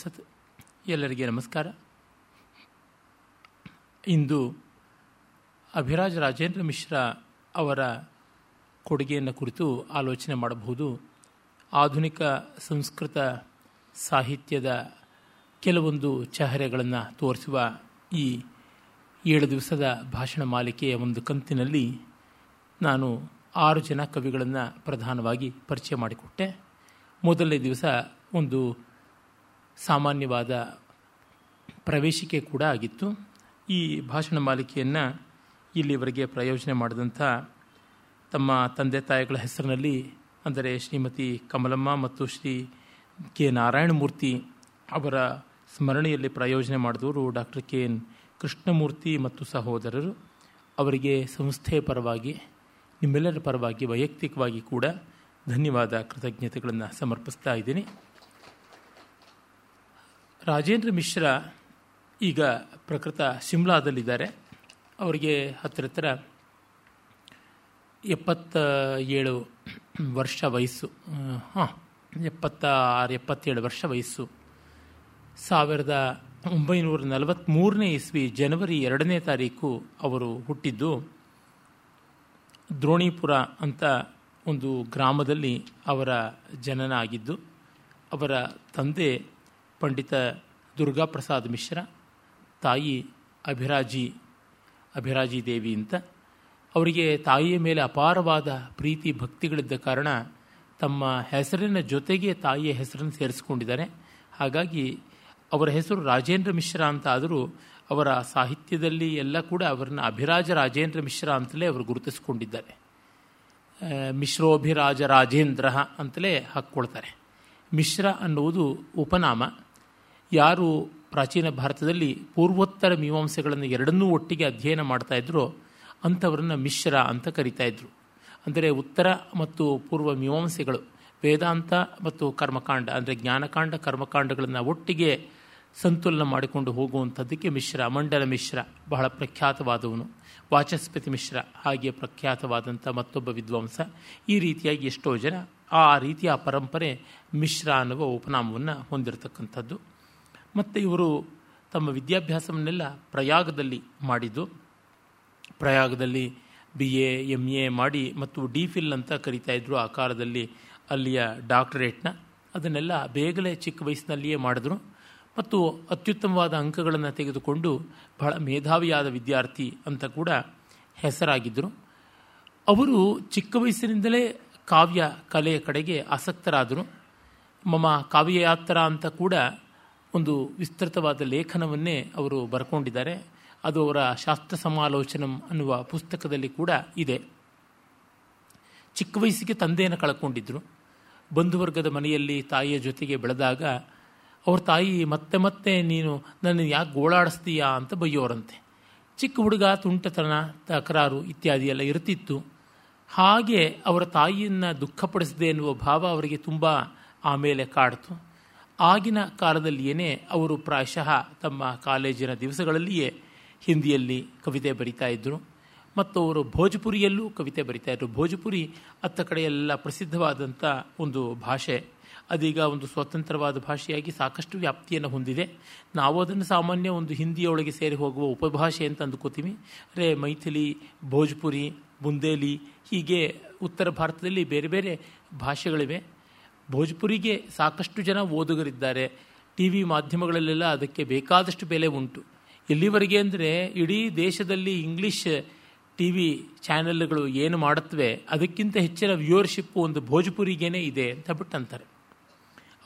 ತತ್ಸತ್ ಎಲ್ಲರಿಗೆ ನಮಸ್ಕಾರ. ಇಂದು ಅಭಿರಾಜ್ ರಾಜೇಂದ್ರ ಮಿಶ್ರ ಅವರ ಕೊಡುಗೆಯನ್ನು ಕುರಿತು ಆಲೋಚನೆ ಮಾಡಬಹುದು. ಆಧುನಿಕ ಸಂಸ್ಕೃತ ಸಾಹಿತ್ಯದ ಕೆಲವೊಂದು ಚಹರೆಗಳನ್ನು ತೋರಿಸುವ ಈ ಏಳು ದಿವಸದ ಭಾಷಣ ಮಾಲಿಕೆಯ ಒಂದು ಕಂತಿನಲ್ಲಿ ನಾನು ಆರು ಜನ ಕವಿಗಳನ್ನು ಪ್ರಧಾನವಾಗಿ ಪರಿಚಯ ಮಾಡಿಕೊಟ್ಟೆ. ಮೊದಲನೇ ದಿವಸ ಒಂದು ಸಾಮಾನ್ಯವಾದ ಪ್ರವೇಶಿಕೆ ಕೂಡ ಆಗಿತ್ತು. ಈ ಭಾಷಣ ಮಾಲಿಕೆಯನ್ನು ಇಲ್ಲಿವರೆಗೆ ಪ್ರಯೋಜನೆ ಮಾಡಿದಂಥ ತಮ್ಮ ತಂದೆ ತಾಯಿಗಳ ಹೆಸರಿನಲ್ಲಿ ಅಂದರೆ ಶ್ರೀಮತಿ ಕಮಲಮ್ಮ ಮತ್ತು ಶ್ರೀ ಕೆ ನಾರಾಯಣಮೂರ್ತಿ ಅವರ ಸ್ಮರಣೆಯಲ್ಲಿ ಪ್ರಯೋಜನೆ ಮಾಡಿದವರು ಡಾಕ್ಟರ್ ಕೆ ಎನ್ ಕೃಷ್ಣಮೂರ್ತಿ ಮತ್ತು ಸಹೋದರರು. ಅವರಿಗೆ ಸಂಸ್ಥೆಯ ಪರವಾಗಿ, ನಿಮ್ಮೆಲ್ಲರ ಪರವಾಗಿ ವೈಯಕ್ತಿಕವಾಗಿ ಕೂಡ ಧನ್ಯವಾದ ಕೃತಜ್ಞತೆಗಳನ್ನು ಸಮರ್ಪಿಸ್ತಾ ಇದ್ದೀನಿ. ರಾಜೇಂದ್ರ ಮಿಶ್ರ ಈಗ ಪ್ರಕೃತ ಶಿಮ್ಲಾದಲ್ಲಿದ್ದಾರೆ. ಅವರಿಗೆ ಹತ್ತಿರ ಹತ್ತಿರ ಎಪ್ಪತ್ತ ಏಳು ವರ್ಷ ವಯಸ್ಸು, ಹಾಂ ಎಪ್ಪತ್ತ ಆರು ಎಪ್ಪತ್ತೇಳು ವರ್ಷ ವಯಸ್ಸು. ಸಾವಿರದ ಒಂಬೈನೂರ ನಲವತ್ತ್ಮೂರನೇ ಇಸ್ವಿ ಜನವರಿ ಎರಡನೇ ತಾರೀಕು ಅವರು ಹುಟ್ಟಿದ್ದು ದ್ರೋಣಿಪುರ ಅಂತ ಒಂದು ಗ್ರಾಮದಲ್ಲಿ ಅವರ ಜನನ ಆಗಿದ್ದು, ಅವರ ತಂದೆ ಪಂಡಿತ ದುರ್ಗಾಪ್ರಸಾದ್ ಮಿಶ್ರ, ತಾಯಿ ಅಭಿರಾಜಿ ಅಭಿರಾಜಿ ದೇವಿ ಅಂತ. ಅವರಿಗೆ ತಾಯಿಯ ಮೇಲೆ ಅಪಾರವಾದ ಪ್ರೀತಿ ಭಕ್ತಿಗಳಿದ್ದ ಕಾರಣ ತಮ್ಮ ಹೆಸರಿನ ಜೊತೆಗೆ ತಾಯಿಯ ಹೆಸರನ್ನು ಸೇರಿಸಿಕೊಂಡಿದ್ದಾರೆ. ಹಾಗಾಗಿ ಅವರ ಹೆಸರು ರಾಜೇಂದ್ರ ಮಿಶ್ರಾ ಅಂತ ಆದರೂ ಅವರ ಸಾಹಿತ್ಯದಲ್ಲಿ ಎಲ್ಲ ಕೂಡ ಅವರನ್ನು ಅಭಿರಾಜ ರಾಜೇಂದ್ರ ಮಿಶ್ರಾ ಅಂತಲೇ ಅವರು ಗುರುತಿಸಿಕೊಂಡಿದ್ದಾರೆ. ಮಿಶ್ರೋಭಿರಾಜ ರಾಜೇಂದ್ರ ಅಂತಲೇ ಹಾಕ್ಕೊಳ್ತಾರೆ. ಮಿಶ್ರ ಅನ್ನುವುದು ಉಪನಾಮ. ಯಾರು ಪ್ರಾಚೀನ ಭಾರತದಲ್ಲಿ ಪೂರ್ವೋತ್ತರ ಮೀಮಾಂಸೆಗಳನ್ನು ಎರಡನ್ನೂ ಒಟ್ಟಿಗೆ ಅಧ್ಯಯನ ಮಾಡ್ತಾ ಇದ್ರೋ ಅಂಥವರನ್ನು ಮಿಶ್ರ ಅಂತ ಕರಿತಾ ಇದ್ರು. ಅಂದರೆ ಉತ್ತರ ಮತ್ತು ಪೂರ್ವ ಮೀಮಾಂಸೆಗಳು, ವೇದಾಂತ ಮತ್ತು ಕರ್ಮಕಾಂಡ, ಅಂದರೆ ಜ್ಞಾನಕಾಂಡ, ಕರ್ಮಕಾಂಡಗಳನ್ನು ಒಟ್ಟಿಗೆ ಸಂತುಲನ ಮಾಡಿಕೊಂಡು ಹೋಗುವಂಥದ್ದಕ್ಕೆ ಮಿಶ್ರ, ಮಂಡಲ ಮಿಶ್ರ, ಬಹಳ ಪ್ರಖ್ಯಾತವಾದವನು. ವಾಚಸ್ಪತಿ ಮಿಶ್ರ, ಹಾಗೆ ಪ್ರಖ್ಯಾತವಾದಂಥ ಮತ್ತೊಬ್ಬ ವಿದ್ವಾಂಸ. ಈ ರೀತಿಯಾಗಿ ಎಷ್ಟೋ ಜನ ಆ ರೀತಿಯ ಪರಂಪರೆ ಮಿಶ್ರ ಅನ್ನುವ ಉಪನಾಮವನ್ನು ಹೊಂದಿರತಕ್ಕಂಥದ್ದು. ಮತ್ತು ಇವರು ತಮ್ಮ ವಿದ್ಯಾಭ್ಯಾಸವನ್ನೆಲ್ಲ ಪ್ರಯಾಗದಲ್ಲಿ ಮಾಡಿದ್ದು. ಪ್ರಯಾಗದಲ್ಲಿ ಬಿ ಎ ಎಂ ಎ ಮಾಡಿ ಮತ್ತು ಡಿ ಫಿಲ್ ಅಂತ ಕರಿತಾ ಇದ್ದರು ಆ ಕಾಲದಲ್ಲಿ ಅಲ್ಲಿಯ ಡಾಕ್ಟರೇಟ್ನ. ಅದನ್ನೆಲ್ಲ ಬೇಗಲೇ ಚಿಕ್ಕ ವಯಸ್ಸಿನಲ್ಲಿಯೇ ಮಾಡಿದ್ರು. ಮತ್ತು ಅತ್ಯುತ್ತಮವಾದ ಅಂಕಗಳನ್ನು ತೆಗೆದುಕೊಂಡು ಬಹಳ ಮೇಧಾವಿಯಾದ ವಿದ್ಯಾರ್ಥಿ ಅಂತ ಕೂಡ ಹೆಸರಾಗಿದ್ದರು ಅವರು ಚಿಕ್ಕ ವಯಸ್ಸಿನಿಂದಲೇ ಕಾವ್ಯ ಕಲೆಯ ಕಡೆಗೆ ಆಸಕ್ತರಾದರು. ಮಮ ಕಾವ್ಯಯಾತ್ರ ಅಂತ ಕೂಡ ಒಂದು ವಿಸ್ತೃತವಾದ ಲೇಖನವನ್ನೇ ಅವರು ಬರ್ಕೊಂಡಿದ್ದಾರೆ. ಅದು ಅವರ ಶಾಸ್ತ್ರ ಸಮಾಲೋಚನಂ ಅನ್ನುವ ಪುಸ್ತಕದಲ್ಲಿ ಕೂಡ ಇದೆ. ಚಿಕ್ಕ ವಯಸ್ಸಿಗೆ ತಂದೆಯನ್ನು ಕಳ್ಕೊಂಡಿದ್ರು. ಬಂಧುವರ್ಗದ ಮನೆಯಲ್ಲಿ ತಾಯಿಯ ಜೊತೆಗೆ ಬೆಳೆದಾಗ, ಅವ್ರ ತಾಯಿ, ಮತ್ತೆ ಮತ್ತೆ ನೀನು ನನ್ನ ಯಾಕೆ ಗೋಳಾಡಿಸ್ತೀಯಾ ಅಂತ ಬೈಯೋರಂತೆ. ಚಿಕ್ಕ ಹುಡುಗ, ತುಂಟತನ, ತಕರಾರು ಇತ್ಯಾದಿ ಎಲ್ಲ ಇರ್ತಿತ್ತು. ಹಾಗೆ ಅವರ ತಾಯಿಯನ್ನು ದುಃಖಪಡಿಸದೆ ಎನ್ನುವ ಭಾವ ಅವರಿಗೆ ತುಂಬ ಆಮೇಲೆ ಕಾಡ್ತು. ಆಗಿನ ಕಾಲದಲ್ಲಿಯೇ ಅವರು ಪ್ರಾಯಶಃ ತಮ್ಮ ಕಾಲೇಜಿನ ದಿವಸಗಳಲ್ಲಿಯೇ ಹಿಂದಿಯಲ್ಲಿ ಕವಿತೆ ಬರಿತಾ ಇದ್ದರು. ಮತ್ತು ಅವರು ಭೋಜಪುರಿಯಲ್ಲೂ ಕವಿತೆ ಬರಿತಾ ಇದ್ದರು. ಭೋಜಪುರಿ ಅತ್ತ ಕಡೆಯೆಲ್ಲ ಪ್ರಸಿದ್ಧವಾದಂಥ ಒಂದು ಭಾಷೆ. ಅದೀಗ ಒಂದು ಸ್ವತಂತ್ರವಾದ ಭಾಷೆಯಾಗಿ ಸಾಕಷ್ಟು ವ್ಯಾಪ್ತಿಯನ್ನು ಹೊಂದಿದೆ. ನಾವು ಅದನ್ನು ಸಾಮಾನ್ಯ ಒಂದು ಹಿಂದಿಯೊಳಗೆ ಸೇರಿ ಹೋಗುವ ಉಪಭಾಷೆ ಅಂತ ಅಂದ್ಕೋತೀವಿ ಅಂದರೆ ಮೈಥಿಲಿ, ಭೋಜ್ಪುರಿ, ಬುಂದೇಲಿ ಹೀಗೆ ಉತ್ತರ ಭಾರತದಲ್ಲಿ ಬೇರೆ ಬೇರೆ ಭಾಷೆಗಳಿವೆ. ಭೋಜ್ಪುರಿಗೆ ಸಾಕಷ್ಟು ಜನ ಓದುಗರಿದ್ದಾರೆ. ಟಿ ವಿ ಮಾಧ್ಯಮಗಳಲ್ಲೆಲ್ಲ ಅದಕ್ಕೆ ಬೇಕಾದಷ್ಟು ಬೆಲೆ ಉಂಟು. ಇಲ್ಲಿವರೆಗೆ ಅಂದರೆ ಇಡೀ ದೇಶದಲ್ಲಿ ಇಂಗ್ಲೀಷ್ ಟಿ ವಿ ಚಾನೆಲ್ಗಳು ಏನು ಮಾಡುತ್ತವೆ, ಅದಕ್ಕಿಂತ ಹೆಚ್ಚಿನ ವ್ಯೂವರ್ಶಿಪ್ ಒಂದು ಭೋಜ್ಪುರಿಗೇನೆ ಇದೆ ಅಂತ ಬಿಟ್ಟು ಅಂತಾರೆ.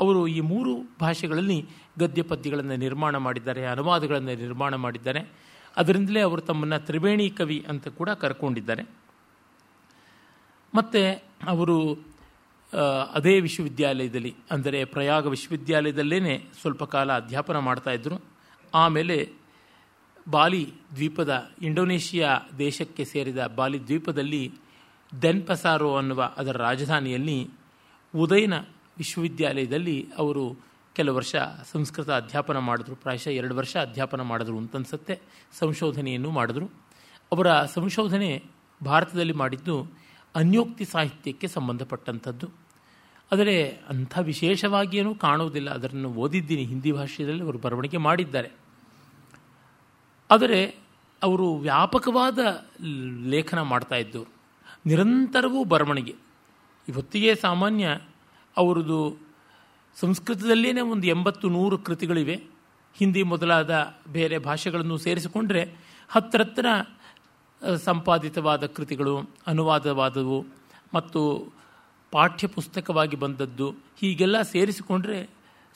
ಅವರು ಈ ಮೂರು ಭಾಷೆಗಳಲ್ಲಿ ಗದ್ಯ ಪದ್ಯಗಳನ್ನು ನಿರ್ಮಾಣ ಮಾಡಿದ್ದಾರೆ, ಅನುವಾದಗಳನ್ನು ನಿರ್ಮಾಣ ಮಾಡಿದ್ದಾರೆ. ಅದರಿಂದಲೇ ಅವರು ತಮ್ಮನ್ನು ತ್ರಿವೇಣಿ ಕವಿ ಅಂತ ಕೂಡ ಕರ್ಕೊಂಡಿದ್ದಾರೆ. ಮತ್ತು ಅವರು ಅದೇ ವಿಶ್ವವಿದ್ಯಾಲಯದಲ್ಲಿ, ಅಂದರೆ ಪ್ರಯಾಗ ವಿಶ್ವವಿದ್ಯಾಲಯದಲ್ಲೇ ಸ್ವಲ್ಪ ಕಾಲ ಅಧ್ಯಾಪನ ಮಾಡ್ತಾಯಿದ್ರು ಆಮೇಲೆ ಬಾಲಿ ದ್ವೀಪದ, ಇಂಡೋನೇಷಿಯಾ ದೇಶಕ್ಕೆ ಸೇರಿದ ಬಾಲಿ ದ್ವೀಪದಲ್ಲಿ ದೆನ್ಪಸಾರೋ ಅನ್ನುವ ಅದರ ರಾಜಧಾನಿಯಲ್ಲಿ ಉದಯನ ವಿಶ್ವವಿದ್ಯಾಲಯದಲ್ಲಿ ಅವರು ಕೆಲವು ವರ್ಷ ಸಂಸ್ಕೃತ ಅಧ್ಯಾಪನ ಮಾಡಿದ್ರು. ಪ್ರಾಯಶಃ ಎರಡು ವರ್ಷ ಅಧ್ಯಾಪನ ಮಾಡಿದ್ರು ಅಂತನ್ಸತ್ತೆ ಸಂಶೋಧನೆಯನ್ನು ಮಾಡಿದ್ರು. ಅವರ ಸಂಶೋಧನೆ ಭಾರತದಲ್ಲಿ ಮಾಡಿದ್ದು ಅನ್ಯೋಕ್ತಿ ಸಾಹಿತ್ಯಕ್ಕೆ ಸಂಬಂಧಪಟ್ಟಂಥದ್ದು. ಆದರೆ ಅಂಥ ವಿಶೇಷವಾಗಿಯೇನೂ ಕಾಣುವುದಿಲ್ಲ. ಅದನ್ನು ಓದಿದ್ದೀನಿ. ಹಿಂದಿ ಭಾಷೆಯಲ್ಲಿ ಅವರು ಬರವಣಿಗೆ ಮಾಡಿದ್ದಾರೆ. ಆದರೆ ಅವರು ವ್ಯಾಪಕವಾದ ಲೇಖನ ಮಾಡ್ತಾ ಇದ್ದವರು ನಿರಂತರವೂ ಬರವಣಿಗೆ. ಇವತ್ತಿಗೆ ಸಾಮಾನ್ಯ ಅವರದು ಸಂಸ್ಕೃತದಲ್ಲೇ ಒಂದು ಎಂಬತ್ತು ನೂರು ಕೃತಿಗಳಿವೆ. ಹಿಂದಿ ಮೊದಲಾದ ಬೇರೆ ಭಾಷೆಗಳನ್ನು ಸೇರಿಸಿಕೊಂಡ್ರೆ ಹತ್ತಿರತ್ತಿರ ಸಂಪಾದಿತವಾದ ಕೃತಿಗಳು, ಅನುವಾದವಾದವು ಮತ್ತು ಪಾಠ್ಯ ಪುಸ್ತಕವಾಗಿ ಬಂದದ್ದು. ಹೀಗೆಲ್ಲ ಸೇರಿಸಿಕೊಂಡ್ರೆ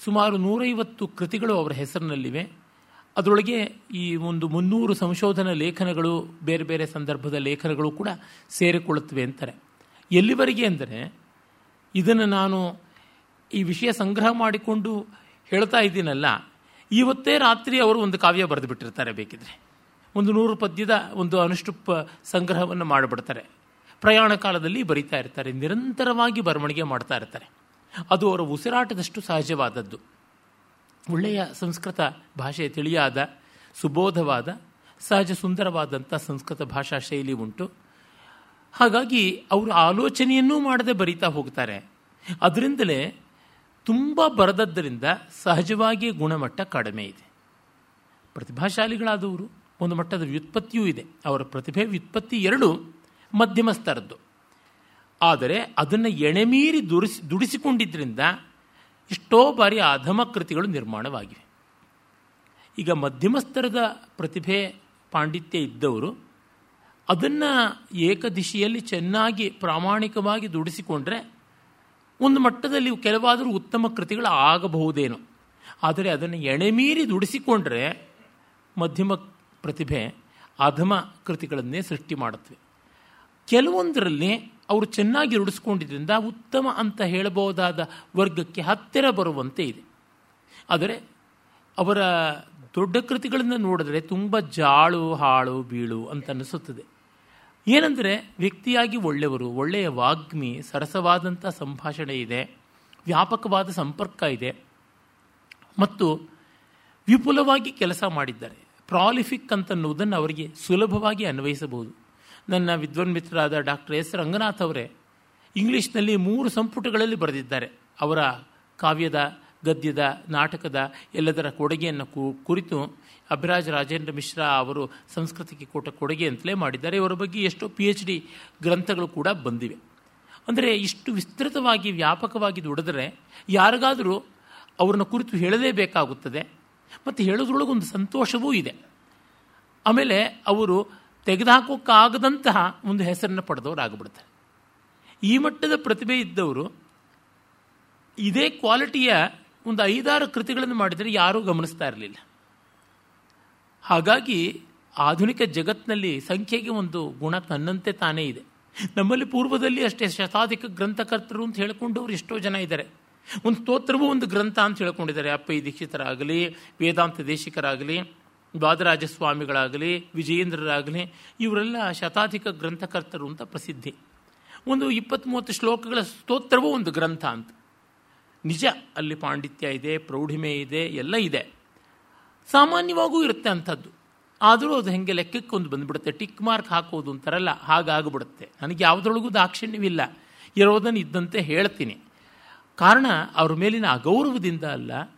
ಸುಮಾರು ನೂರೈವತ್ತು ಕೃತಿಗಳು ಅವರ ಹೆಸರಿನಲ್ಲಿವೆ. ಅದರೊಳಗೆ ಈ ಒಂದು ಮುನ್ನೂರು ಸಂಶೋಧನಾ ಲೇಖನಗಳು, ಬೇರೆ ಬೇರೆ ಸಂದರ್ಭದ ಲೇಖನಗಳು ಕೂಡ ಸೇರಿಕೊಳ್ಳುತ್ತವೆ ಅಂತಾರೆ. ಎಲ್ಲಿವರೆಗೆ ಅಂದರೆ, ಇದನ್ನು ನಾನು ಈ ವಿಷಯ ಸಂಗ್ರಹ ಮಾಡಿಕೊಂಡು ಹೇಳ್ತಾ ಇದ್ದೀನಲ್ಲ, ಇವತ್ತೇ ರಾತ್ರಿ ಅವರು ಒಂದು ಕಾವ್ಯ ಬರೆದು ಬಿಟ್ಟಿರ್ತಾರೆ ಬೇಕಿದ್ರೆ. ಒಂದು ನೂರು ಪದ್ಯದ ಒಂದು ಅನುಷ್ಠುಪ್ ಸಂಗ್ರಹವನ್ನು ಮಾಡಿಬಿಡ್ತಾರೆ. ಪ್ರಯಾಣ ಕಾಲದಲ್ಲಿ ಬರಿತಾ ಇರ್ತಾರೆ, ನಿರಂತರವಾಗಿ ಬರವಣಿಗೆ ಮಾಡ್ತಾ ಇರ್ತಾರೆ. ಅದು ಅವರ ಉಸಿರಾಟದಷ್ಟು ಸಹಜವಾದದ್ದು. ಒಳ್ಳೆಯ ಸಂಸ್ಕೃತ ಭಾಷೆ ತಿಳಿಯಾದ, ಸುಬೋಧವಾದ, ಸಹಜ ಸುಂದರವಾದಂಥ ಸಂಸ್ಕೃತ ಭಾಷಾ ಶೈಲಿ ಉಂಟು. ಹಾಗಾಗಿ ಅವರು ಆಲೋಚನೆಯನ್ನೂ ಮಾಡದೆ ಬರಿತಾ ಹೋಗ್ತಾರೆ. ಅದರಿಂದಲೇ ತುಂಬ ಬರೆದದ್ದರಿಂದ ಸಹಜವಾಗಿ ಗುಣಮಟ್ಟ ಕಡಿಮೆ ಇದೆ. ಪ್ರತಿಭಾಶಾಲಿಗಳಾದವರು, ಒಂದು ಮಟ್ಟದ ವ್ಯುತ್ಪತ್ತಿಯೂ ಇದೆ. ಅವರ ಪ್ರತಿಭೆ ವ್ಯುತ್ಪತ್ತಿ ಎರಡು ಮಧ್ಯಮ ಸ್ತರದ್ದು ಆದರೆ ಅದನ್ನು ಎಣೆಮೀರಿ ದುಡಿಸಿ ದುಡಿಸಿಕೊಂಡಿದ್ದರಿಂದ ಎಷ್ಟೋ ಬಾರಿ ಅಧಮ ಕೃತಿಗಳು ನಿರ್ಮಾಣವಾಗಿವೆ. ಈಗ ಮಧ್ಯಮ ಸ್ತರದ ಪ್ರತಿಭೆ ಪಾಂಡಿತ್ಯ ಇದ್ದವರು ಅದನ್ನು ಏಕದಿಶೆಯಲ್ಲಿ ಚೆನ್ನಾಗಿ ಪ್ರಾಮಾಣಿಕವಾಗಿ ದುಡಿಸಿಕೊಂಡ್ರೆ ಒಂದು ಮಟ್ಟದಲ್ಲಿ ಕೆಲವಾದರೂ ಉತ್ತಮ ಕೃತಿಗಳು ಆಗಬಹುದೇನೋ. ಆದರೆ ಅದನ್ನು ಎಣೆಮೀರಿ ದುಡಿಸಿಕೊಂಡ್ರೆ ಮಧ್ಯಮ ಪ್ರತಿಭೆ ಅಧಮ ಕೃತಿಗಳನ್ನೇ ಸೃಷ್ಟಿ ಮಾಡುತ್ತವೆ. ಕೆಲವೊಂದರಲ್ಲಿ ಅವರು ಚೆನ್ನಾಗಿ ರೂಢಿಸ್ಕೊಂಡಿದ್ದರಿಂದ ಉತ್ತಮ ಅಂತ ಹೇಳಬಹುದಾದ ವರ್ಗಕ್ಕೆ ಹತ್ತಿರ ಬರುವಂತೆ ಇದೆ. ಆದರೆ ಅವರ ದೊಡ್ಡ ಕೃತಿಗಳನ್ನು ನೋಡಿದ್ರೆ ತುಂಬ ಜಾಳು, ಹಾಳು, ಬೀಳು ಅಂತ ಅನ್ನಿಸುತ್ತದೆ ಏನಂದರೆ ವ್ಯಕ್ತಿಯಾಗಿ ಒಳ್ಳೆಯವರು, ಒಳ್ಳೆಯ ವಾಗ್ಮಿ ಸರಸವಾದಂಥ ಸಂಭಾಷಣೆ ಇದೆ, ವ್ಯಾಪಕವಾದ ಸಂಪರ್ಕ ಇದೆ ಮತ್ತು ವಿಪುಲವಾಗಿ ಕೆಲಸ ಮಾಡಿದ್ದಾರೆ. ಪ್ರಾಲಿಫಿಕ್ ಅಂತನ್ನುವುದನ್ನು ಅವರಿಗೆ ಸುಲಭವಾಗಿ ಅನ್ವಯಿಸಬಹುದು. ನನ್ನ ವಿದ್ವನ್ ಮಿತ್ರರಾದ ಡಾಕ್ಟರ್ ಎಸ್ ರಂಗನಾಥ್ ಅವರೇ, ಇಂಗ್ಲೀಷ್ನಲ್ಲಿ ಮೂರು ಸಂಪುಟಗಳಲ್ಲಿ ಬರೆದಿದ್ದಾರೆ. ಅವರ ಕಾವ್ಯದ, ಗದ್ಯದ, ನಾಟಕದ ಎಲ್ಲದರ ಕೊಡುಗೆಯನ್ನು ಕುರಿತು ಅಭಿರಾಜ್ ರಾಜೇಂದ್ರ ಮಿಶ್ರಾ ಅವರು ಸಂಸ್ಕೃತಿಗೆ ಕೊಟ್ಟ ಕೊಡುಗೆ ಅಂತಲೇ ಮಾಡಿದ್ದಾರೆ. ಇವರ ಬಗ್ಗೆ ಎಷ್ಟೋ ಪಿ ಎಚ್ ಡಿ ಗ್ರಂಥಗಳು ಕೂಡ ಬಂದಿವೆ. ಅಂದರೆ ಇಷ್ಟು ವಿಸ್ತೃತವಾಗಿ, ವ್ಯಾಪಕವಾಗಿ ದುಡಿದರೆ ಯಾರಿಗಾದರೂ ಅವ್ರನ್ನ ಕುರಿತು ಹೇಳಲೇಬೇಕಾಗುತ್ತದೆ. ಮತ್ತು ಹೇಳೋದ್ರೊಳಗೊಂದು ಸಂತೋಷವೂ ಇದೆ. ಆಮೇಲೆ ಅವರು ತೆಗೆದುಹಾಕೋಕ್ಕಾಗದಂತಹ ಒಂದು ಹೆಸರನ್ನು ಪಡೆದವರು ಆಗಿಬಿಡ್ತಾರೆ ಈ ಮಟ್ಟದ ಪ್ರತಿಭೆ ಇದ್ದವರು ಇದೇ ಕ್ವಾಲಿಟಿಯ ಒಂದು ಐದಾರು ಕೃತಿಗಳನ್ನು ಮಾಡಿದರೆ ಯಾರೂ ಗಮನಿಸ್ತಾ ಇರಲಿಲ್ಲ. ಹಾಗಾಗಿ ಆಧುನಿಕ ಜಗತ್ತಿನಲ್ಲಿ ಸಂಖ್ಯೆಗೆ ಒಂದು ಗುಣ ತನ್ನಂತೆ ತಾನೇ ಇದೆ. ನಮ್ಮಲ್ಲಿ ಪೂರ್ವದಲ್ಲಿ ಅಷ್ಟೇ ಶತಾಧಿಕ ಗ್ರಂಥಕರ್ತರು ಅಂತ ಹೇಳಿಕೊಂಡವರು ಎಷ್ಟೋ ಜನ ಇದ್ದಾರೆ. ಒಂದು ಸ್ತೋತ್ರವೂ ಒಂದು ಗ್ರಂಥ ಅಂತ ಹೇಳ್ಕೊಂಡಿದ್ದಾರೆ. ಅಪ್ಪಯ್ಯ ದೀಕ್ಷಿತರಾಗಲಿ, ವೇದಾಂತ ದೇಶಿಕರಾಗಲಿ ಸ್ವಾಮಿಗಳಾಗಲಿ ವಿಜಯೇಂದ್ರರಾಗಲಿ, ಇವರೆಲ್ಲ ಶತಾಧಿಕ ಗ್ರಂಥಕರ್ತರು ಅಂತ ಪ್ರಸಿದ್ಧಿ. ಒಂದು ಇಪ್ಪತ್ತ್ಮೂವತ್ತು ಶ್ಲೋಕಗಳ ಸ್ತೋತ್ರವೂ ಒಂದು ಗ್ರಂಥ ಅಂತ. ನಿಜ, ಅಲ್ಲಿ ಪಾಂಡಿತ್ಯ ಇದೆ, ಪ್ರೌಢಿಮೆ ಇದೆ, ಎಲ್ಲ ಇದೆ. ಸಾಮಾನ್ಯವಾಗೂ ಇರುತ್ತೆ ಅಂಥದ್ದು. ಆದರೂ ಅದು ಹೆಂಗೆ ಲೆಕ್ಕಕ್ಕೆ ಒಂದು ಬಂದುಬಿಡುತ್ತೆ, ಟಿಕ್ ಮಾರ್ಕ್ ಹಾಕೋದು ಅಂತಾರಲ್ಲ, ಹಾಗಾಗ್ಬಿಡುತ್ತೆ. ನನಗೆ ಯಾವುದ್ರೊಳಗೂ ದಾಕ್ಷಿಣ್ಯವಿಲ್ಲ. ಇರೋದನ್ನು ಇದ್ದಂತೆ ಹೇಳ್ತೀನಿ. ಕಾರಣ ಅವ್ರ ಮೇಲಿನ ಅಗೌರವದಿಂದ ಅಲ್ಲ,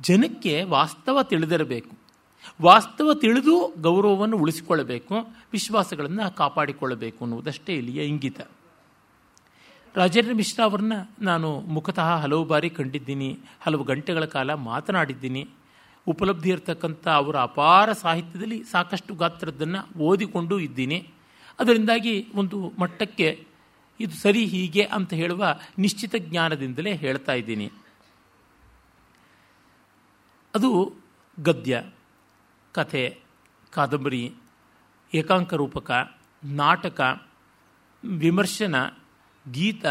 ಜನಕ್ಕೆ ವಾಸ್ತವ ತಿಳಿದಿರಬೇಕು. ವಾಸ್ತವ ತಿಳಿದು ಗೌರವವನ್ನು ಉಳಿಸಿಕೊಳ್ಳಬೇಕು, ವಿಶ್ವಾಸಗಳನ್ನು ಕಾಪಾಡಿಕೊಳ್ಳಬೇಕು ಅನ್ನುವುದಷ್ಟೇ ಇಲ್ಲಿಯ ಇಂಗಿತ. ರಾಜೇಂದ್ರ ಮಿಶ್ರಾ ಅವರನ್ನ ನಾನು ಮುಖತಃ ಹಲವು ಬಾರಿ ಕಂಡಿದ್ದೀನಿ, ಹಲವು ಗಂಟೆಗಳ ಕಾಲ ಮಾತನಾಡಿದ್ದೀನಿ. ಉಪಲಬ್ಧಿ ಇರತಕ್ಕಂಥ ಅವರ ಅಪಾರ ಸಾಹಿತ್ಯದಲ್ಲಿ ಸಾಕಷ್ಟು ಗಾತ್ರದ್ದನ್ನು ಓದಿಕೊಂಡು ಇದ್ದೀನಿ. ಅದರಿಂದಾಗಿ ಒಂದು ಮಟ್ಟಕ್ಕೆ ಇದು ಸರಿ ಹೀಗೆ ಅಂತ ಹೇಳುವ ನಿಶ್ಚಿತ ಜ್ಞಾನದಿಂದಲೇ ಹೇಳ್ತಾ ಇದ್ದೀನಿ. ಅದು ಗದ್ಯ. ಕಥೆ, ಕಾದಂಬರಿ ಏಕಾಂಕ ರೂಪಕ ನಾಟಕ, ವಿಮರ್ಶನ, ಗೀತ,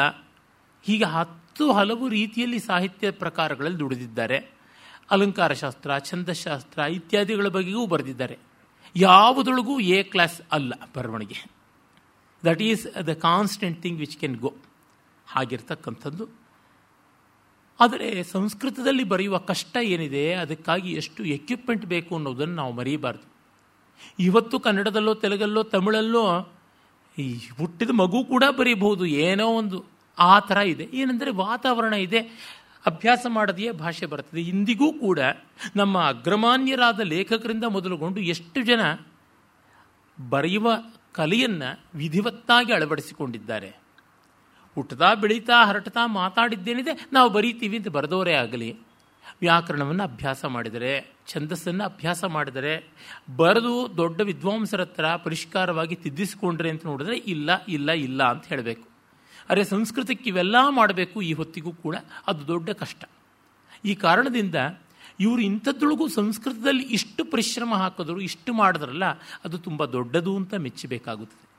ಹೀಗೆ ಹತ್ತು ಹಲವು ರೀತಿಯಲ್ಲಿ ಸಾಹಿತ್ಯ ಪ್ರಕಾರಗಳಲ್ಲಿ ದುಡಿದಿದ್ದಾರೆ. ಅಲಂಕಾರ ಶಾಸ್ತ್ರ ಛಂದಶಾಸ್ತ್ರ ಇತ್ಯಾದಿಗಳ ಬಗ್ಗೆಯೂ ಬರೆದಿದ್ದಾರೆ. ಯಾವುದೊಳಗೂ ಎ ಕ್ಲಾಸ್ ಅಲ್ಲ ಬರವಣಿಗೆ. That is the constant thing which can go ಹಾಗಿರ್ತಕ್ಕಂಥದ್ದು. ಆದರೆ ಸಂಸ್ಕೃತದಲ್ಲಿ ಬರೆಯುವ ಕಷ್ಟ ಏನಿದೆ, ಅದಕ್ಕಾಗಿ ಎಷ್ಟು ಎಕ್ವಿಪ್ಮೆಂಟ್ ಬೇಕು ಅನ್ನೋದನ್ನು ನಾವು ಮರೆಯಬಾರ್ದು ಇವತ್ತು ಕನ್ನಡದಲ್ಲೋ, ತೆಲುಗಲ್ಲೋ, ತಮಿಳಲ್ಲೋ, ಈ ಹುಟ್ಟಿದ ಮಗು ಕೂಡ ಬರೀಬಹುದು. ಏನೋ ಒಂದು ಆ ಥರ ಇದೆ. ಏನೆಂದರೆ ವಾತಾವರಣ ಇದೆ. ಅಭ್ಯಾಸ ಮಾಡದೆಯೇ ಭಾಷೆ ಬರ್ತದೆ. ಇಂದಿಗೂ ಕೂಡ ನಮ್ಮ ಅಗ್ರಮಾನ್ಯರಾದ ಲೇಖಕರಿಂದ ಮೊದಲುಗೊಂಡು ಎಷ್ಟು ಜನ ಬರೆಯುವ ಕಲೆಯನ್ನು ವಿಧಿವತ್ತಾಗಿ ಅಳವಡಿಸಿಕೊಂಡಿದ್ದಾರೆ. ಹುಟ್ಟತಾ ಬೆಳೀತಾ ಹರಟತಾ ಮಾತಾಡಿದ್ದೇನಿದೆ, ನಾವು ಬರೀತೀವಿ ಅಂತ ಬರೆದವರೇ ಆಗಲಿ. ವ್ಯಾಕರಣವನ್ನು ಅಭ್ಯಾಸ ಮಾಡಿದರೆ, ಛಂದಸ್ಸನ್ನು ಅಭ್ಯಾಸ ಮಾಡಿದರೆ, ಬರೆದು ದೊಡ್ಡ ವಿದ್ವಾಂಸರ ಹತ್ರ ಪರಿಷ್ಕಾರವಾಗಿ ತಿದ್ದಿಸಿಕೊಂಡ್ರೆ ಅಂತ ನೋಡಿದ್ರೆ, ಇಲ್ಲ ಇಲ್ಲ ಇಲ್ಲ ಅಂತ ಹೇಳಬೇಕು. ಅರೆ ಸಂಸ್ಕೃತಕ್ಕೆ ಇವೆಲ್ಲ ಮಾಡಬೇಕು ಈ ಹೊತ್ತಿಗೂ ಕೂಡ ಅದು ದೊಡ್ಡ ಕಷ್ಟ. ಈ ಕಾರಣದಿಂದ ಇವರು ಇಂಥದ್ರೊಳಗೂ ಸಂಸ್ಕೃತದಲ್ಲಿ ಇಷ್ಟು ಪರಿಶ್ರಮ ಹಾಕಿದ್ರು, ಇಷ್ಟು ಮಾಡಿದ್ರಲ್ಲ, ಅದು ತುಂಬ ದೊಡ್ಡದು ಅಂತ ಮೆಚ್ಚಬೇಕಾಗುತ್ತದೆ.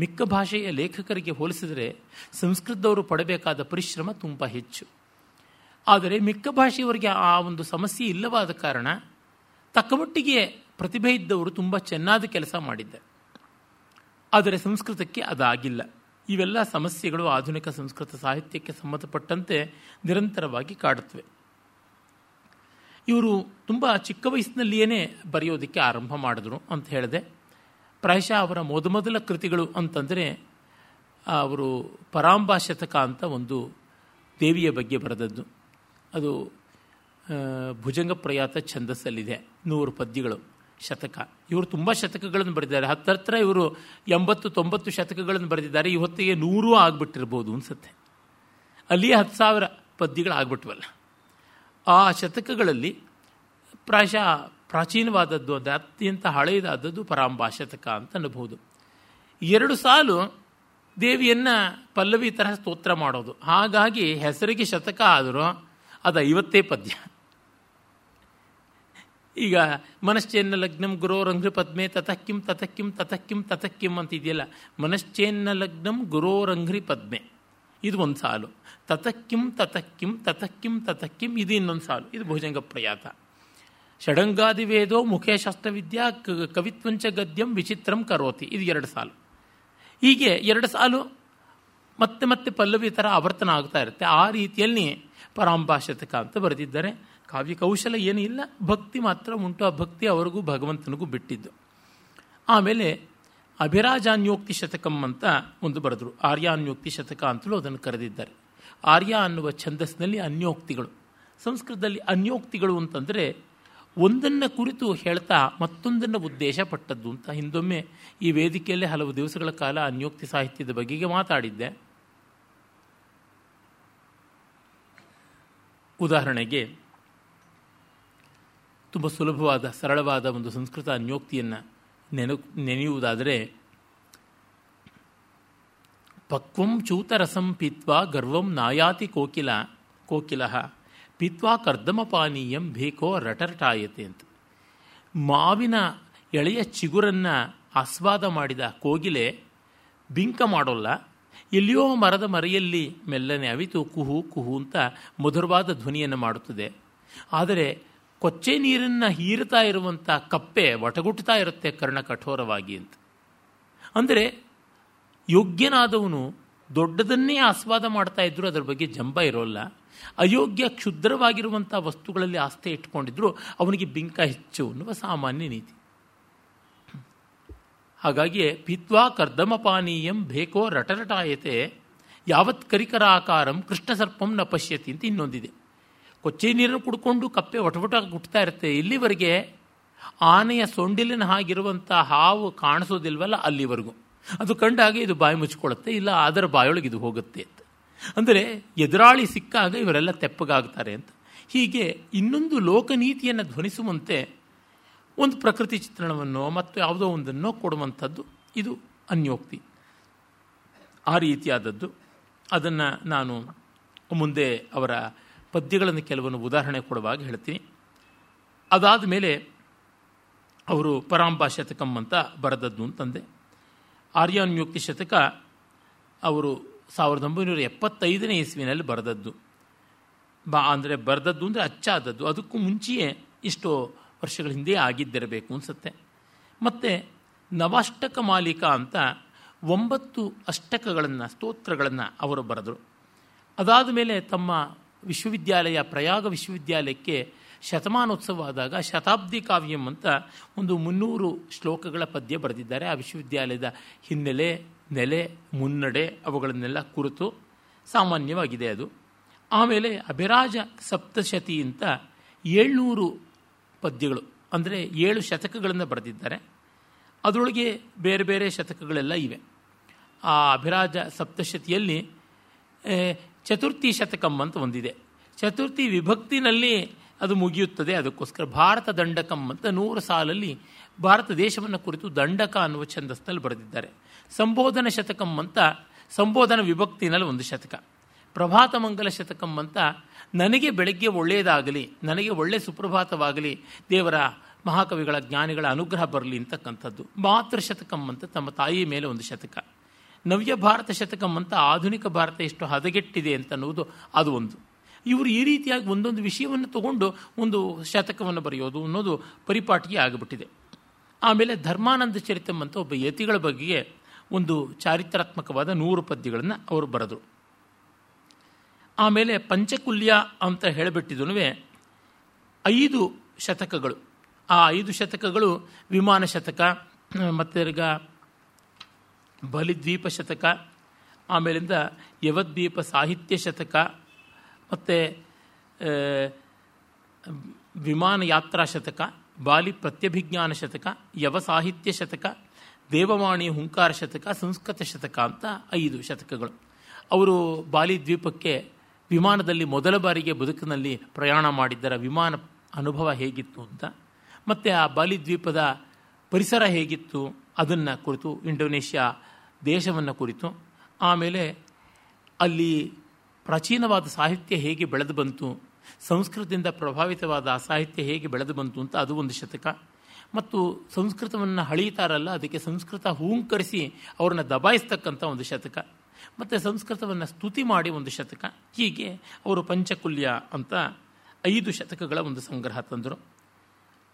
ಮಿಕ್ಕ ಭಾಷೆಯ ಲೇಖಕರಿಗೆ ಹೋಲಿಸಿದರೆ ಸಂಸ್ಕೃತದವರು ಪಡಬೇಕಾದ ಪರಿಶ್ರಮ ತುಂಬ ಹೆಚ್ಚು. ಆದರೆ ಮಿಕ್ಕ ಭಾಷೆಯವರಿಗೆ ಆ ಒಂದು ಸಮಸ್ಯೆ ಇಲ್ಲವಾದ ಕಾರಣ ತಕ್ಕಮಟ್ಟಿಗೆ ಪ್ರತಿಭೆ ಇದ್ದವರು ತುಂಬ ಚೆನ್ನಾದ ಕೆಲಸ ಮಾಡಿದ್ದಾರೆ. ಆದರೆ ಸಂಸ್ಕೃತಕ್ಕೆ ಅದಾಗಿಲ್ಲ. ಇವೆಲ್ಲ ಸಮಸ್ಯೆಗಳು ಆಧುನಿಕ ಸಂಸ್ಕೃತ ಸಾಹಿತ್ಯಕ್ಕೆ ಸಂಬಂಧಪಟ್ಟಂತೆ ನಿರಂತರವಾಗಿ ಕಾಡುತ್ತವೆ. ಇವರು ತುಂಬ ಚಿಕ್ಕ ವಯಸ್ಸಿನಲ್ಲಿಯೇ ಬರೆಯೋದಕ್ಕೆ ಆರಂಭ ಮಾಡಿದ್ರು ಅಂತ ಹೇಳಿದೆ. ಪ್ರಾಯಶಃ ಅವರ ಮೊದಮೊದಲ ಕೃತಿಗಳು ಅಂತಂದರೆ ಅವರು ಪರಾಂಬಾಶತಕ ಅಂತ ಒಂದು ದೇವಿಯ ಬಗ್ಗೆ ಬರೆದದ್ದು. ಅದು ಭುಜಂಗ ಪ್ರಯಾತ ಛಂದಸ್ಸಲ್ಲಿದೆ. ನೂರು ಪದ್ಯಗಳು, ಶತಕ. ಇವರು ತುಂಬ ಶತಕಗಳನ್ನು ಬರೆದಿದ್ದಾರೆ. ಹತ್ತತ್ರ ಇವರು ಎಂಬತ್ತು, ತೊಂಬತ್ತು ಶತಕಗಳನ್ನು ಬರೆದಿದ್ದಾರೆ. ಇವತ್ತಿಗೆ ನೂರೂ ಆಗ್ಬಿಟ್ಟಿರ್ಬೋದು ಅನ್ಸುತ್ತೆ. ಅಲ್ಲಿಯೇ ಹತ್ತು ಸಾವಿರ ಪದ್ಯಗಳು ಆಗ್ಬಿಟ್ವಲ್ಲ ಆ ಶತಕಗಳಲ್ಲಿ ಪ್ರಾಯಶಃ ಪ್ರಾಚೀನವಾದದ್ದು ಅದು, ಅತ್ಯಂತ ಹಳೆಯದಾದದ್ದು ಪರಾಂಬಾಶತಕ ಅಂತ ಅನ್ನಬಹುದು. ಎರಡು ಸಾಲು ದೇವಿಯನ್ನು ಪಲ್ಲವಿ ತರಹ ಸ್ತೋತ್ರ ಮಾಡೋದು. ಹಾಗಾಗಿ ಹೆಸರಿಗೆ ಶತಕ ಆದರೂ ಅದು ಐವತ್ತೇ ಪದ್ಯ. ಈಗ ಮನಶ್ಚೇನ್ನ ಲಗ್ನಂ ಗುರೋರಂಘ್ರಿ ಪದ್ಮೆ ತತಕ್ಕಿಂ ತತಕ್ಕಿಂ ತತಕ್ಕಿಂ ತತಕ್ಕಿಂ ಅಂತ ಇದೆಯಲ್ಲ, ಮನಶ್ಚೇನ್ನ ಲಗ್ನಂ ಗುರೋರಂಘ್ರಿ ಪದ್ಮೆ. ಇದು ಒಂದು ಸಾಲು. ತತಕ್ಕಿಂ ತತಕ್ಕಿಂ ತತಕ್ಕಿಂ ತತಕ್ಕಿಂ, ಇದು ಇನ್ನೊಂದು ಸಾಲು. ಇದು ಭುಜಂಗ ಪ್ರಯಾತ ಷಡಂಗಾದಿ ವೇದೋ ಮುಖೇ ಶಾಸ್ತ್ರವಿದ್ಯಾ ಕವಿತ್ವಂಚ ಗದ್ಯಂ ವಿಚಿತ್ರಂ ಕರೋತಿ. ಇದು ಎರಡು ಸಾಲು. ಹೀಗೆ ಎರಡು ಸಾಲು ಮತ್ತೆ ಮತ್ತೆ ಪಲ್ಲವಿ ಥರ ಆವರ್ತನ ಆಗ್ತಾ ಇರುತ್ತೆ. ಆ ರೀತಿಯಲ್ಲಿ ಪರಾಂಬಾಶತಕ ಅಂತ ಬರೆದಿದ್ದಾರೆ. ಕಾವ್ಯ ಕೌಶಲ ಏನೂ ಇಲ್ಲ. ಭಕ್ತಿ ಮಾತ್ರ ಉಂಟು. ಆ ಭಕ್ತಿ ಅವರಿಗೂ ಭಗವಂತನಿಗೂ ಬಿಟ್ಟಿದ್ದು. ಆಮೇಲೆ ಅಭಿರಾಜಾನ್ಯೋಕ್ತಿ ಶತಕಂ ಅಂತ ಒಂದು ಬರೆದರು. ಆರ್ಯಾನ್ಯೋಕ್ತಿ ಶತಕ ಅಂತಲೂ ಅದನ್ನು ಕರೆದಿದ್ದಾರೆ. ಆರ್ಯ ಅನ್ನುವ ಛಂದಸ್ನಲ್ಲಿ ಅನ್ಯೋಕ್ತಿಗಳು. ಸಂಸ್ಕೃತದಲ್ಲಿ ಅನ್ಯೋಕ್ತಿಗಳು ಅಂತಂದರೆ ಒಂದನ್ನು ಕುರಿತು ಹೇಳ್ತಾ ಮತ್ತೊಂದನ್ನು ಉದ್ದೇಶ ಪಟ್ಟದ್ದು ಅಂತ ಹಿಂದೊಮ್ಮೆ ಈ ವೇದಿಕೆಯಲ್ಲೇ ಹಲವು ದಿವಸಗಳ ಕಾಲ ಅನ್ಯೋಕ್ತಿ ಸಾಹಿತ್ಯದ ಬಗೆಗೆ ಮಾತಾಡಿದ್ದೆ. ಉದಾಹರಣೆಗೆ, ತುಂಬ ಸುಲಭವಾದ, ಸರಳವಾದ ಒಂದು ಸಂಸ್ಕೃತ ಅನ್ಯೋಕ್ತಿಯನ್ನು ನೆನ, ನೆನೆಯುವುದಾದರೆ, ಪಕ್ವಂ ಚೂತರಸಂ ಪೀತ್ವಾ ಗರ್ವಂ ನಾಯಾತಿ ಕೋಕಿಲ ಕೋಕಿಲ. ಪೀತ್ವಾ ಕರ್ದಮಪಾನೀಯಂ ಬೇಕೋ ರಟರಟಾಯತೆ ಅಂತ. ಮಾವಿನ ಎಳೆಯ ಚಿಗುರನ್ನು ಆಸ್ವಾದ ಮಾಡಿದ ಕೋಗಿಲೆ ಬಿಂಕ ಮಾಡೋಲ್ಲ, ಎಲ್ಲಿಯೋ ಮರದ ಮರೆಯಲ್ಲಿ ಮೆಲ್ಲನೆ ಅವಿತು ಕುಹು ಕುಹು ಅಂತ ಮಧುರವಾದ ಧ್ವನಿಯನ್ನು ಮಾಡುತ್ತದೆ. ಆದರೆ ಕೊಚ್ಚೆ ನೀರನ್ನು ಹೀರುತ್ತಾ ಇರುವಂಥ ಕಪ್ಪೆ ಒಟಗುಟ್ತಾ ಇರುತ್ತೆ ಕರ್ಣ ಕಠೋರವಾಗಿ ಅಂತ. ಅಂದರೆ ಯೋಗ್ಯನಾದವನು ದೊಡ್ಡದನ್ನೇ ಆಸ್ವಾದ ಮಾಡ್ತಾ ಇದ್ದರೂ ಅದರ ಬಗ್ಗೆ ಜಂಬ ಇರೋಲ್ಲ. ಅಯೋಗ್ಯ ಕ್ಷುದ್ರವಾಗಿರುವಂಥ ವಸ್ತುಗಳಲ್ಲಿ ಆಸ್ತೆ ಇಟ್ಕೊಂಡಿದ್ರು ಅವನಿಗೆ ಬಿಂಕ ಹೆಚ್ಚು ಅನ್ನುವ ಸಾಮಾನ್ಯ ನೀತಿ. ಹಾಗಾಗಿ ಪಿತ್ವಾ ಕರ್ದಮಪಾನೀಯಂ ಬೇಕೋ ರಟರಟಾಯತೆ, ಯಾವತ್ ಕರಿಕರಾಕಾರಂ ಕೃಷ್ಣ ಸರ್ಪಂ ನ ಪಶ್ಯತಿ ಅಂತ ಇನ್ನೊಂದಿದೆ. ಕೊಚ್ಚೆ ನೀರನ್ನು ಕುಡ್ಕೊಂಡು ಕಪ್ಪೆ ಒಟವಟ ಗುಟ್ತಾ ಇರುತ್ತೆ. ಇಲ್ಲಿವರೆಗೆ ಆನೆಯ ಸೊಂಡಿಲಿನ ಹಾಗಿರುವಂಥ ಹಾವು ಕಾಣಿಸೋದಿಲ್ವಲ್ಲ ಅಲ್ಲಿವರೆಗೂ. ಅದು ಕಂಡಾಗ ಇದು ಬಾಯಿ ಮುಚ್ಕೊಳ್ಳುತ್ತೆ, ಇಲ್ಲ ಅದರ ಬಾಯೊಳಗೆ ಇದು ಹೋಗುತ್ತೆ. ಅಂದರೆ ಎದುರಾಳಿ ಸಿಕ್ಕಾಗ ಇವರೆಲ್ಲ ತೆಪ್ಪಗಾಗ್ತಾರೆ ಅಂತ. ಹೀಗೆ ಇನ್ನೊಂದು ಲೋಕನೀತಿಯನ್ನು ಧ್ವನಿಸುವಂತೆ ಒಂದು ಪ್ರಕೃತಿ ಚಿತ್ರಣವನ್ನು ಮತ್ತು ಯಾವುದೋ ಒಂದನ್ನು ಕೊಡುವಂಥದ್ದು ಇದು ಅನ್ಯೋಕ್ತಿ. ಆ ರೀತಿಯಾದದ್ದು. ಅದನ್ನು ನಾನು ಮುಂದೆ ಅವರ ಪದ್ಯಗಳನ್ನು ಕೆಲವನ್ನು ಉದಾಹರಣೆ ಕೊಡುವಾಗ ಹೇಳ್ತೀನಿ. ಅದಾದ ಮೇಲೆ ಅವರು ಪರಾಂಬಾ ಶತಕಂ ಅಂತ ಬರೆದದ್ದು ಅಂತಂದೆ. ಆರ್ಯಾನ್ಯೋಕ್ತಿ ಶತಕ ಅವರು ಸಾವಿರದ ಒಂಬೈನೂರ ಎಪ್ಪತ್ತೈದನೇ ಇಸ್ವಿನಲ್ಲಿ ಬರೆದದ್ದು. ಬಾ ಅಂದರೆ ಬರೆದದ್ದು ಅಂದರೆ ಅಚ್ಚಾದದ್ದು. ಅದಕ್ಕೂ ಮುಂಚೆಯೇ ಇಷ್ಟೋ ವರ್ಷಗಳ ಹಿಂದೆ ಆಗಿದ್ದಿರಬೇಕು ಅನಿಸುತ್ತೆ. ಮತ್ತು ನವಾಷ್ಟಕ ಮಾಲೀಕ ಅಂತ ಒಂಬತ್ತು ಅಷ್ಟಕಗಳನ್ನು, ಸ್ತೋತ್ರಗಳನ್ನು ಅವರು ಬರೆದರು. ಅದಾದ ಮೇಲೆ ತಮ್ಮ ವಿಶ್ವವಿದ್ಯಾಲಯ, ಪ್ರಯಾಗ ವಿಶ್ವವಿದ್ಯಾಲಯಕ್ಕೆ ಶತಮಾನೋತ್ಸವ ಆದಾಗ ಶತಾಬ್ದಿ ಕಾವ್ಯಂ ಅಂತ ಒಂದು ಮುನ್ನೂರು ಶ್ಲೋಕಗಳ ಪದ್ಯ ಬರೆದಿದ್ದಾರೆ ಆ ವಿಶ್ವವಿದ್ಯಾಲಯದ ಹಿನ್ನೆಲೆ ನೆಲೆ, ಮುನ್ನಡೆ ಅವುಗಳನ್ನೆಲ್ಲ ಕುರಿತು ಸಾಮಾನ್ಯವಾಗಿದೆ ಅದು. ಆಮೇಲೆ ಅಭಿರಾಜ ಸಪ್ತಶತಿ ಅಂತ ಏಳ್ನೂರು ಪದ್ಯಗಳು, ಅಂದರೆ ಏಳು ಶತಕಗಳನ್ನು ಬರೆದಿದ್ದಾರೆ. ಅದರೊಳಗೆ ಬೇರೆ ಬೇರೆ ಶತಕಗಳೆಲ್ಲ ಇವೆ. ಆ ಅಭಿರಾಜ ಸಪ್ತಶತಿಯಲ್ಲಿ ಚತುರ್ಥಿ ಶತಕಂ ಅಂತ ಒಂದಿದೆ. ಚತುರ್ಥಿ ವಿಭಕ್ತಿನಲ್ಲಿ ಅದು ಮುಗಿಯುತ್ತದೆ. ಅದಕ್ಕೋಸ್ಕರ ಭಾರತ ದಂಡಕಂ ಅಂತ ನೂರು ಸಾಲಲ್ಲಿ ಭಾರತ ದೇಶವನ್ನು ಕುರಿತು ದಂಡಕ ಅನ್ನುವ ಛಂದಸ್ನಲ್ಲಿ ಬರೆದಿದ್ದಾರೆ. ಸಂಬೋಧನ ಶತಕಂ ಅಂತ ಸಂಬೋಧನ ವಿಭಕ್ತಿನಲ್ಲಿ ಒಂದು ಶತಕ. ಪ್ರಭಾತ ಮಂಗಲ ಶತಕಂ ಅಂತ ನನಗೆ ಬೆಳಗ್ಗೆ ಒಳ್ಳೆಯದಾಗಲಿ, ನನಗೆ ಒಳ್ಳೆ ಸುಪ್ರಭಾತವಾಗಲಿ, ದೇವರ ಮಹಾಕವಿಗಳ ಜ್ಞಾನಿಗಳ ಅನುಗ್ರಹ ಬರಲಿ ಅಂತಕ್ಕಂಥದ್ದು. ಮಾತೃ ಶತಕಂ ಅಂತ ತಮ್ಮ ತಾಯಿಯ ಮೇಲೆ ಒಂದು ಶತಕ. ನವ್ಯ ಭಾರತ ಶತಕಂ ಅಂತ ಆಧುನಿಕ ಭಾರತ ಎಷ್ಟು ಹದಗೆಟ್ಟಿದೆ ಅಂತ ಅನ್ನುವುದು ಅದು ಒಂದು. ಇವರು ಈ ರೀತಿಯಾಗಿ ಒಂದೊಂದು ವಿಷಯವನ್ನು ತಗೊಂಡು ಒಂದು ಶತಕವನ್ನು ಬರೆಯೋದು ಅನ್ನೋದು ಪರಿಪಾಟಿಗೆ ಆಗಿಬಿಟ್ಟಿದೆ. ಆಮೇಲೆ ಧರ್ಮಾನಂದ ಚರಿತಂ ಅಂತ ಒಬ್ಬ ಯತಿಗಳ ಬಗ್ಗೆ ಒಂದು ಚಾರಿತ್ರಾತ್ಮಕವಾದ ನೂರು ಪದ್ಯಗಳನ್ನು ಅವರು ಬರೆದರು. ಆಮೇಲೆ ಪಂಚಕುಲ್ಯ ಅಂತ ಹೇಳಿಬಿಟ್ಟಿದನು ಐದು ಶತಕಗಳು. ಆ ಐದು ಶತಕಗಳು ವಿಮಾನ ಶತಕ ಮತ್ತಿರ್ಗ ಬಲಿದ್ವೀಪ ಶತಕ, ಆಮೇಲಿಂದ ಯವದ್ವೀಪ ಸಾಹಿತ್ಯ ಶತಕ, ಮತ್ತು ವಿಮಾನ ಯಾತ್ರಾ ಶತಕ, ಬಾಲಿ ಪ್ರತ್ಯಭಿಜ್ಞಾನ ಶತಕ ಯವ ಸಾಹಿತ್ಯ ಶತಕ ದೇವವಾಣಿ ಹುಂಕಾರ ಶತಕ, ಸಂಸ್ಕೃತ ಶತಕ ಅಂತ ಐದು ಶತಕಗಳು. ಅವರು ಬಾಲಿ ದ್ವೀಪಕ್ಕೆ ವಿಮಾನದಲ್ಲಿ ಮೊದಲ ಬಾರಿಗೆ ಬದುಕಿನಲ್ಲಿ ಪ್ರಯಾಣ ಮಾಡಿದ್ದರ ವಿಮಾನ ಅನುಭವ ಹೇಗಿತ್ತು ಅಂತ, ಮತ್ತು ಆ ಬಾಲಿ ದ್ವೀಪದ ಪರಿಸರ ಹೇಗಿತ್ತು ಅದನ್ನು ಕುರಿತು, ಇಂಡೋನೇಷ್ಯಾ ದೇಶವನ್ನು ಕುರಿತು, ಆಮೇಲೆ ಅಲ್ಲಿ ಪ್ರಾಚೀನವಾದ ಸಾಹಿತ್ಯ ಹೇಗೆ ಬೆಳೆದು ಬಂತು, ಸಂಸ್ಕೃತದಿಂದ ಪ್ರಭಾವಿತವಾದ ಸಾಹಿತ್ಯ ಹೇಗೆ ಬೆಳೆದು ಬಂತು ಅಂತ ಅದು ಒಂದು ಶತಕ. ಮತ್ತು ಸಂಸ್ಕೃತವನ್ನು ಹಳೀತಾರಲ್ಲ, ಅದಕ್ಕೆ ಸಂಸ್ಕೃತ ಹೂಂಕರಿಸಿ ಅವ್ರನ್ನ ದಬಾಯಿಸ್ತಕ್ಕಂಥ ಒಂದು ಶತಕ. ಮತ್ತು ಸಂಸ್ಕೃತವನ್ನು ಸ್ತುತಿ ಮಾಡಿ ಒಂದು ಶತಕ. ಹೀಗೆ ಅವರು ಪಂಚಕುಲ್ಯ ಅಂತ ಐದು ಶತಕಗಳ ಒಂದು ಸಂಗ್ರಹ ತಂದರು.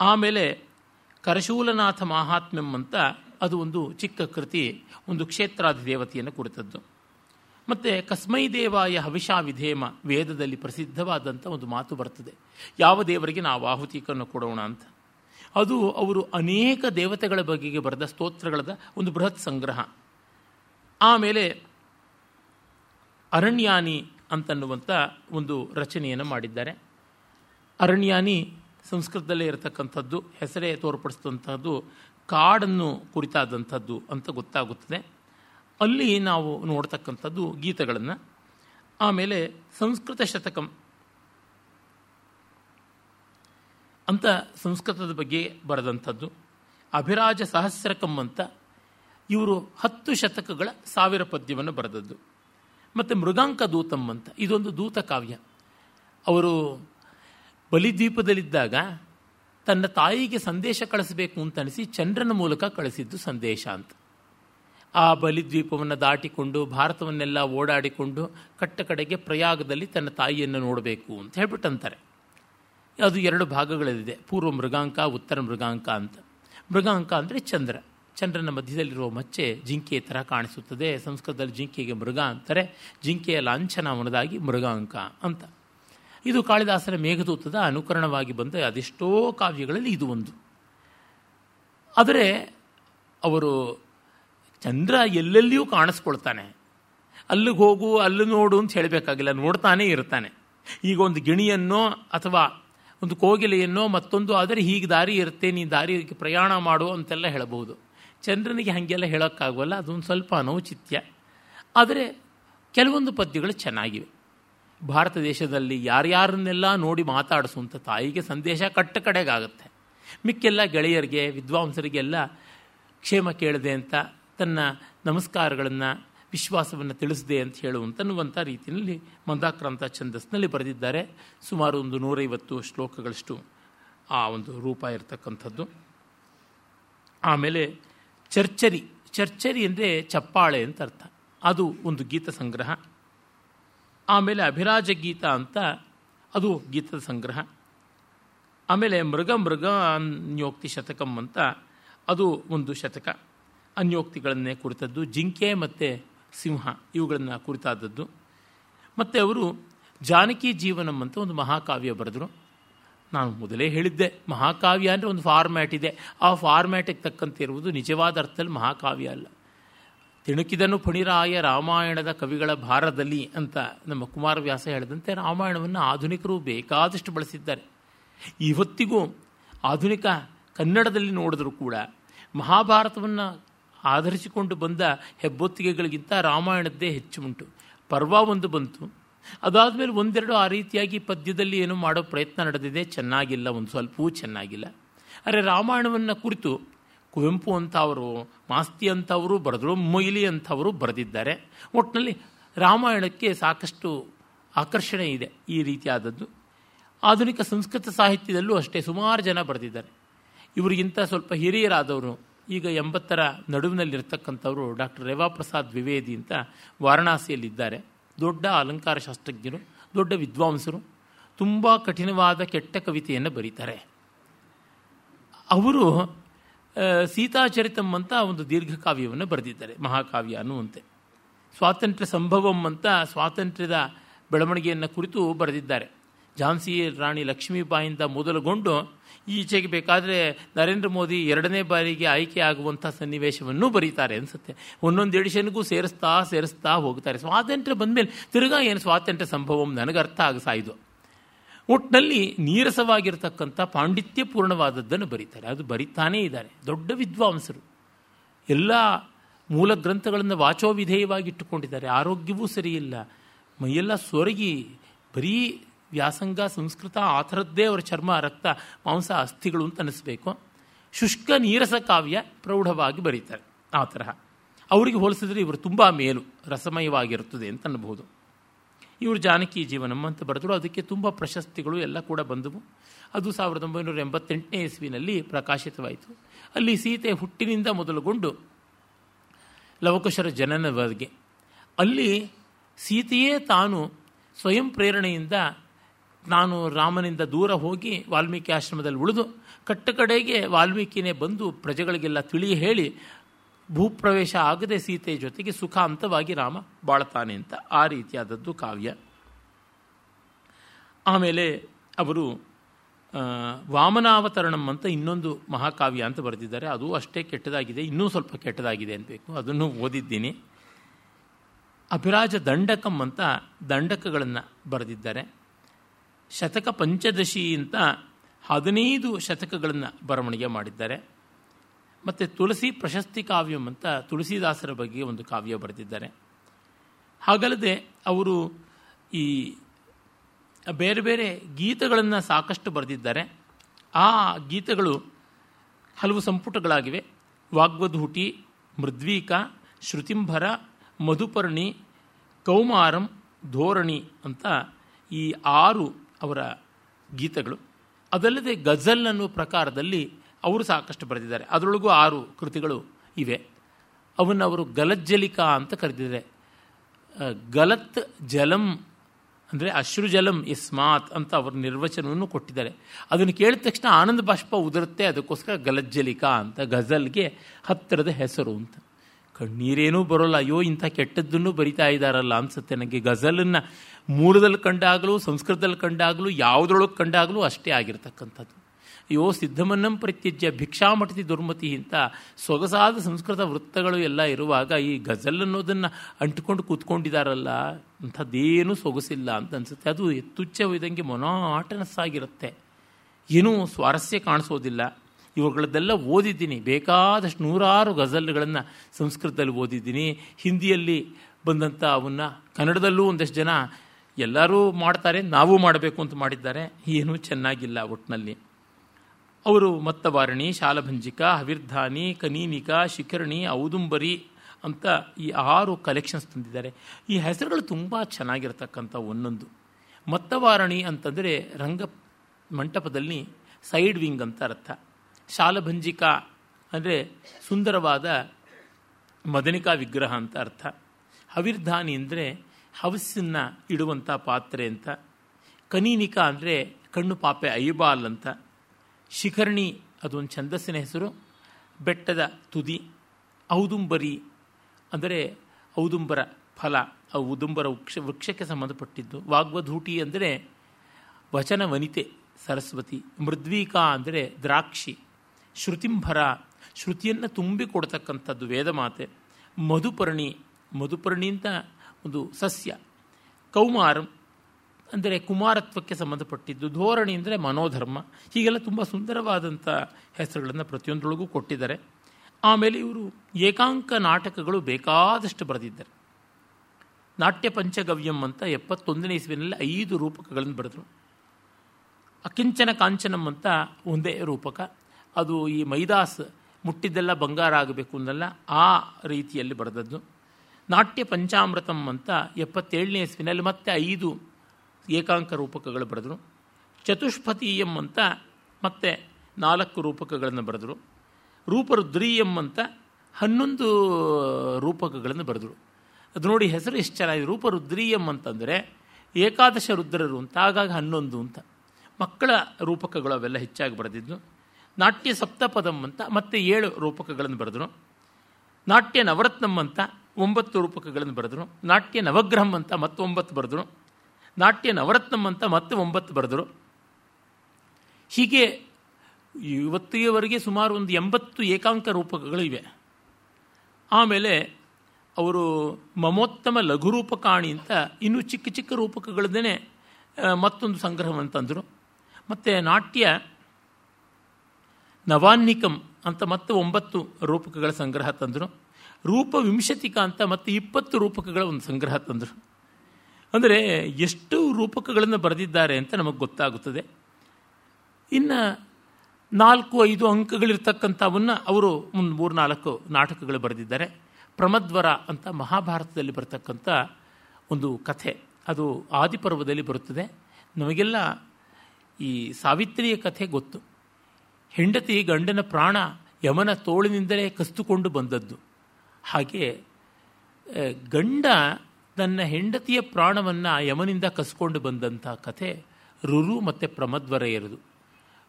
ಆಮೇಲೆ ಕರಶೂಲನಾಥ ಮಹಾತ್ಮ್ಯಂ ಅಂತ ಅದು ಒಂದು ಚಿಕ್ಕ ಕೃತಿ, ಒಂದು ಕ್ಷೇತ್ರಾಧಿದೇವತೆಯನ್ನು ಕುರಿತದ್ದು. ಮತ್ತು ಕಸ್ಮೈ ದೇವಾಯ ಹವಿಷಾ ವಿಧೇಮ ವೇದದಲ್ಲಿ ಪ್ರಸಿದ್ಧವಾದಂಥ ಒಂದು ಮಾತು ಬರ್ತದೆ. ಯಾವ ದೇವರಿಗೆ ನಾವು ಆಹುತಿಕನ್ನು ಕೊಡೋಣ ಅಂತ. ಅದು ಅವರು ಅನೇಕ ದೇವತೆಗಳ ಬಗೆಗೆ ಬರೆದ ಸ್ತೋತ್ರಗಳದ ಒಂದು ಬೃಹತ್ ಸಂಗ್ರಹ. ಆಮೇಲೆ ಅರಣ್ಯಾನಿ ಅಂತನ್ನುವಂಥ ಒಂದು ರಚನೆಯನ್ನು ಮಾಡಿದ್ದಾರೆ. ಅರಣ್ಯಾನಿ ಸಂಸ್ಕೃತದಲ್ಲೇ ಇರತಕ್ಕಂಥದ್ದು, ಹೆಸರೇ ತೋರ್ಪಡಿಸಿದಂಥದ್ದು ಕಾಡನ್ನು ಕುರಿತಾದಂಥದ್ದು ಅಂತ ಗೊತ್ತಾಗುತ್ತದೆ. ಅಲ್ಲಿ ನಾವು ನೋಡ್ತಕ್ಕಂಥದ್ದು ಗೀತೆಗಳನ್ನು. ಆಮೇಲೆ ಸಂಸ್ಕೃತ ಶತಕಂ ಅಂತ ಸಂಸ್ಕೃತದ ಬಗ್ಗೆ ಬರೆದಂಥದ್ದು. ಅಭಿರಾಜ ಸಹಸ್ರಕಂ ಅಂತ ಇವರು ಹತ್ತು ಶತಕಗಳ ಸಾವಿರ ಪದ್ಯವನ್ನು ಬರೆದದ್ದು. ಮತ್ತು ಮೃಗಾಂಕ ದೂತಂ ಅಂತ, ಇದೊಂದು ದೂತ ಕಾವ್ಯ. ಅವರು ಬಲಿದ್ವೀಪದಲ್ಲಿದ್ದಾಗ ತನ್ನ ತಾಯಿಗೆ ಸಂದೇಶ ಕಳಿಸಬೇಕು ಅಂತ ಅನಿಸಿ ಚಂದ್ರನ ಮೂಲಕ ಕಳಿಸಿದ್ದು ಸಂದೇಶ ಅಂತ. ಆ ಬಲಿದ್ವೀಪವನ್ನು ದಾಟಿಕೊಂಡು ಭಾರತವನ್ನೆಲ್ಲ ಓಡಾಡಿಕೊಂಡು ಕಟ್ಟ ಕಡೆಗೆ ಪ್ರಯಾಗದಲ್ಲಿ ತನ್ನ ತಾಯಿಯನ್ನು ನೋಡಬೇಕು ಅಂತ ಹೇಳ್ಬಿಟ್ಟಂತಾರೆ. ಅದು ಎರಡು ಭಾಗಗಳಲ್ಲಿದೆ. ಪೂರ್ವ ಮೃಗಾಂಕ, ಉತ್ತರ ಮೃಗಾಂಕ ಅಂತ. ಮೃಗಾಂಕ ಅಂದರೆ ಚಂದ್ರ. ಚಂದ್ರನ ಮಧ್ಯದಲ್ಲಿರುವ ಮಚ್ಚೆ ಜಿಂಕೆಯ ಥರ ಕಾಣಿಸುತ್ತದೆ. ಸಂಸ್ಕೃತದಲ್ಲಿ ಜಿಂಕೆಗೆ ಮೃಗ ಅಂತಾರೆ. ಜಿಂಕೆಯ ಲಾಂಛನವನದಾಗಿ ಮೃಗಾಂಕ ಅಂತ. ಇದು ಕಾಳಿದಾಸನ ಮೇಘದೂತದ ಅನುಕರಣವಾಗಿ ಬಂದ ಅದೆಷ್ಟೋ ಕಾವ್ಯಗಳಲ್ಲಿ ಇದು ಒಂದು. ಆದರೆ ಅವರು ಚಂದ್ರ ಎಲ್ಲೆಲ್ಲಿಯೂ ಕಾಣಿಸ್ಕೊಳ್ತಾನೆ. ಅಲ್ಲಿಗೆ ಹೋಗು, ಅಲ್ಲಿ ನೋಡು ಅಂತ ಹೇಳಬೇಕಾಗಿಲ್ಲ. ನೋಡ್ತಾನೇ ಇರ್ತಾನೆ. ಈಗ ಒಂದು ಗಿಣಿಯನ್ನೋ ಅಥವಾ ಒಂದು ಕೋಗಿಲೆಯನ್ನೋ ಮತ್ತೊಂದು, ಆದರೆ ಹೀಗೆ ದಾರಿ ಇರುತ್ತೆ, ನೀನು ದಾರಿಗೆ ಪ್ರಯಾಣ ಮಾಡು ಅಂತೆಲ್ಲ ಹೇಳಬಹುದು. ಚಂದ್ರನಿಗೆ ಹಾಗೆಲ್ಲ ಹೇಳೋಕ್ಕಾಗಲ್ಲ ಅದೊಂದು ಸ್ವಲ್ಪ ಅನೌಚಿತ್ಯ. ಆದರೆ ಕೆಲವೊಂದು ಪದ್ಯಗಳು ಚೆನ್ನಾಗಿವೆ. ಭಾರತ ದೇಶದಲ್ಲಿ ಯಾರ್ಯಾರನ್ನೆಲ್ಲ ನೋಡಿ ಮಾತಾಡಿಸುವಂಥ ತಾಯಿಗೆ ಸಂದೇಶ ಕಟ್ಟ ಕಡೆಗಾಗುತ್ತೆ. ಮಿಕ್ಕೆಲ್ಲ ಗೆಳೆಯರಿಗೆ, ವಿದ್ವಾಂಸರಿಗೆಲ್ಲ ಕ್ಷೇಮ ಕೇಳಿದೆ ಅಂತ ತನ್ನ ನಮಸ್ಕಾರಗಳನ್ನು ವಿಶ್ವಾಸವನ್ನು ತಿಳಿಸಿದೆ ಅಂತ ಹೇಳುವಂತನ್ನುವಂಥ ರೀತಿಯಲ್ಲಿ ಮಂದಾಕ್ರಾಂತ ಛಂದಸ್ನಲ್ಲಿ ಬರೆದಿದ್ದಾರೆ. ಸುಮಾರು ಒಂದು ನೂರೈವತ್ತು ಶ್ಲೋಕಗಳಷ್ಟು ಆ ಒಂದು ರೂಪ ಇರತಕ್ಕಂಥದ್ದು. ಆಮೇಲೆ ಚರ್ಚರಿ ಚರ್ಚರಿ ಅಂದರೆ ಚಪ್ಪಾಳೆ ಅಂತ ಅರ್ಥ. ಅದು ಒಂದು ಗೀತ ಸಂಗ್ರಹ. ಆಮೇಲೆ ಅಭಿರಾಜ ಗೀತ ಅಂತ ಅದು ಗೀತದ ಸಂಗ್ರಹ. ಆಮೇಲೆ ಮೃಗ ಮೃಗ ಅನ್ಯೋಕ್ತಿ ಶತಕಂ ಅಂತ ಅದು ಒಂದು ಶತಕ. ಅನ್ಯೋಕ್ತಿಗಳನ್ನೇ ಕುರಿತದ್ದು ಜಿಂಕೆ ಮತ್ತು ಸಿಂಹ ಇವುಗಳನ್ನು ಕುರಿತಾದದ್ದು. ಮತ್ತು ಅವರು ಜಾನಕಿ ಜೀವನಂ ಅಂತ ಒಂದು ಮಹಾಕಾವ್ಯ ಬರೆದರು. ನಾನು ಮೊದಲೇ ಹೇಳಿದ್ದೆ, ಮಹಾಕಾವ್ಯ ಅಂದರೆ ಒಂದು ಫಾರ್ಮ್ಯಾಟ್ ಇದೆ. ಆ ಫಾರ್ಮ್ಯಾಟಿಗೆ ತಕ್ಕಂತೆ ಇರುವುದು ನಿಜವಾದ ಅರ್ಥದಲ್ಲಿ ಮಹಾಕಾವ್ಯ ಅಲ್ಲ. ತಿಣುಕಿದನು ಫಣಿರಾಯ ರಾಮಾಯಣದ ಕವಿಗಳ ಭಾರದಲ್ಲಿ ಅಂತ ನಮ್ಮ ಕುಮಾರವ್ಯಾಸ ಹೇಳಿದಂತೆ ರಾಮಾಯಣವನ್ನು ಆಧುನಿಕರು ಬೇಕಾದಷ್ಟು ಬಳಸಿದ್ದಾರೆ. ಇವತ್ತಿಗೂ ಆಧುನಿಕ ಕನ್ನಡದಲ್ಲಿ ನೋಡಿದರೂ ಕೂಡ ಮಹಾಭಾರತವನ್ನು ಆಧರಿಸಿಕೊಂಡು ಬಂದ ಹೆಬ್ಬೊತ್ತಿಗೆಗಳಿಗಿಂತ ರಾಮಾಯಣದ್ದೇ ಹೆಚ್ಚು ಉಂಟು ಪರ್ವ ಒಂದು ಬಂತು. ಅದಾದಮೇಲೆ ಒಂದೆರಡು ಆ ರೀತಿಯಾಗಿ ಪದ್ಯದಲ್ಲಿ ಏನು ಮಾಡೋ ಪ್ರಯತ್ನ ನಡೆದಿದೆ. ಚೆನ್ನಾಗಿಲ್ಲ, ಒಂದು ಸ್ವಲ್ಪವೂ ಚೆನ್ನಾಗಿಲ್ಲ. ಅರೆ ರಾಮಾಯಣವನ್ನು ಕುರಿತು ಕುವೆಂಪು ಅಂತವರು, ಮಾಸ್ತಿ ಅಂತವರು ಬರೆದರು ಮೊಯ್ಲಿ ಅಂಥವರು ಬರೆದಿದ್ದಾರೆ. ಒಟ್ಟಿನಲ್ಲಿ ರಾಮಾಯಣಕ್ಕೆ ಸಾಕಷ್ಟು ಆಕರ್ಷಣೆ ಇದೆ ಈ ರೀತಿಯಾದದ್ದು. ಆಧುನಿಕ ಸಂಸ್ಕೃತ ಸಾಹಿತ್ಯದಲ್ಲೂ ಅಷ್ಟೇ ಸುಮಾರು ಜನ ಬರೆದಿದ್ದಾರೆ. ಇವರಿಗಿಂತ ಸ್ವಲ್ಪ ಹಿರಿಯರಾದವರು ಈಗ ಎಂಬತ್ತರ ನಡುವಿನಲ್ಲಿರ್ತಕ್ಕಂಥವರು ಡಾಕ್ಟರ್ ರೇವಾಪ್ರಸಾದ್ ದ್ವಿವೇದಿ ಅಂತ ವಾರಣಾಸಿಯಲ್ಲಿದ್ದಾರೆ. ದೊಡ್ಡ ಅಲಂಕಾರ ಶಾಸ್ತ್ರಜ್ಞರು, ದೊಡ್ಡ ವಿದ್ವಾಂಸರು, ತುಂಬ ಕಠಿಣವಾದ ಕೆಟ್ಟ ಕವಿತೆಯನ್ನು ಬರೀತಾರೆ. ಅವರು ಸೀತಾಚರಿತಂ ಅಂತ ಒಂದು ದೀರ್ಘಕಾವ್ಯವನ್ನು ಬರೆದಿದ್ದಾರೆ, ಮಹಾಕಾವ್ಯ ಅನ್ನುವಂತೆ. ಸ್ವಾತಂತ್ರ್ಯ ಸಂಭವಂ ಅಂತ ಸ್ವಾತಂತ್ರ್ಯದ ಬೆಳವಣಿಗೆಯನ್ನು ಕುರಿತು ಬರೆದಿದ್ದಾರೆ. ಝಾನ್ಸಿ ರಾಣಿ ಲಕ್ಷ್ಮೀಬಾಯಿಂದ ಮೊದಲುಗೊಂಡು ಈಚೆಗೆ ಬೇಕಾದರೆ ನರೇಂದ್ರ ಮೋದಿ ಎರಡನೇ ಬಾರಿಗೆ ಆಯ್ಕೆ ಆಗುವಂಥ ಸನ್ನಿವೇಶವನ್ನು ಬರೀತಾರೆ ಅನಿಸುತ್ತೆ. ಒಂದೊಂದು ಎಡಿಷನ್ಗೂ ಸೇರಿಸ್ತಾ ಸೇರಿಸ್ತಾ ಹೋಗ್ತಾರೆ. ಸ್ವಾತಂತ್ರ್ಯ ಬಂದಮೇಲೆ ತಿರುಗಾ ಏನು ಸ್ವಾತಂತ್ರ್ಯ ಸಂಭವಂ ನನಗೆ ಅರ್ಥ ಆಗಸಾಯಿದು ಒಟ್ಟಿನಲ್ಲಿ ನೀರಸವಾಗಿರ್ತಕ್ಕಂಥ ಪಾಂಡಿತ್ಯಪೂರ್ಣವಾದದ್ದನ್ನು ಬರೀತಾರೆ. ಅದು ಬರಿತಾನೇ ಇದ್ದಾರೆ. ದೊಡ್ಡ ವಿದ್ವಾಂಸರು. ಎಲ್ಲ ಮೂಲ ಗ್ರಂಥಗಳನ್ನು ವಾಚೋ ವಿಧೇಯವಾಗಿ ಇಟ್ಟುಕೊಂಡಿದ್ದಾರೆ. ಆರೋಗ್ಯವೂ ಸರಿಯಿಲ್ಲ. ಮೈಯೆಲ್ಲ ಸೊರಗಿ ಬರೀ ವ್ಯಾಸಂಗ, ಸಂಸ್ಕೃತ, ಆ ಥರದ್ದೇ ಅವರ ಚರ್ಮ, ರಕ್ತ, ಮಾಂಸ, ಅಸ್ಥಿಗಳು ಅಂತ ಅನಿಸ್ಬೇಕು ಶುಷ್ಕ, ನೀರಸ ಕಾವ್ಯ ಪ್ರೌಢವಾಗಿ ಬರೀತಾರೆ ಆ ತರಹ. ಅವರಿಗೆ ಹೋಲಿಸಿದ್ರೆ ಇವರು ತುಂಬ ಮೇಲು, ರಸಮಯವಾಗಿರುತ್ತದೆ ಅಂತ ಅನ್ನಬಹುದು. ಇವರು ಜಾನಕಿ ಜೀವನಂ ಅಂತ ಬರೆದಳು ಅದಕ್ಕೆ ತುಂಬ ಪ್ರಶಸ್ತಿಗಳು ಎಲ್ಲ ಕೂಡ ಬಂದವು. ಅದು ಸಾವಿರದ ಒಂಬೈನೂರ ಎಂಬತ್ತೆಂಟನೇ ಇಸ್ವಿನಲ್ಲಿ ಪ್ರಕಾಶಿತವಾಯಿತು. ಅಲ್ಲಿ ಸೀತೆ ಹುಟ್ಟಿನಿಂದ ಮೊದಲುಗೊಂಡು ಲವಕುಶರ ಜನನವರೆಗೆ ಅಲ್ಲಿ ಸೀತೆಯೇ ತಾನು ಸ್ವಯಂ ಪ್ರೇರಣೆಯಿಂದ ನಾನು ರಾಮನಿಂದ ದೂರ ಹೋಗಿ ವಾಲ್ಮೀಕಿ ಆಶ್ರಮದಲ್ಲಿ ಉಳಿದು ಕಟ್ಟ ಕಡೆಗೆ ವಾಲ್ಮೀಕಿನೇ ಬಂದು ಪ್ರಜೆಗಳಿಗೆಲ್ಲ ತಿಳಿ ಹೇಳಿ, ಭೂಪ್ರವೇಶ ಆಗದೆ ಸೀತೆ ಜೊತೆಗೆ ಸುಖಾಂತವಾಗಿ ರಾಮ ಬಾಳ್ತಾನೆ ಅಂತ ಆ ರೀತಿಯಾದದ್ದು ಕಾವ್ಯ. ಆಮೇಲೆ ಅವರು ವಾಮನಾವತರಣಂ ಅಂತ ಇನ್ನೊಂದು ಮಹಾಕಾವ್ಯ ಅಂತ ಬರೆದಿದ್ದಾರೆ. ಅದು ಅಷ್ಟೇ ಕೆಟ್ಟದಾಗಿದೆ, ಇನ್ನೂ ಸ್ವಲ್ಪ ಕೆಟ್ಟದಾಗಿದೆ ಅನ್ಬೇಕು. ಅದನ್ನು ಓದಿದ್ದೀನಿ. ಅಭಿರಾಜ ದಂಡಕಂ ಅಂತ ದಂಡಕಗಳನ್ನು ಬರೆದಿದ್ದಾರೆ. ಶತಕ ಪಂಚದಶಿ ಅಂತ ಹದಿನೈದು ಶತಕಗಳನ್ನು ಬರವಣಿಗೆ ಮಾಡಿದ್ದಾರೆ. ಮತ್ತು ತುಳಸಿ ಪ್ರಶಸ್ತಿ ಕಾವ್ಯಂ ಅಂತ ತುಳಸಿದಾಸರ ಬಗ್ಗೆ ಒಂದು ಕಾವ್ಯ ಬರೆದಿದ್ದಾರೆ. ಹಾಗಲ್ಲದೆ ಅವರು ಈ ಬೇರೆ ಬೇರೆ ಗೀತಗಳನ್ನು ಸಾಕಷ್ಟು ಬರೆದಿದ್ದಾರೆ. ಆ ಗೀತಗಳು ಹಲವು ಸಂಪುಟಗಳಾಗಿವೆ. ವಾಗ್ವಧೂಟಿ, ಮೃದ್ವೀಕ, ಶ್ರುತಿಂಭರ, ಮಧುಪರ್ಣಿ, ಕೌಮಾರಂ, ಧೋರಣಿ ಅಂತ ಈ ಆರು ಅವರ ಗೀತಗಳು. ಅದಲ್ಲದೆ ಗಜಲ್ ಅನ್ನೋ ಪ್ರಕಾರದಲ್ಲಿ ಅವರು ಸಾಕಷ್ಟು ಬರೆದಿದ್ದಾರೆ. ಅದರೊಳಗೂ ಆರು ಕೃತಿಗಳು ಇವೆ. ಅವನ್ನು ಅವರು ಗಲಜ್ಜಲಿಕಾ ಅಂತ ಕರೆದಿದ್ದಾರೆ. ಗಲತ್ ಜಲಂ ಅಂದರೆ ಅಶ್ರುಜಲಂ ಇಸ್ಮಾತ್ ಅಂತ ಅವರ ನಿರ್ವಚನವನ್ನು ಕೊಟ್ಟಿದ್ದಾರೆ. ಅದನ್ನು ಕೇಳಿದ ತಕ್ಷಣ ಆನಂದ ಬಾಷ್ಪ ಉದುರುತ್ತೆ, ಅದಕ್ಕೋಸ್ಕರ ಗಲಜ್ಜಲಿಕಾ ಅಂತ, ಗಜಲ್ಗೆ ಹತ್ತಿರದ ಹೆಸರು ಅಂತ. ಕಣ್ಣೀರೇನೂ ಬರೋಲ್ಲ. ಅಯ್ಯೋ, ಇಂಥ ಕೆಟ್ಟದ್ದನ್ನು ಬರಿತಾ ಇದ್ದಾರಲ್ಲ ಅನ್ಸುತ್ತೆ ನನಗೆ. ಗಜಲನ್ನು ಮೂಲದಲ್ಲಿ ಕಂಡಾಗಲೂ, ಸಂಸ್ಕೃತದಲ್ಲಿ ಕಂಡಾಗಲೂ, ಯಾವುದ್ರೊಳಗೆ ಕಂಡಾಗಲೂ ಅಷ್ಟೇ ಆಗಿರ್ತಕ್ಕಂಥದ್ದು. ಅಯ್ಯೋ, ಸಿದ್ಧಮನ್ನಂ ಪ್ರತ್ಯಜ್ಯ ಭಿಕ್ಷಾಮಠತಿ ದುರ್ಮತಿ ಅಂತ ಸೊಗಸಾದ ಸಂಸ್ಕೃತ ವೃತ್ತಗಳು ಎಲ್ಲ ಇರುವಾಗ ಈ ಗಜಲ್ ಅನ್ನೋದನ್ನು ಅಂಟ್ಕೊಂಡು ಕೂತ್ಕೊಂಡಿದ್ದಾರಲ್ಲ ಅಂಥದ್ದೇನೂ ಸೊಗಸಿಲ್ಲ ಅಂತ ಅನಿಸುತ್ತೆ. ಅದು ತುಚ್ಛವಿದಂಗೆ ಮೊನಾಟನಸ್ಸಾಗಿರುತ್ತೆ ಏನೂ ಸ್ವಾರಸ್ಯ ಕಾಣಿಸೋದಿಲ್ಲ. ಇವುಗಳದ್ದೆಲ್ಲ ಓದಿದ್ದೀನಿ. ಬೇಕಾದಷ್ಟು ನೂರಾರು ಗಜಲ್ಗಳನ್ನು ಸಂಸ್ಕೃತದಲ್ಲಿ ಓದಿದ್ದೀನಿ. ಹಿಂದಿಯಲ್ಲಿ ಬಂದಂಥ ಅವನ್ನ ಕನ್ನಡದಲ್ಲೂ ಒಂದಷ್ಟು ಜನ ಎಲ್ಲರೂ ಮಾಡ್ತಾರೆ, ನಾವು ಮಾಡಬೇಕು ಅಂತ ಮಾಡಿದ್ದಾರೆ. ಏನೂ ಚೆನ್ನಾಗಿಲ್ಲ ಒಟ್ಟಿನಲ್ಲಿ ಅವರು ಮತ್ತವಾರಣಿ, ಶಾಲಭಂಜಿಕ, ಹವಿರ್ಧಾನಿ, ಕನೀನಿಕ, ಶಿಖರಣಿ, ಔದುಂಬರಿ ಅಂತ ಈ ಆರು ಕಲೆಕ್ಷನ್ಸ್ ತಂದಿದ್ದಾರೆ. ಈ ಹೆಸರುಗಳು ತುಂಬ ಚೆನ್ನಾಗಿರ್ತಕ್ಕಂಥ ಒಂದೊಂದು. ಮತ್ತವಾರಣಿ ಅಂತಂದರೆ ರಂಗ ಮಂಟಪದಲ್ಲಿ ಸೈಡ್ ವಿಂಗ್ ಅಂತ ಅರ್ಥ. ಶಾಲಭಂಜಿಕ ಅಂದರೆ ಸುಂದರವಾದ ಮದನಿಕಾ ವಿಗ್ರಹ ಅಂತ ಅರ್ಥ. ಹವಿರ್ಧಾನಿ ಅಂದರೆ ಹವಸ್ಸನ್ನು ಇಡುವಂಥ ಪಾತ್ರೆ ಅಂತ. ಕನೀನಿಕ ಅಂದರೆ ಕಣ್ಣು ಪಾಪೆ ಐಬಾಲ್ ಅಂತ. ಶಿಖರಣಿ ಅದೊಂದು ಛಂದಸ್ಸಿನ ಹೆಸರು. ಬೆಟ್ಟದ ತುದಿ, ಔದುಂಬರಿ ಅಂದರೆ ಔದುಂಬರ ಫಲ, ಆ ಉದುಂಬರ ವೃಕ್ಷ, ವೃಕ್ಷಕ್ಕೆ ಸಂಬಂಧಪಟ್ಟಿದ್ದು. ವಾಗ್ವಧೂಟಿ ಅಂದರೆ ವಚನ ವನಿತೆ ಸರಸ್ವತಿ, ಮೃದ್ವಿಕಾ ಅಂದರೆ ದ್ರಾಕ್ಷಿ. ಶ್ರುತಿಂಭರ, ಶ್ರುತಿಯನ್ನು ತುಂಬಿಕೊಡ್ತಕ್ಕಂಥದ್ದು ವೇದಮಾತೆ. ಮಧುಪರ್ಣಿ ಮಧುಪರ್ಣಿ ಅಂತ ಒಂದು ಸಸ್ಯ. ಕೌಮಾರಂ ಅಂದರೆ ಕುಮಾರತ್ವಕ್ಕೆ ಸಂಬಂಧಪಟ್ಟಿದ್ದು, ಧೋರಣಿ ಅಂದರೆ ಮನೋಧರ್ಮ. ಹೀಗೆಲ್ಲ ತುಂಬ ಸುಂದರವಾದಂಥ ಹೆಸರುಗಳನ್ನು ಪ್ರತಿಯೊಂದರೊಳಗೂ ಕೊಟ್ಟಿದ್ದಾರೆ. ಆಮೇಲೆ ಇವರು ಏಕಾಂಕ ನಾಟಕಗಳು ಬೇಕಾದಷ್ಟು ಬರೆದಿದ್ದಾರೆ. ನಾಟ್ಯ ಪಂಚಗವ್ಯಂ ಅಂತ ಎಪ್ಪತ್ತೊಂದನೇ ಇಸ್ವಿನಲ್ಲಿ ಐದು ರೂಪಕಗಳನ್ನು ಬರೆದರು. ಅಕಿಂಚನ ಕಾಂಚನಂ ಅಂತ ಒಂದೇ ರೂಪಕ. ಅದು ಈ ಮೈದಾಸ್ ಮುಟ್ಟಿದ್ದೆಲ್ಲ ಬಂಗಾರ ಆಗಬೇಕು ಅಂದಲ್ಲ ಆ ರೀತಿಯಲ್ಲಿ ಬರೆದದ್ದು. ನಾಟ್ಯ ಪಂಚಾಮೃತಂ ಅಂತ ಎಪ್ಪತ್ತೇಳನೇ ಇಸ್ವಿನಲ್ಲಿ ಮತ್ತೆ ಐದು ಏಕಾಂಕ ರೂಪಕಗಳು ಬರೆದರು. ಚತುಷ್ಪತೀಯಂ ಅಂತ ಮತ್ತೆ ನಾಲ್ಕು ರೂಪಕಗಳನ್ನು ಬರೆದರು. ರೂಪರುದ್ರೀಯಂ ಅಂತ ಹನ್ನೊಂದು ರೂಪಕಗಳನ್ನು ಬರೆದರು. ಅದು ನೋಡಿ ಹೆಸರು ಎಷ್ಟು ಚೆನ್ನಾಗಿದೆ. ರೂಪರುದ್ರೀಯಂ ಅಂತಂದರೆ ಏಕಾದಶ ರುದ್ರರು ಅಂತ, ಆಗಾಗ ಹನ್ನೊಂದು ಅಂತ. ಮಕ್ಕಳ ರೂಪಕಗಳು ಅವೆಲ್ಲ ಹೆಚ್ಚಾಗಿ ಬರೆದಿದ್ದು. ನಾಟ್ಯ ಸಪ್ತಪದಂ ಅಂತ ಮತ್ತೆ ಏಳು ರೂಪಕಗಳನ್ನು ಬರೆದ್ರು. ನಾಟ್ಯ ನವರತ್ನಂ ಅಂತ ಒಂಬತ್ತು ರೂಪಕಗಳನ್ನು ಬರೆದ್ರು. ನಾಟ್ಯ ನವಗ್ರಹಂ ಅಂತ ಮತ್ತೊಂಬತ್ತು ಬರೆದ್ರು. ನಾಟ್ಯ ನವರತ್ನಂ ಅಂತ ಮತ್ತೆ ಒಂಬತ್ತು ಬರೆದರು. ಹೀಗೆ ಇವತ್ತಿಗೆವರೆಗೆ ಸುಮಾರು ಒಂದು ಎಂಬತ್ತು ಏಕಾಂಕ ರೂಪಕಗಳು ಇವೆ. ಆಮೇಲೆ ಅವರು ಮಮೋತ್ತಮ ಲಘುರೂಪಕಾಣಿ ಅಂತ ಇನ್ನೂ ಚಿಕ್ಕ ಚಿಕ್ಕ ರೂಪಕಗಳದೇ ಮತ್ತೊಂದು ಸಂಗ್ರಹವನ್ನು ತಂದರು. ಮತ್ತು ನಾಟ್ಯ ನವಾನ್ನಿಕಂ ಅಂತ ಮತ್ತೆ ಒಂಬತ್ತು ರೂಪಕಗಳ ಸಂಗ್ರಹ ತಂದರು. ರೂಪ ವಿಂಶತಿಕ ಅಂತ ಮತ್ತೆ ಇಪ್ಪತ್ತು ರೂಪಕಗಳ ಒಂದು ಸಂಗ್ರಹ ತಂದರು. ಅಂದರೆ ಎಷ್ಟು ರೂಪಕಗಳನ್ನು ಬರೆದಿದ್ದಾರೆ ಅಂತ ನಮಗೆ ಗೊತ್ತಾಗುತ್ತದೆ. ಇನ್ನು ನಾಲ್ಕು, ಐದು ಅಂಕಗಳಿರ್ತಕ್ಕಂಥವನ್ನು ಅವರು ಒಂದು ಮೂರು ನಾಲ್ಕು ನಾಟಕಗಳು ಬರೆದಿದ್ದಾರೆ. ಪ್ರಮದ್ವರ ಅಂತ ಮಹಾಭಾರತದಲ್ಲಿ ಬರತಕ್ಕಂಥ ಒಂದು ಕಥೆ. ಅದು ಆದಿಪರ್ವದಲ್ಲಿ ಬರುತ್ತದೆ. ನಮಗೆಲ್ಲ ಈ ಸಾವಿತ್ರಿಯ ಕಥೆ ಗೊತ್ತು. ಹೆಂಡತಿ ಗಂಡನ ಪ್ರಾಣ ಯಮನ ತೋಳಿನಿಂದಲೇ ಕಸ್ತುಕೊಂಡು ಬಂದದ್ದು. ಹಾಗೆ ಗಂಡ ತನ್ನ ಹೆಂಡತಿಯ ಪ್ರಾಣವನ್ನು ಯಮನಿಂದ ಕಸ್ಕೊಂಡು ಬಂದಂಥ ಕಥೆ ರುರು ಮತ್ತು ಪ್ರಮದ್ವರ ಇರೋದು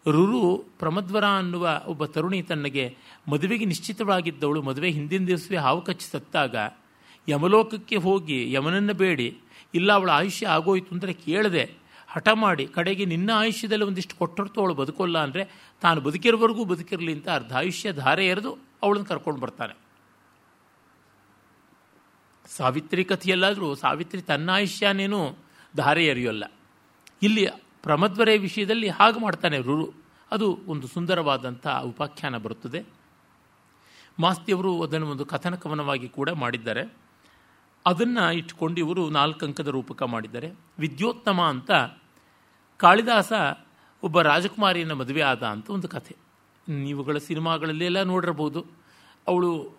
ರುರು ಪ್ರಮದ್ವರ ಅನ್ನುವ ಒಬ್ಬ ತರುಣಿ ತನ್ನಗೆ ಮದುವೆಗೆ ನಿಶ್ಚಿತವಾಗಿದ್ದವಳು. ಮದುವೆ ಹಿಂದಿನ ದಿವಸವೇ ಹಾವು ಕಚ್ಚಿ ಸತ್ತಾಗ ಯಮಲೋಕಕ್ಕೆ ಹೋಗಿ ಯಮನನ್ನು ಬೇಡಿ, ಇಲ್ಲ ಅವಳ ಆಯುಷ್ಯ ಆಗೋಯ್ತು ಅಂದರೆ ಕೇಳದೆ ಹಠ ಮಾಡಿ, ಕಡೆಗೆ ನಿನ್ನ ಆಯುಷ್ಯದಲ್ಲಿ ಒಂದಿಷ್ಟು ಕೊಟ್ಟರ್ತು ಅವಳು ಬದುಕೋಲ್ಲ ಅಂದರೆ ತಾನು ಬದುಕಿರೋವರೆಗೂ ಬದುಕಿರಲಿ ಅಂತ ಅರ್ಧ ಆಯುಷ್ಯ ಧಾರೆ ಎರೆದು ಅವಳನ್ನು ಕರ್ಕೊಂಡು ಬರ್ತಾನೆ. ಸಾವಿತ್ರಿ ಕಥೆಯಲ್ಲಾದರೂ, ಸಾವಿತ್ರಿ ತನ್ನ ಆಯುಷ್ಯನೇನು ಧಾರೆ ಎರೆಯೋಲ್ಲ. ಇಲ್ಲಿ ಪ್ರಮದ್ವರೆ ವಿಷಯದಲ್ಲಿ ಹಾಗೆ ಮಾಡ್ತಾನೆ ರುರು. ಅದು ಒಂದು ಸುಂದರವಾದಂಥ ಉಪಾಖ್ಯಾನ ಬರುತ್ತದೆ. ಮಾಸ್ತಿಯವರು ಅದನ್ನು ಒಂದು ಕಥನ ಕವನವಾಗಿ ಕೂಡ ಮಾಡಿದ್ದಾರೆ. ಅದನ್ನು ಇಟ್ಕೊಂಡು ಇವರು ನಾಲ್ಕು ಅಂಕದ ರೂಪಕ ಮಾಡಿದ್ದಾರೆ. ವಿದ್ಯೋತ್ತಮ ಅಂತ ಕಾಳಿದಾಸ ಒಬ್ಬ ರಾಜಕುಮಾರಿಯನ್ನು ಮದುವೆ ಆದ ಅಂತ ಒಂದು ಕಥೆ. ನೀವುಗಳ ಸಿನಿಮಾಗಳಲ್ಲೆಲ್ಲ ನೋಡಿರಬಹುದು. ಅವಳು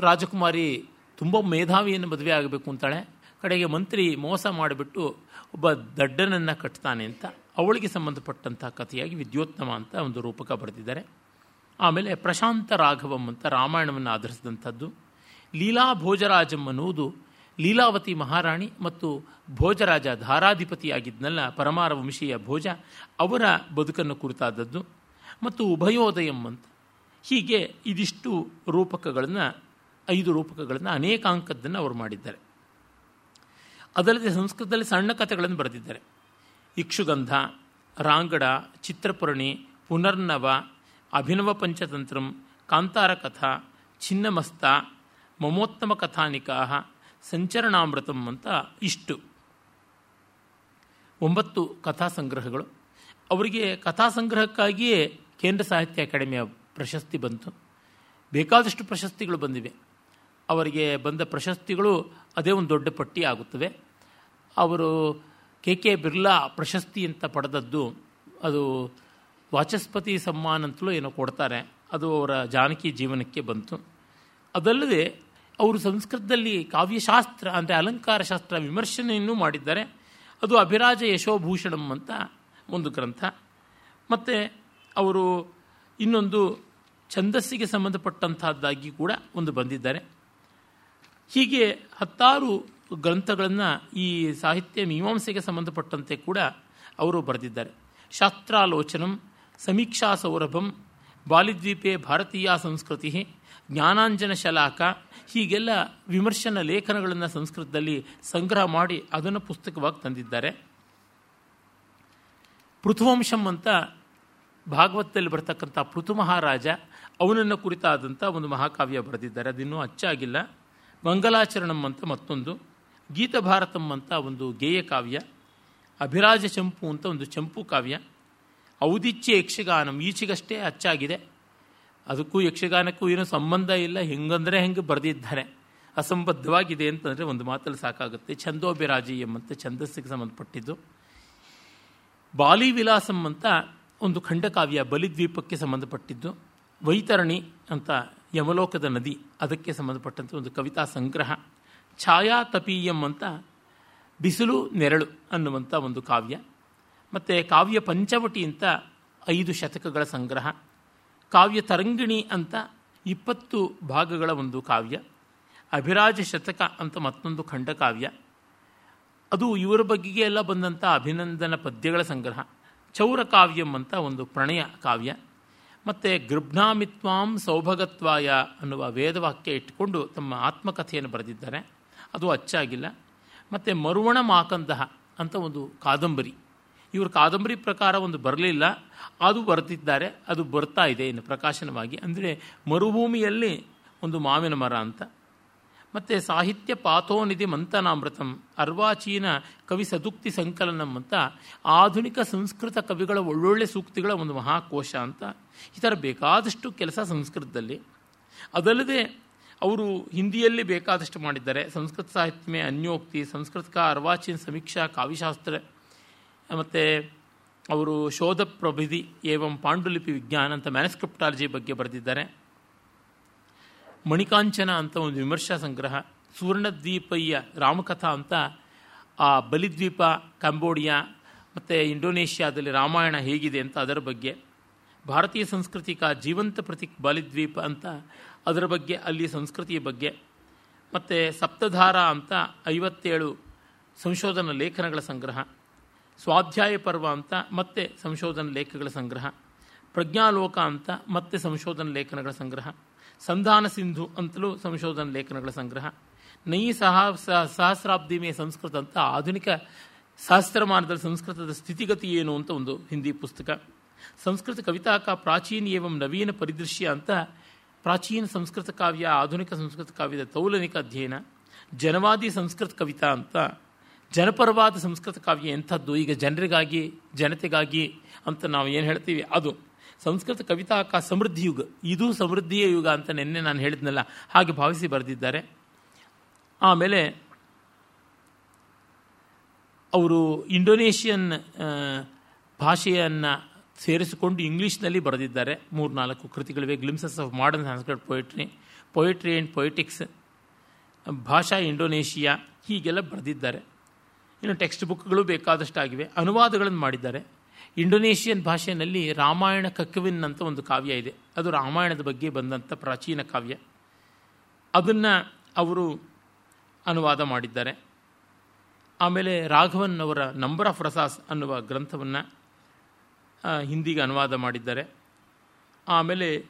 ರಾಜಕುಮಾರಿ ತುಂಬ ಮೇಧಾವಿಯನ್ನು ಮದುವೆ ಆಗಬೇಕು ಅಂತಾಳೆ. ಕಡೆಗೆ ಮಂತ್ರಿ ಮೋಸ ಮಾಡಿಬಿಟ್ಟು ಒಬ್ಬ ದಡ್ಡನನ್ನು ಕಟ್ತಾನೆ ಅಂತ ಅವಳಿಗೆ ಸಂಬಂಧಪಟ್ಟಂಥ ಕಥೆಯಾಗಿ ವಿದ್ಯೋತ್ತಮ ಅಂತ ಒಂದು ರೂಪಕ ಬರೆದಿದ್ದಾರೆ. ಆಮೇಲೆ ಪ್ರಶಾಂತ ರಾಘವಂ ಅಂತ ರಾಮಾಯಣವನ್ನು ಆಧರಿಸಿದಂಥದ್ದು. ಲೀಲಾ ಭೋಜರಾಜಂ ಅನ್ನುವುದು ಲೀಲಾವತಿ ಮಹಾರಾಣಿ ಮತ್ತು ಭೋಜರಾಜ ಧಾರಾಧಿಪತಿಯಾಗಿದ್ದನಲ್ಲ ಪರಮಾರ ವಂಶೀಯ ಭೋಜ, ಅವರ ಬದುಕನ್ನು ಕುರಿತಾದದ್ದು ಮತ್ತು ಉಭಯೋದಯಂ ಅಂತ. ಹೀಗೆ ಇದಿಷ್ಟು ರೂಪಕಗಳನ್ನು, ಐದು ರೂಪಕಗಳನ್ನು ಅನೇಕಾಂಕದ್ದನ್ನು ಅವರು ಮಾಡಿದ್ದಾರೆ. ಅದಲ್ಲದೆ ಸಂಸ್ಕೃತದಲ್ಲಿ ಸಣ್ಣ ಕಥೆಗಳನ್ನು ಬರೆದಿದ್ದಾರೆ. ಇಕ್ಷುಗಂಧ, ರಾಂಗಡ, ಚಿತ್ರಪುರಣಿ, ಪುನರ್ನವ, ಅಭಿನವ ಪಂಚತಂತ್ರಂ ಕಾಂತಾರ ಕಥಾ ಚಿನ್ನಮಸ್ತ ಮಮೋತ್ತಮ ಕಥಾನಿಕಾ ಸಂಚರಣಾಮೃತಂ ಅಂತ ಇಷ್ಟು. ಒಂಬತ್ತು ಕಥಾ ಸಂಗ್ರಹಗಳು. ಅವರಿಗೆ ಕಥಾ ಸಂಗ್ರಹಕ್ಕಾಗಿಯೇ ಕೇಂದ್ರ ಸಾಹಿತ್ಯ ಅಕಾಡೆಮಿಯ ಪ್ರಶಸ್ತಿ ಬಂತು. ಬೇಕಾದಷ್ಟು ಪ್ರಶಸ್ತಿಗಳು ಬಂದಿವೆ. ಅವರಿಗೆ ಬಂದ ಪ್ರಶಸ್ತಿಗಳು ಅದೇ ಒಂದು ದೊಡ್ಡ ಪಟ್ಟಿ ಆಗುತ್ತವೆ. ಅವರು ಕೆ ಕೆ ಬಿರ್ಲಾ ಪ್ರಶಸ್ತಿ ಅಂತ ಪಡೆದದ್ದು ಅದು ವಾಚಸ್ಪತಿ ಸಮ್ಮಾನ ಅಂತಲೂ ಏನೋ ಕೊಡ್ತಾರೆ. ಅದು ಅವರ ಜಾನಕಿ ಜೀವನಕ್ಕೆ ಬಂತು. ಅದಲ್ಲದೆ ಅವರು ಸಂಸ್ಕೃತದಲ್ಲಿ ಕಾವ್ಯಶಾಸ್ತ್ರ, ಅಂದರೆ ಅಲಂಕಾರ ಶಾಸ್ತ್ರ ವಿಮರ್ಶನೆಯನ್ನು ಮಾಡಿದ್ದಾರೆ. ಅದು ಅಭಿರಾಜ ಯಶೋಭೂಷಣಂ ಅಂತ ಒಂದು ಗ್ರಂಥ. ಮತ್ತು ಅವರು ಇನ್ನೊಂದು ಛಂದಸ್ಸಿಗೆ ಸಂಬಂಧಪಟ್ಟಂತಹದ್ದಾಗಿ ಕೂಡ ಒಂದು ಬಂದಿದ್ದಾರೆ. ಹೀಗೆ ಹತ್ತಾರು ಗ್ರಂಥಗಳನ್ನು ಈ ಸಾಹಿತ್ಯ ಮೀಮಾಂಸೆಗೆ ಸಂಬಂಧಪಟ್ಟಂತೆ ಕೂಡ ಅವರು ಬರೆದಿದ್ದಾರೆ. ಶಾಸ್ತ್ರಾಲೋಚನಂ ಸಮೀಕ್ಷಾ ಸೌರಭಂ ಬಾಲಿದ್ವೀಪೆ ಭಾರತೀಯ ಸಂಸ್ಕೃತಿ ಜ್ಞಾನಾಂಜನ ಶಲಾಕ ಹೀಗೆಲ್ಲ ವಿಮರ್ಶನ ಲೇಖನಗಳನ್ನು ಸಂಸ್ಕೃತದಲ್ಲಿ ಸಂಗ್ರಹ ಮಾಡಿ ಅದನ್ನು ಪುಸ್ತಕವಾಗಿ ತಂದಿದ್ದಾರೆ. ಪೃಥುವಂಶಂ ಅಂತ ಭಾಗವತದಲ್ಲಿ ಬರ್ತಕ್ಕಂಥ ಪೃಥು ಮಹಾರಾಜ ಅವನನ್ನು ಕುರಿತಾದಂಥ ಒಂದು ಮಹಾಕಾವ್ಯ ಬರೆದಿದ್ದಾರೆ. ಅದಿನ್ನೂ ಅಚ್ಚಾಗಿಲ್ಲ. ಮಂಗಲಾಚರಣಂ ಅಂತ ಮತ್ತೊಂದು. ಗೀತಭಾರತಂ ಅಂತ ಒಂದು ಗೇಯ ಕಾವ್ಯ. ಅಭಿರಾಜ ಚಂಪು ಅಂತ ಒಂದು ಚಂಪು ಕಾವ್ಯ. ಔದಿಚ್ಯ ಯಕ್ಷಗಾನಂ ಈಚೆಗಷ್ಟೇ ಅಚ್ಚಾಗಿದೆ. ಅದಕ್ಕೂ ಯಕ್ಷಗಾನಕ್ಕೂ ಏನೂ ಸಂಬಂಧ ಇಲ್ಲ. ಹೆಂಗಂದರೆ ಹೆಂಗೆ ಬರೆದಿದ್ದಾನೆ. ಅಸಂಬದ್ಧವಾಗಿದೆ ಅಂತಂದರೆ ಒಂದು ಮಾತಲ್ಲಿ ಸಾಕಾಗುತ್ತೆ. ಛಂದೋಭಿರಾಜಿ ಎಂಬಂತೆ ಛಂದಸ್ಸಿಗೆ ಸಂಬಂಧಪಟ್ಟಿದ್ದು. ಬಾಲಿ ವಿಲಾಸಂ ಅಂತ ಒಂದು ಖಂಡಕಾವ್ಯ, ಬಲಿದ್ವೀಪಕ್ಕೆ ಸಂಬಂಧಪಟ್ಟಿದ್ದು. ವೈತರಣಿ ಅಂತ ಯಮಲೋಕದ ನದಿ, ಅದಕ್ಕೆ ಸಂಬಂಧಪಟ್ಟಂಥ ಒಂದು ಕವಿತಾ ಸಂಗ್ರಹ. ಛಾಯಾ ತಪೀಯಂ ಅಂತ ಬಿಸಿಲು ನೆರಳು ಅನ್ನುವಂಥ ಒಂದು ಕಾವ್ಯ. ಮತ್ತು ಕಾವ್ಯ ಪಂಚವಟಿ ಅಂತ ಐದು ಶತಕಗಳ ಸಂಗ್ರಹ. ಕಾವ್ಯ ತರಂಗಿಣಿ ಅಂತ ಇಪ್ಪತ್ತು ಭಾಗಗಳ ಒಂದು ಕಾವ್ಯ, ಅಭಿರಾಜ ಶತಕ ಅಂತ ಮತ್ತೊಂದು ಖಂಡಕಾವ್ಯ ಅದು ಇವರ ಬಗ್ಗೆ ಎಲ್ಲ ಬಂದಂಥ ಅಭಿನಂದನ ಪದ್ಯಗಳ ಸಂಗ್ರಹ, ಚೌರ ಕಾವ್ಯಂ ಅಂತ ಒಂದು ಪ್ರಣಯ ಕಾವ್ಯ. ಮತ್ತು ಗೃಭ್ನಾಮಿತ್ವಾಂ ಸೌಭಗತ್ವಾಯ ಅನ್ನುವ ವೇದವಾಕ್ಯ ಇಟ್ಟುಕೊಂಡು ತಮ್ಮ ಆತ್ಮಕಥೆಯನ್ನು ಬರೆದಿದ್ದಾರೆ. ಅದು ಅಚ್ಚಾಗಿಲ್ಲ. ಮತ್ತು ಮರುವಣ ಮಾಕಂದಹ ಅಂತ ಒಂದು ಕಾದಂಬರಿ. ಇವರು ಕಾದಂಬರಿ ಪ್ರಕಾರ ಒಂದು ಬರಲಿಲ್ಲ. ಅದು ಬರ್ತಿದ್ದಾರೆ, ಅದು ಬರ್ತಾ ಇದೆ ಇನ್ನು ಪ್ರಕಾಶನವಾಗಿ. ಅಂದರೆ ಮರುಭೂಮಿಯಲ್ಲಿ ಒಂದು ಮಾವಿನ ಮರ ಅಂತ. ಮತ್ತು ಸಾಹಿತ್ಯ ಪಾಥೋನಿಧಿ ಮಂಥನಾಮೃತಂ, ಅರ್ವಾಚೀನ ಕವಿ ಸದುಕ್ತಿ ಸಂಕಲನಂ ಅಂತ ಆಧುನಿಕ ಸಂಸ್ಕೃತ ಕವಿಗಳ ಒಳ್ಳೊಳ್ಳೆ ಸೂಕ್ತಿಗಳ ಒಂದು ಮಹಾಕೋಶ ಅಂತ. ಈ ಥರ ಬೇಕಾದಷ್ಟು ಕೆಲಸ ಸಂಸ್ಕೃತದಲ್ಲಿ. ಅದಲ್ಲದೆ ಅವರು ಹಿಂದಿಯಲ್ಲಿ ಬೇಕಾದಷ್ಟು ಮಾಡಿದ್ದಾರೆ. ಸಂಸ್ಕೃತ ಸಾಹಿತ್ಯಮೇ ಅನ್ಯೋಕ್ತಿ, ಸಂಸ್ಕೃತಕ ಅರ್ವಾಚೀನ ಸಮೀಕ್ಷಾ ಕಾವ್ಯಶಾಸ್ತ್ರ. ಮತ್ತು ಅವರು ಶೋಧ ಪ್ರಭಿಧಿ ಏವಂ ಪಾಂಡುಲಿಪಿ ವಿಜ್ಞಾನ ಅಂತ ಮ್ಯಾನಸ್ಕ್ರಿಪ್ಟಾಲಜಿ ಬಗ್ಗೆ ಬರೆದಿದ್ದಾರೆ. ಮಣಿಕಾಂಚನ ಅಂತ ಒಂದು ವಿಮರ್ಶಾ ಸಂಗ್ರಹ, ಸುವರ್ಣದ್ವೀಪಯ್ಯ ರಾಮಕಥಾ ಅಂತ ಆ ಬಲಿದ್ವೀಪ, ಕಂಬೋಡಿಯಾ, ಮತ್ತು ಇಂಡೋನೇಷ್ಯಾದಲ್ಲಿ ರಾಮಾಯಣ ಹೇಗಿದೆ ಅಂತ ಅದರ ಬಗ್ಗೆ, ಭಾರತೀಯ ಸಂಸ್ಕೃತಿಕ ಜೀವಂತ ಪ್ರತೀಕ್ ಬಲಿದ್ವೀಪ ಅಂತ ಅದರ ಬಗ್ಗೆ, ಅಲ್ಲಿ ಸಂಸ್ಕೃತಿಯ ಬಗ್ಗೆ, ಮತ್ತು ಸಪ್ತಧಾರ ಅಂತ ಐವತ್ತೇಳು ಸಂಶೋಧನಾ ಲೇಖನಗಳ ಸಂಗ್ರಹ. ಸ್ವಾಧ್ಯಾಯ ಪರ್ವ ಅಂತ ಮತ್ತೆ ಸಂಶೋಧನ ಲೇಖಗಳ ಸಂಗ್ರಹ. ಪ್ರಜ್ಞಾಲೋಕ ಅಂತ ಮತ್ತೆ ಸಂಶೋಧನ ಲೇಖನಗಳ ಸಂಗ್ರಹ. ಸಂಧಾನ ಸಿಂಧು ಅಂತಲೂ ಸಂಶೋಧನ ಲೇಖನಗಳ ಸಂಗ್ರಹ. ನೈ ಸಹ ಸಹಸ್ರಾಬ್ದಿ ಮೇ ಸಂಸ್ಕೃತ ಅಂತ ಆಧುನಿಕ ಸಹಸ್ರಮಾನದಲ್ಲಿ ಸಂಸ್ಕೃತದ ಸ್ಥಿತಿಗತಿ ಏನು ಅಂತ ಒಂದು ಹಿಂದಿ ಪುಸ್ತಕ. ಸಂಸ್ಕೃತ ಕವಿತಾಕ ಪ್ರಾಚೀನ ಏವಂ ನವೀನ ಪರಿದೃಶ್ಯ ಅಂತ ಪ್ರಾಚೀನ ಸಂಸ್ಕೃತ ಕಾವ್ಯ, ಆಧುನಿಕ ಸಂಸ್ಕೃತ ಕಾವ್ಯದ ತೌಲನಿಕ ಅಧ್ಯಯನ, ಜನವಾದಿ ಸಂಸ್ಕೃತ ಕವಿತಾ ಅಂತ ಜನಪರವಾದ ಸಂಸ್ಕೃತ ಕಾವ್ಯ ಎಂಥದ್ದು? ಈಗ ಜನರಿಗಾಗಿ, ಜನತೆಗಾಗಿ ಅಂತ ನಾವು ಏನು ಹೇಳ್ತೀವಿ? ಅದು ಸಂಸ್ಕೃತ ಕವಿತಾ ಕಾ ಸಮೃದ್ಧಿ ಯುಗ. ಇದು ಸಮೃದ್ಧಿಯ ಯುಗ ಅಂತ ನಿನ್ನೆ ನಾನು ಹೇಳಿದ್ನಲ್ಲ, ಹಾಗೆ ಭಾವಿಸಿ ಬರೆದಿದ್ದಾರೆ. ಆಮೇಲೆ ಅವರು ಇಂಡೋನೇಷಿಯನ್ ಭಾಷೆಯನ್ನು ಸೇರಿಸಿಕೊಂಡು ಇಂಗ್ಲೀಷ್ನಲ್ಲಿ ಬರೆದಿದ್ದಾರೆ. ಮೂರ್ನಾಲ್ಕು ಕೃತಿಗಳಿವೆ. Glimpses of modern Sanskrit poetry poetry and poetics Bahasa Indonesia ಹೀಗೆಲ್ಲ ಬರೆದಿದ್ದಾರೆ. ಇನ್ನು ಟೆಕ್ಸ್ಟ್ ಬುಕ್ಗಳು ಬೇಕಾದಷ್ಟಾಗಿವೆ. ಅನುವಾದಗಳನ್ನು ಮಾಡಿದ್ದಾರೆ. ಇಂಡೋನೇಷಿಯನ್ ಭಾಷೆಯಲ್ಲಿ ರಾಮಾಯಣ ಕಕ್ಕವಿನ್ ಅಂತ ಒಂದು ಕಾವ್ಯ ಇದೆ. ಅದು ರಾಮಾಯಣದ ಬಗ್ಗೆ ಬಂದಂಥ ಪ್ರಾಚೀನ ಕಾವ್ಯ. ಅದನ್ನು ಅವರು ಅನುವಾದ ಮಾಡಿದ್ದಾರೆ. ಆಮೇಲೆ ರಾಘವನ್ ಅವರ ನಂಬರ್ ಆಫ್ ರಸಾಸ್ ಅನ್ನುವ ಗ್ರಂಥವನ್ನು ಹಿಂದಿಗೆ ಅನುವಾದ ಮಾಡಿದ್ದಾರೆ. ಆಮೇಲೆ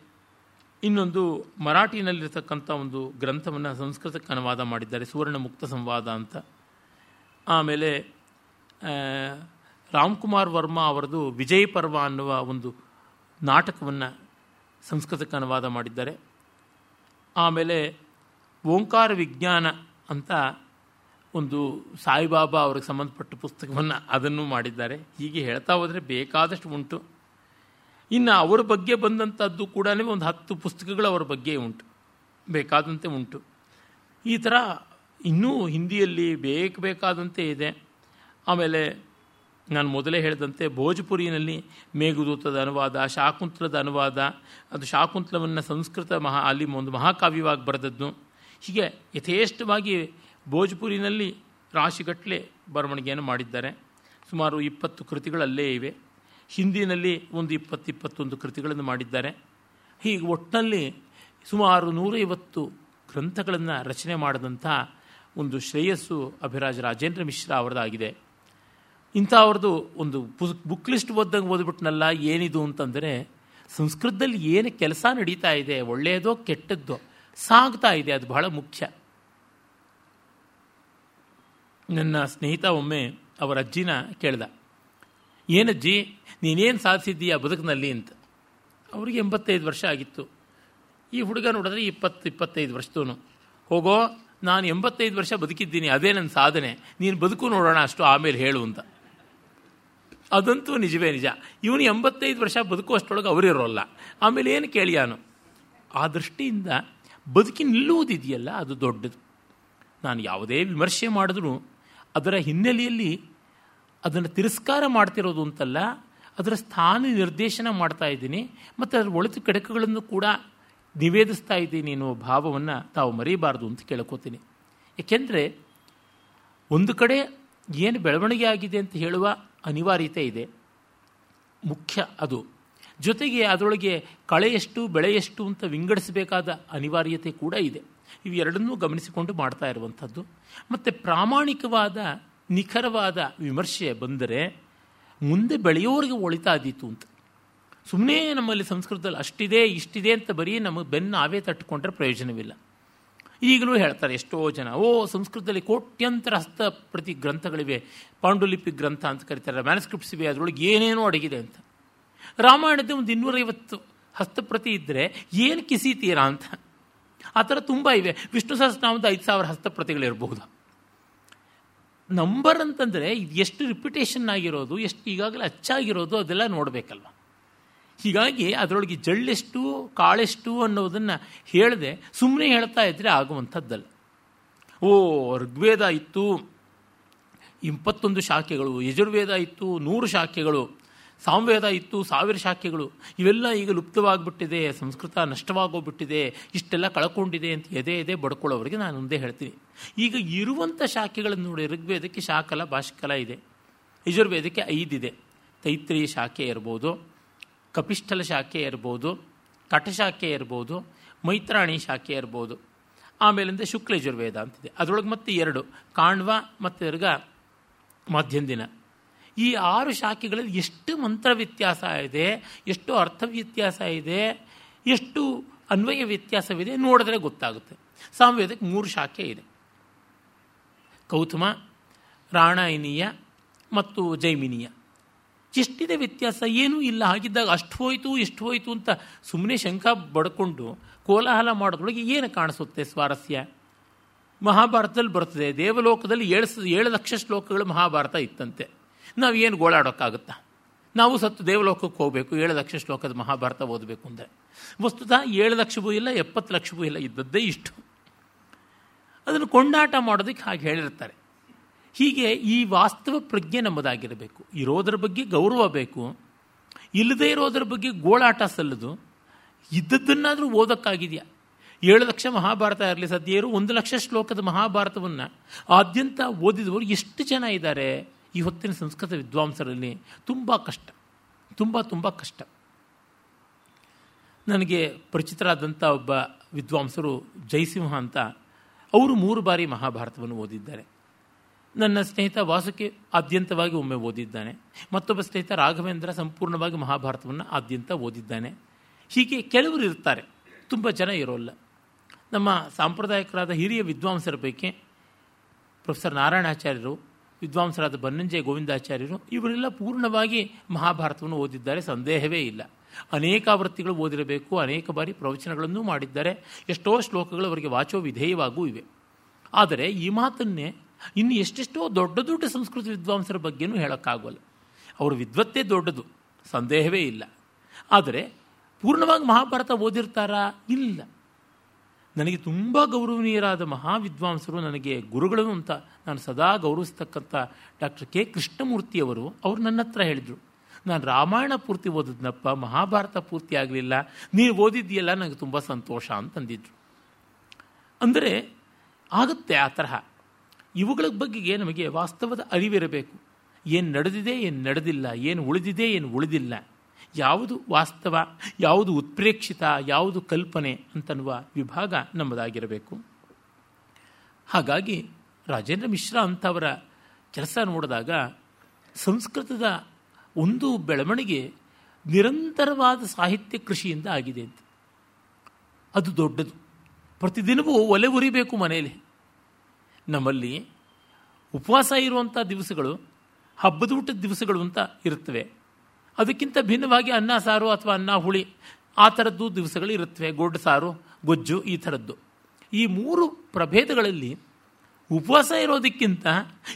ಇನ್ನೊಂದು ಮರಾಠಿನಲ್ಲಿರ್ತಕ್ಕಂಥ ಒಂದು ಗ್ರಂಥವನ್ನು ಸಂಸ್ಕೃತಕ್ಕೆ ಅನುವಾದ ಮಾಡಿದ್ದಾರೆ. ಸುವರ್ಣ ಮುಕ್ತ ಸಂವಾದ ಅಂತ. ಆಮೇಲೆ ರಾಮ್ಕುಮಾರ್ ವರ್ಮಾ ಅವರದು ವಿಜಯ್ ಪರ್ವ ಅನ್ನುವ ಒಂದು ನಾಟಕವನ್ನು ಸಂಸ್ಕೃತಕ್ಕೆ ಅನುವಾದ ಮಾಡಿದ್ದಾರೆ. ಆಮೇಲೆ, ಓಂಕಾರ ವಿಜ್ಞಾನ ಅಂತ ಒಂದು ಸಾಯಿಬಾಬಾ ಅವ್ರಿಗೆ ಸಂಬಂಧಪಟ್ಟ ಪುಸ್ತಕವನ್ನು ಅದನ್ನು ಮಾಡಿದ್ದಾರೆ. ಹೀಗೆ ಹೇಳ್ತಾ ಹೋದರೆ ಬೇಕಾದಷ್ಟು ಉಂಟು. ಇನ್ನು ಅವರ ಬಗ್ಗೆ ಬಂದಂಥದ್ದು ಕೂಡ ಒಂದು ಹತ್ತು ಪುಸ್ತಕಗಳು ಅವರ ಬಗ್ಗೆ ಉಂಟು. ಬೇಕಾದಂತೆ ಉಂಟು. ಈ ಥರ ಇನ್ನೂ ಹಿಂದಿಯಲ್ಲಿ ಬೇಕು ಬೇಕಾದಂತೆ ಇದೆ. ಆಮೇಲೆ ನಾನು ಮೊದಲೇ ಹೇಳಿದಂತೆ ಭೋಜ್ಪುರಿನಲ್ಲಿ ಮೇಘದೂತದ ಅನುವಾದ, ಶಾಕುಂತಲದ ಅನುವಾದ, ಅದು ಶಾಕುಂತಲವನ್ನು ಸಂಸ್ಕೃತ ಮಹಾ, ಅಲ್ಲಿ ಒಂದು ಮಹಾಕಾವ್ಯವಾಗಿ ಬರೆದದ್ದು. ಹೀಗೆ ಯಥೇಷ್ಟವಾಗಿ ಭೋಜಪುರಿನಲ್ಲಿ ರಾಶಿಗಟ್ಟಲೆ ಬರವಣಿಗೆಯನ್ನು ಮಾಡಿದ್ದಾರೆ. ಸುಮಾರು ಇಪ್ಪತ್ತು ಕೃತಿಗಳಲ್ಲೇ ಇವೆ. ಹಿಂದಿನಲ್ಲಿ ಒಂದು ಇಪ್ಪತ್ತು ಇಪ್ಪತ್ತೊಂದು ಕೃತಿಗಳನ್ನು ಮಾಡಿದ್ದಾರೆ. ಹೀಗೆ ಒಟ್ಟಿನಲ್ಲಿ ಸುಮಾರು ನೂರೈವತ್ತು ಗ್ರಂಥಗಳನ್ನು ರಚನೆ ಮಾಡಿದಂಥ ಒಂದು ಶ್ರೇಯಸ್ಸು ಅಭಿರಾಜ್ ರಾಜೇಂದ್ರ ಮಿಶ್ರಾ ಅವರದಾಗಿದೆ. ಇಂಥವ್ರದ್ದು ಒಂದು ಬುಕ್ ಲಿಸ್ಟ್ ಓದ್ದಂಗೆ ಓದ್ಬಿಟ್ನಲ್ಲ ಏನಿದು ಅಂತಂದರೆ, ಸಂಸ್ಕೃತದಲ್ಲಿ ಏನು ಕೆಲಸ ನಡೀತಾ ಇದೆ ಒಳ್ಳೆಯದೋ ಕೆಟ್ಟದ್ದೋ ಸಾಗ್ತಾ ಇದೆ, ಅದು ಬಹಳ ಮುಖ್ಯ. ನನ್ನ ಸ್ನೇಹಿತ ಒಮ್ಮೆ ಅವರ ಅಜ್ಜಿನ ಕೇಳ್ದ ಏನಜ್ಜಿ ನೀನೇನು ಸಾಧಿಸಿದ್ದೀಯ ಬದುಕಿನಲ್ಲಿ? ಅಂತ. ಅವ್ರಿಗೆ ಎಂಬತ್ತೈದು ವರ್ಷ ಆಗಿತ್ತು. ಈ ಹುಡುಗ ನೋಡಿದ್ರೆ ಇಪ್ಪತ್ತು, ಇಪ್ಪತ್ತೈದು ವರ್ಷದೂ ಹೋಗೋ ನಾನು ಎಂಬತ್ತೈದು ವರ್ಷ ಬದುಕಿದ್ದೀನಿ, ಅದೇ ನನ್ನ ಸಾಧನೆ. ನೀನು ಬದುಕು ನೋಡೋಣ ಅಷ್ಟು ಆಮೇಲೆ ಹೇಳು ಅಂತ. ಅದಂತೂ ನಿಜವೇ ನಿಜ. ಇವನು ಎಂಬತ್ತೈದು ವರ್ಷ ಬದುಕುವಷ್ಟೊಳಗೆ ಅವರಿರೋಲ್ಲ ಆಮೇಲೆ ಏನು ಕೇಳಿಯಾನು ಆ ದೃಷ್ಟಿಯಿಂದ ಬದುಕಿ ನಿಲ್ಲುವುದಿದೆಯಲ್ಲ, ಅದು ದೊಡ್ಡದು. ನಾನು ಯಾವುದೇ ವಿಮರ್ಶೆ ಮಾಡಿದ್ರೂ ಅದರ ಹಿನ್ನೆಲೆಯಲ್ಲಿ ಅದನ್ನು ತಿರಸ್ಕಾರ ಮಾಡ್ತಿರೋದು ಅಂತಲ್ಲ, ಅದರ ಸ್ಥಾನ ನಿರ್ದೇಶನ ಮಾಡ್ತಾ ಇದ್ದೀನಿ, ಮತ್ತು ಅದರ ಒಳಿತು ಕೆಡಕುಗಳನ್ನು ಕೂಡ ನಿವೇದಿಸ್ತಾ ಇದ್ದೀನಿ ಎನ್ನುವ ಭಾವವನ್ನು ತಾವು ಮರೀಬಾರ್ದು ಅಂತ ಕೇಳ್ಕೋತೀನಿ. ಏಕೆಂದರೆ ಒಂದು ಕಡೆ ಏನು ಬೆಳವಣಿಗೆ ಆಗಿದೆ ಅಂತ ಹೇಳುವ ಅನಿವಾರ್ಯತೆ ಇದೆ. ಮುಖ್ಯ ಅದು. ಜೊತೆಗೆ ಅದರೊಳಗೆ ಕಳೆಯಷ್ಟು, ಬೆಳೆಯಷ್ಟು ಅಂತ ವಿಂಗಡಿಸಬೇಕಾದ ಅನಿವಾರ್ಯತೆ ಕೂಡ ಇದೆ. ಇವೆರಡನ್ನೂ ಗಮನಿಸಿಕೊಂಡು ಮಾಡ್ತಾ ಇರುವಂಥದ್ದು. ಮತ್ತು ಪ್ರಾಮಾಣಿಕವಾದ, ನಿಖರವಾದ ವಿಮರ್ಶೆ ಬಂದರೆ ಮುಂದೆ ಬೆಳೆಯೋರಿಗೆ ಒಳಿತಾದೀತು ಅಂತ. ಸುಮ್ಮನೆ ನಮ್ಮಲ್ಲಿ ಸಂಸ್ಕೃತದಲ್ಲಿ ಅಷ್ಟಿದೆ, ಇಷ್ಟಿದೆ ಅಂತ ಬರೀ ನಮಗೆ ಬೆನ್ನು ಆವೇ ತಟ್ಟುಕೊಂಡ್ರೆ ಪ್ರಯೋಜನವಿಲ್ಲ. ಈಗಲೂ ಹೇಳ್ತಾರೆ ಎಷ್ಟೋ ಜನ, ಓ, ಸಂಸ್ಕೃತದಲ್ಲಿ ಕೋಟ್ಯಂತರ ಹಸ್ತ ಪ್ರತಿ ಗ್ರಂಥಗಳಿವೆ, ಪಾಂಡುಲಿಪಿ ಗ್ರಂಥ ಅಂತ ಕರೀತಾರೆ, ಮ್ಯಾನ್ಸ್ಕ್ರಿಪ್ಟ್ಸ್ ಇವೆ, ಅದರೊಳಗೆ ಏನೇನೋ ಅಡಗಿದೆ ಅಂತ. ರಾಮಾಯಣದ ಒಂದು ಇನ್ನೂರೈವತ್ತು ಹಸ್ತಪ್ರತಿ ಇದ್ದರೆ ಏನು ಕಿಸಿತೀರಾ ಅಂತ. ಆ ಥರ ತುಂಬ ಇವೆ. ವಿಷ್ಣು ಸಹಸ್ರನಾಮದ ಐದು ಸಾವಿರ ಹಸ್ತಪ್ರತಿಗಳಿರಬಹುದು. ನಂಬರ್ ಅಂತಂದರೆ, ಇದು ಎಷ್ಟು ರಿಪಿಟೇಷನ್ ಆಗಿರೋದು, ಎಷ್ಟು ಈಗಾಗಲೇ ಅಚ್ಚಾಗಿರೋದು ಅದೆಲ್ಲ ನೋಡಬೇಕಲ್ವ. ಹೀಗಾಗಿ ಅದರೊಳಗೆ ಜಳ್ಳೆಷ್ಟು, ಕಾಳೆಷ್ಟು ಅನ್ನೋದನ್ನು ಹೇಳದೆ ಸುಮ್ಮನೆ ಹೇಳ್ತಾ ಇದ್ದರೆ ಆಗುವಂಥದ್ದಲ್ಲ. ಓ, ಋಗ್ವೇದ ಇತ್ತು ಇಪ್ಪತ್ತೊಂದು ಶಾಖೆಗಳು, ಯಜುರ್ವೇದ ಇತ್ತು, ನೂರು ಶಾಖೆಗಳು ಸಾಮವೇದ ಇತ್ತು, ಸಾವಿರ ಶಾಖೆಗಳು, ಇವೆಲ್ಲ ಈಗ ಲುಪ್ತವಾಗಿಬಿಟ್ಟಿದೆ, ಸಂಸ್ಕೃತ ನಷ್ಟವಾಗೋಗ್ಬಿಟ್ಟಿದೆ, ಇಷ್ಟೆಲ್ಲ ಕಳ್ಕೊಂಡಿದೆ ಅಂತ ಎದೆ ಎದೆ ಬಡ್ಕೊಳ್ಳೋವ್ರಿಗೆ ನಾನು ಮುಂದೆ ಹೇಳ್ತೀನಿ. ಈಗ ಇರುವಂಥ ಶಾಖೆಗಳನ್ನು ನೋಡಿ, ಋಗ್ವೇದಕ್ಕೆ ಶಾಕಲ ಭಾಷಕಲ ಇದೆ. ಯಜುರ್ವೇದಕ್ಕೆ ಐದಿದೆ. ತೈತ್ರಿಯ ಶಾಖೆ ಇರ್ಬೋದು. ಕಪಿಷ್ಠಲ ಶಾಖೆ ಇರ್ಬೋದು ಕಟಶಾಖೆ ಇರ್ಬೋದು, ಮೈತ್ರಾಣಿ ಶಾಖೆ ಇರ್ಬೋದು. ಆಮೇಲಿಂದ ಶುಕ್ಲಯಜುರ್ವೇದ ಅಂತಿದೆ. ಅದರೊಳಗೆ ಮತ್ತೆ ಎರಡು, ಕಾಣ್ವ ಮತ್ತು ಎರ್ಗ ಮಧ್ಯಂದಿನ. ಈ ಆರು ಶಾಖೆಗಳಲ್ಲಿ ಎಷ್ಟು ಮಂತ್ರ ವ್ಯತ್ಯಾಸ ಇದೆ, ಎಷ್ಟು ಅರ್ಥ ವ್ಯತ್ಯಾಸ ಇದೆ, ಎಷ್ಟು ಅನ್ವಯ ವ್ಯತ್ಯಾಸವಿದೆ ನೋಡಿದ್ರೆ ಗೊತ್ತಾಗುತ್ತೆ. ಸಾಮವೇದಕ್ಕೆ ಮೂರು ಶಾಖೆ ಇದೆ. ಕೌತುಮ, ರಾಣಾಯನೀಯ ಮತ್ತು ಜೈಮಿನೀಯ. ಎಷ್ಟಿದೆ ವ್ಯತ್ಯಾಸ, ಏನೂ ಇಲ್ಲ. ಹಾಗಿದ್ದಾಗ ಅಷ್ಟು ಹೋಯಿತು, ಇಷ್ಟು ಹೋಯಿತು ಅಂತ ಸುಮ್ಮನೆ ಶಂಕ ಬಡ್ಕೊಂಡು ಕೋಲಾಹಲ ಮಾಡೋದ್ರೊಳಗೆ ಏನು ಕಾಣಿಸುತ್ತೆ ಸ್ವಾರಸ್ಯ? ಮಹಾಭಾರತದಲ್ಲಿ ಬರ್ತದೆ. ದೇವಲೋಕದಲ್ಲಿ ಏಳು ಏಳು ಲಕ್ಷ ಶ್ಲೋಕಗಳು ಮಹಾಭಾರತ ಇತ್ತಂತೆ. ನಾವು ಏನು ಗೋಳಾಡೋಕ್ಕಾಗುತ್ತಾ? ನಾವು ಸತ್ತು ದೇವಲೋಕಕ್ಕೆ ಹೋಗಬೇಕು, ಏಳು ಲಕ್ಷ ಶ್ಲೋಕದ ಮಹಾಭಾರತ ಓದಬೇಕು ಅಂದರೆ. ವಸ್ತುತಃ ಏಳು ಲಕ್ಷವೂ ಇಲ್ಲ, ಎಪ್ಪತ್ತು ಲಕ್ಷವೂ ಇಲ್ಲ, ಇದ್ದದ್ದೇ ಇಷ್ಟು. ಅದನ್ನು ಕೊಂಡಾಟ ಮಾಡೋದಕ್ಕೆ ಹಾಗೆ ಹೇಳಿರ್ತಾರೆ. ಹೀಗೆ ಈ ವಾಸ್ತವ ಪ್ರಜ್ಞೆ ನಮ್ಮದಾಗಿರಬೇಕು. ಇರೋದ್ರ ಬಗ್ಗೆ ಗೌರವ ಬೇಕು. ಇಲ್ಲದೇ ಇರೋದ್ರ ಬಗ್ಗೆ ಗೋಳಾಟ ಸಲ್ಲದು. ಇದ್ದದ್ದನ್ನಾದರೂ ಓದೋಕ್ಕಾಗಿದೆಯಾ? ಏಳು ಲಕ್ಷ ಮಹಾಭಾರತ ಇರಲಿ ಸದ್ಯರು, ಒಂದು ಲಕ್ಷ ಶ್ಲೋಕದ ಮಹಾಭಾರತವನ್ನು ಆದ್ಯಂತ ಓದಿದವರು ಎಷ್ಟು ಜನ ಇದ್ದಾರೆ? ಈ ಹೊತ್ತಿನ ಸಂಸ್ಕೃತ ವಿದ್ವಾಂಸರಲ್ಲಿ ತುಂಬ ಕಷ್ಟ. ತುಂಬ ತುಂಬ ಕಷ್ಟ. ನನಗೆ ಪರಿಚಿತರಾದಂಥ ಒಬ್ಬ ವಿದ್ವಾಂಸರು ಜಯಸಿಂಹ ಅಂತ, ಅವರು ಮೂರು ಬಾರಿ ಮಹಾಭಾರತವನ್ನು ಓದಿದ್ದಾರೆ. ನನ್ನ ಸ್ನೇಹಿತ ವಾಸುಕಿ ಆದ್ಯಂತವಾಗಿ ಒಮ್ಮೆ ಓದಿದ್ದಾನೆ. ಮತ್ತೊಬ್ಬ ಸ್ನೇಹಿತ ರಾಘವೇಂದ್ರ ಸಂಪೂರ್ಣವಾಗಿ ಮಹಾಭಾರತವನ್ನು ಆದ್ಯಂತ ಓದಿದ್ದಾನೆ. ಹೀಗೆ ಕೆಲವರು ಇರ್ತಾರೆ. ತುಂಬ ಜನ ಇರೋಲ್ಲ. ನಮ್ಮ ಸಾಂಪ್ರದಾಯಿಕರಾದ ಹಿರಿಯ ವಿದ್ವಾಂಸರ ಪೈಕಿ ಪ್ರೊಫೆಸರ್ ನಾರಾಯಣಾಚಾರ್ಯರು, ವಿದ್ವಾಂಸರಾದ ಬನ್ನಂಜೆ ಗೋವಿಂದಾಚಾರ್ಯರು, ಇವರೆಲ್ಲ ಪೂರ್ಣವಾಗಿ ಮಹಾಭಾರತವನ್ನು ಓದಿದ್ದಾರೆ. ಸಂದೇಹವೇ ಇಲ್ಲ. ಅನೇಕ ಆವೃತ್ತಿಗಳು ಓದಿರಬೇಕು, ಅನೇಕ ಬಾರಿ ಪ್ರವಚನಗಳನ್ನು ಮಾಡಿದ್ದಾರೆ. ಎಷ್ಟೋ ಶ್ಲೋಕಗಳು ಅವರಿಗೆ ವಾಚೋ ವಿಧೇಯವಾಗೂ ಇವೆ. ಆದರೆ ಈ ಮಾತನ್ನೇ ಇನ್ನು ಎಷ್ಟೆಷ್ಟೋ ದೊಡ್ಡ ದೊಡ್ಡ ಸಂಸ್ಕೃತ ವಿದ್ವಾಂಸರ ಬಗ್ಗೆನೂ ಹೇಳೋಕ್ಕಾಗೋಲ್ಲ. ಅವರ ವಿದ್ವತ್ತೇ ದೊಡ್ಡದು, ಸಂದೇಹವೇ ಇಲ್ಲ. ಆದರೆ ಪೂರ್ಣವಾಗಿ ಮಹಾಭಾರತ ಓದಿರ್ತಾರಾ? ಇಲ್ಲ. ನನಗೆ ತುಂಬ ಗೌರವನೀಯರಾದ ಮಹಾವಿದ್ವಾಂಸರು ನನಗೆ ಗುರುಗಳು ಅಂತ ನಾನು ಸದಾ ಗೌರವಿಸ್ತಕ್ಕಂಥ ಡಾಕ್ಟರ್ ಕೆ. ಕೃಷ್ಣಮೂರ್ತಿಯವರು ಅವರು ನನ್ನ ಹತ್ರ ಹೇಳಿದರು. ನಾನು ರಾಮಾಯಣ ಪೂರ್ತಿ ಓದಿದ್ನಪ್ಪ, ಮಹಾಭಾರತ ಪೂರ್ತಿ ಆಗಲಿಲ್ಲ, ನೀವು ಓದಿದ್ದೀಯಲ್ಲ ನನಗೆ ತುಂಬ ಸಂತೋಷ ಅಂತಂದಿದ್ರು. ಅಂದರೆ ಆಗುತ್ತೆ ಆ ತರಹ. ಇವುಗಳ ಬಗ್ಗೆಗೆ ನಮಗೆ ವಾಸ್ತವದ ಅರಿವಿರಬೇಕು. ಏನು ನಡೆದಿದೆ, ಏನು ನಡೆದಿಲ್ಲ, ಏನು ಉಳಿದಿದೆ, ಏನು ಉಳಿದಿಲ್ಲ. ಯಾವುದು ವಾಸ್ತವ, ಯಾವುದು ಉತ್ಪ್ರೇಕ್ಷಿತ, ಯಾವುದು ಕಲ್ಪನೆ ಅಂತನ್ನುವ ವಿಭಾಗ ನಮ್ಮದಾಗಿರಬೇಕು. ಹಾಗಾಗಿ ರಾಜೇಂದ್ರ ಮಿಶ್ರಾ ಅಂತವರ ಕೆಲಸ ನೋಡಿದಾಗ ಸಂಸ್ಕೃತದ ಒಂದು ಬೆಳವಣಿಗೆ ನಿರಂತರವಾದ ಸಾಹಿತ್ಯ ಕೃಷಿಯಿಂದ ಆಗಿದೆ ಅಂತ. ಅದು ದೊಡ್ಡದು. ಪ್ರತಿದಿನವೂ ಒಲೆ ಉರಿಬೇಕು ಮನೆಯಲ್ಲಿ. ನಮ್ಮಲ್ಲಿ ಉಪವಾಸ ಇರುವಂಥ ದಿವಸಗಳು, ಹಬ್ಬದ ಊಟದ ದಿವಸಗಳು ಅಂತ ಇರುತ್ತವೆ. ಅದಕ್ಕಿಂತ ಭಿನ್ನವಾಗಿ ಅನ್ನ, ಸಾರು ಅಥವಾ ಅನ್ನ, ಹುಳಿ ಆ ಥರದ್ದು ದಿವಸಗಳು ಇರುತ್ತವೆ. ಗೊಡ್ಡು ಸಾರು, ಗೊಜ್ಜು ಈ ಥರದ್ದು. ಈ ಮೂರು ಪ್ರಭೇದಗಳಲ್ಲಿ ಉಪವಾಸ ಇರೋದಕ್ಕಿಂತ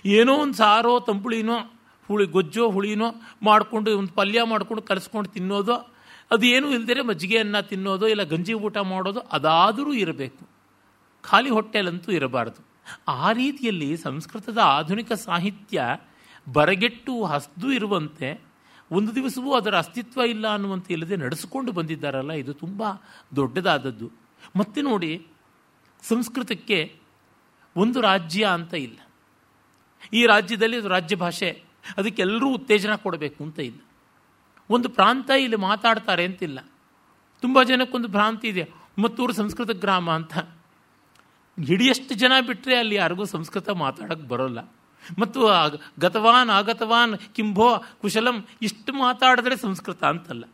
ಏನೋ ಒಂದು ಸಾರೋ, ತಂಪುಳಿನೋ, ಹುಳಿ, ಗೊಜ್ಜೋ, ಹುಳಿನೋ ಮಾಡಿಕೊಂಡು, ಒಂದು ಪಲ್ಯ ಮಾಡಿಕೊಂಡು ಕಲಿಸ್ಕೊಂಡು ತಿನ್ನೋದು, ಅದು ಏನೂ ಇಲ್ಲದೇ ಮಜ್ಜಿಗೆ ಅನ್ನ ತಿನ್ನೋದು, ಇಲ್ಲ ಗಂಜಿ ಊಟ ಮಾಡೋದು ಅದಾದರೂ ಇರಬೇಕು. ಖಾಲಿ ಹೊಟ್ಟೆಲಂತೂ ಇರಬಾರದು. ಆ ರೀತಿಯಲ್ಲಿ ಸಂಸ್ಕೃತದ ಆಧುನಿಕ ಸಾಹಿತ್ಯ ಬರಗೆಟ್ಟು ಹಸ್ದು ಇರುವಂತೆ ಒಂದು ದಿವಸವೂ ಅದರ ಅಸ್ತಿತ್ವ ಇಲ್ಲ ಅನ್ನುವಂತೆ ಇಲ್ಲದೆ ನಡೆಸಿಕೊಂಡು ಬಂದಿದ್ದಾರಲ್ಲ, ಇದು ತುಂಬ ದೊಡ್ಡದಾದದ್ದು. ಮತ್ತೆ ನೋಡಿ, ಸಂಸ್ಕೃತಕ್ಕೆ ಒಂದು ರಾಜ್ಯ ಅಂತ ಇಲ್ಲ. ಈ ರಾಜ್ಯದಲ್ಲಿ ರಾಜ್ಯ ಭಾಷೆ ಅದಕ್ಕೆಲ್ಲರೂ ಉತ್ತೇಜನ ಕೊಡಬೇಕು ಅಂತ ಇಲ್ಲ. ಒಂದು ಪ್ರಾಂತ ಇಲ್ಲಿ ಮಾತಾಡ್ತಾರೆ ಅಂತಿಲ್ಲ. ತುಂಬ ಜನಕ್ಕೊಂದು ಭ್ರಾಂತಿ ಇದೆ. ಮತ್ತೂರು ಸಂಸ್ಕೃತ ಗ್ರಾಮ ಅಂತ. ಹಿಡಿಯಷ್ಟು ಜನ ಬಿಟ್ಟರೆ ಅಲ್ಲಿ ಯಾರಿಗೂ ಸಂಸ್ಕೃತ ಮಾತಾಡೋಕ್ಕೆ ಬರೋಲ್ಲ. ಮತ್ತು ಗತವಾನ್, ಆಗತವಾನ್, ಕಿಂಭೋ, ಕುಶಲಂ ಇಷ್ಟು ಮಾತಾಡಿದ್ರೆ ಸಂಸ್ಕೃತ ಅಂತಲ್ಲ.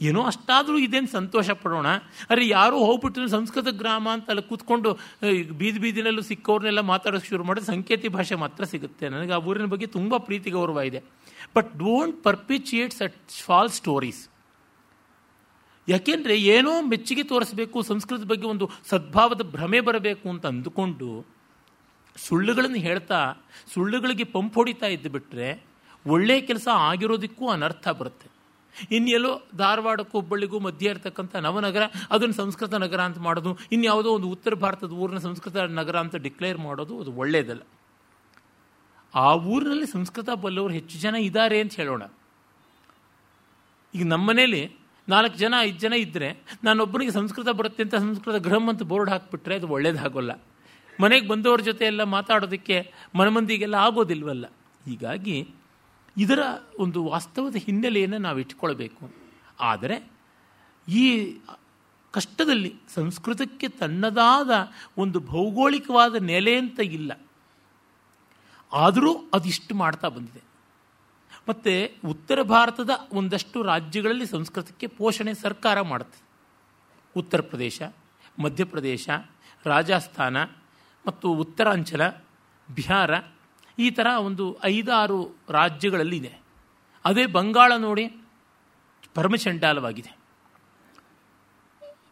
ಏನೋ ಅಷ್ಟಾದರೂ ಇದೇನು ಸಂತೋಷ ಪಡೋಣ? ಅರೆ ಯಾರೂ ಹೋಗ್ಬಿಟ್ಟು ಸಂಸ್ಕೃತ ಗ್ರಾಮ ಅಂತ ಅಲ್ಲಿ ಕೂತ್ಕೊಂಡು ಬೀದಿ ಬೀದಿನಲ್ಲೂ ಸಿಕ್ಕವ್ರನ್ನೆಲ್ಲ ಮಾತಾಡೋಕ್ಕೆ ಶುರು ಮಾಡಿದ್ರೆ ಸಂಕೇತಿ ಭಾಷೆ ಮಾತ್ರ ಸಿಗುತ್ತೆ. ನನಗೆ ಆ ಊರಿನ ಬಗ್ಗೆ ತುಂಬ ಪ್ರೀತಿ ಗೌರವ ಇದೆ. But don't perpetuate at fall stories ಯಾಕೆಂದರೆ ಏನೋ ಮೆಚ್ಚುಗೆ ತೋರಿಸಬೇಕು, ಸಂಸ್ಕೃತದ ಬಗ್ಗೆ ಒಂದು ಸದ್ಭಾವದ ಭ್ರಮೆ ಬರಬೇಕು ಅಂತ ಅಂದುಕೊಂಡು ಸುಳ್ಳುಗಳನ್ನು ಹೇಳ್ತಾ, ಸುಳ್ಳುಗಳಿಗೆ ಪಂಪ್ ಹೊಡಿತಾ ಇದ್ದು ಬಿಟ್ಟರೆ ಒಳ್ಳೆಯ ಕೆಲಸ ಆಗಿರೋದಕ್ಕೂ ಅನರ್ಥ ಬರುತ್ತೆ. ಇನ್ನೆಲ್ಲೋ ಧಾರವಾಡಕ್ಕೂ ಹುಬ್ಬಳ್ಳಿಗೂ ಮಧ್ಯೆ ಇರತಕ್ಕಂಥ ನವನಗರ, ಅದನ್ನು ಸಂಸ್ಕೃತ ನಗರ ಅಂತ ಮಾಡೋದು ಇನ್ಯಾವುದೋ ಒಂದು ಉತ್ತರ ಭಾರತದ ಊರಿನ ಸಂಸ್ಕೃತ ನಗರ ಅಂತ ಡಿಕ್ಲೇರ್ ಮಾಡೋದು ಅದು ಒಳ್ಳೆಯದಲ್ಲ ಆ ಊರಿನಲ್ಲಿ ಸಂಸ್ಕೃತ ಬಲ್ಲವರು ಹೆಚ್ಚು ಜನ ಇದ್ದಾರೆ ಅಂತ ಹೇಳೋಣ. ಈಗ ನಮ್ಮ ಮನೇಲಿ ನಾಲ್ಕು ಜನ, ಐದು ಜನ ಇದ್ದರೆ ನಾನೊಬ್ಬನಿಗೆ ಸಂಸ್ಕೃತ ಬರುತ್ತೆ ಅಂತ ಸಂಸ್ಕೃತ ಗೃಹಂ ಅಂತ ಬೋರ್ಡ್ ಹಾಕಿಬಿಟ್ರೆ ಅದು ಒಳ್ಳೇದಾಗೋಲ್ಲ. ಮನೆಗೆ ಬಂದವ್ರ ಜೊತೆ ಎಲ್ಲ ಮಾತಾಡೋದಕ್ಕೆ ಮನಮಂದಿಗೆಲ್ಲ ಆಗೋದಿಲ್ವಲ್ಲ? ಹೀಗಾಗಿ ಇದರ ಒಂದು ವಾಸ್ತವದ ಹಿನ್ನೆಲೆಯನ್ನು ನಾವು ಇಟ್ಕೊಳ್ಬೇಕು. ಆದರೆ ಈ ಕಷ್ಟದಲ್ಲಿ ಸಂಸ್ಕೃತಕ್ಕೆ ತನ್ನದಾದ ಒಂದು ಭೌಗೋಳಿಕವಾದ ನೆಲೆ ಅಂತ ಇಲ್ಲ. ಆದರೂ ಅದಿಷ್ಟು ಮಾಡ್ತಾ ಬಂದಿದೆ. ಮತ್ತು ಉತ್ತರ ಭಾರತದ ಒಂದಷ್ಟು ರಾಜ್ಯಗಳಲ್ಲಿ ಸಂಸ್ಕೃತಕ್ಕೆ ಪೋಷಣೆ ಸರ್ಕಾರ ಮಾಡುತ್ತೆ. ಉತ್ತರ ಪ್ರದೇಶ ಮಧ್ಯಪ್ರದೇಶ ರಾಜಸ್ಥಾನ ಮತ್ತು ಉತ್ತರಾಂಚಲ, ಬಿಹಾರ ಈ ಥರ ಒಂದು ಐದಾರು ರಾಜ್ಯಗಳಲ್ಲಿದೆ. ಅದೇ ಬಂಗಾಳ ನೋಡಿ ಪರಮಚಂಡಾಲವಾಗಿದೆ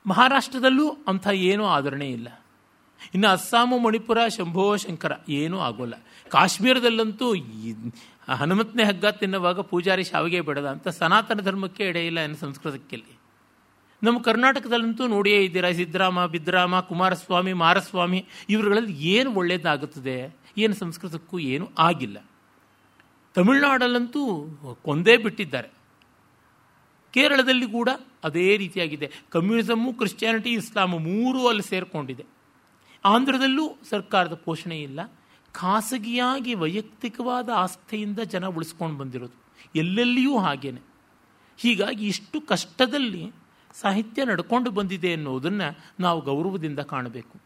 ಮಹಾರಾಷ್ಟ್ರದಲ್ಲೂ ಅಂಥ ಏನೂ ಆಧರಣೆ ಇಲ್ಲ. ಇನ್ನು ಅಸ್ಸಾಮು, ಮಣಿಪುರ, ಶಂಭೋ, ಶಂಕರ ಏನೂ ಆಗೋಲ್ಲ. ಕಾಶ್ಮೀರದಲ್ಲಂತೂ ಹನುಮತ್ನೇ ಹಗ್ಗ ತಿನ್ನುವಾಗ ಪೂಜಾರಿ ಶಾವಿಗೆ ಬಿಡದ ಅಂತ ಸನಾತನ ಧರ್ಮಕ್ಕೆ ಎಡೆ ಇಲ್ಲ ಏನು ಸಂಸ್ಕೃತಕ್ಕೆಲ್ಲಿ. ನಮ್ಮ ಕರ್ನಾಟಕದಲ್ಲಂತೂ ನೋಡಿಯೇ ಇದ್ದೀರಾ, ಸಿದ್ದರಾಮ ಬಿದ್ರಾಮ ಕುಮಾರಸ್ವಾಮಿ, ಮಾರಸ್ವಾಮಿ, ಇವರುಗಳಲ್ಲಿ ಏನು ಒಳ್ಳೆಯದಾಗುತ್ತದೆ ಏನು ಸಂಸ್ಕೃತಕ್ಕೂ ಏನು ಆಗಿಲ್ಲ. ತಮಿಳುನಾಡಲ್ಲಂತೂ ಕೊಂದೇ ಬಿಟ್ಟಿದ್ದಾರೆ. ಕೇರಳದಲ್ಲಿ ಕೂಡ ಅದೇ ರೀತಿಯಾಗಿದೆ. ಕಮ್ಯುನಿಸಮ್ಮು, ಕ್ರಿಶ್ಚಿಯಾನಿಟಿ, ಇಸ್ಲಾಮು ಮೂರೂ ಅಲ್ಲಿ ಸೇರಿಕೊಂಡಿದೆ. ಆಂಧ್ರದಲ್ಲೂ ಸರ್ಕಾರದ ಪೋಷಣೆ ಇಲ್ಲ. ಖಾಸಗಿಯಾಗಿ ವೈಯಕ್ತಿಕವಾದ ಆಸ್ಥೆಯಿಂದ ಜನ ಉಳಿಸ್ಕೊಂಡು ಬಂದಿರೋದು. ಎಲ್ಲೆಲ್ಲಿಯೂ ಹಾಗೇನೆ. ಹೀಗಾಗಿ ಇಷ್ಟು ಕಷ್ಟದಲ್ಲಿ ಸಾಹಿತ್ಯ ನಡ್ಕೊಂಡು ಬಂದಿದೆ ಅನ್ನೋದನ್ನು ನಾವು ಗೌರವದಿಂದ ಕಾಣಬೇಕು,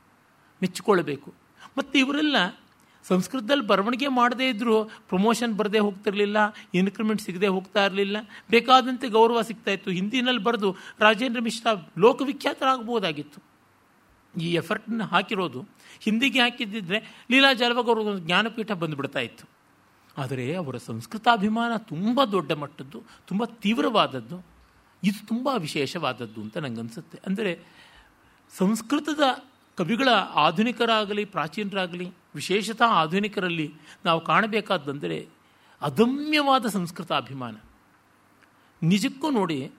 ಮೆಚ್ಚಿಕೊಳ್ಳಬೇಕು. ಮತ್ತು ಇವರೆಲ್ಲ ಸಂಸ್ಕೃತದಲ್ಲಿ ಬರವಣಿಗೆ ಮಾಡದೇ ಇದ್ದರೂ ಪ್ರಮೋಷನ್ ಬರದೇ ಹೋಗ್ತಿರಲಿಲ್ಲ, ಇನ್ಕ್ರಿಮೆಂಟ್ ಸಿಗದೆ ಹೋಗ್ತಾ ಇರಲಿಲ್ಲ, ಬೇಕಾದಂತೆ ಗೌರವ ಸಿಗ್ತಾ ಇತ್ತು. ಹಿಂದಿನಲ್ಲಿ ಬರೆದು ರಾಜೇಂದ್ರ ಮಿಶ್ರಾ ಲೋಕವಿಖ್ಯಾತರಾಗಬಹುದಾಗಿತ್ತು. ಈ ಎಫರ್ಟ್ನ ಹಾಕಿರೋದು. ಹಿಂದಿಗೆ ಹಾಕಿದ್ದಿದ್ರೆ ಲೀಲಾ ಜಾಲವಾಗ ಅವ್ರಿಗೆ ಜ್ಞಾನಪೀಠ ಬಂದುಬಿಡ್ತಾ ಇತ್ತು. ಆದರೆ ಅವರ ಸಂಸ್ಕೃತಾಭಿಮಾನ ತುಂಬ ದೊಡ್ಡ ಮಟ್ಟದ್ದು, ತುಂಬ ತೀವ್ರವಾದದ್ದು, ಇದು ತುಂಬ ವಿಶೇಷವಾದದ್ದು ಅಂತ ನನಗನ್ಸುತ್ತೆ ಅಂದರೆ ಸಂಸ್ಕೃತದ ಕವಿಗಳ ಆಧುನಿಕರಾಗಲಿ, ಪ್ರಾಚೀನರಾಗಲಿ, ವಿಶೇಷತಃ ಆಧುನಿಕರಲ್ಲಿ ನಾವು ಕಾಣಬೇಕಾದ್ದಂದರೆ ಅದಮ್ಯವಾದ ಸಂಸ್ಕೃತ ಅಭಿಮಾನ ನಿಜಕ್ಕೂ ನೋಡಿ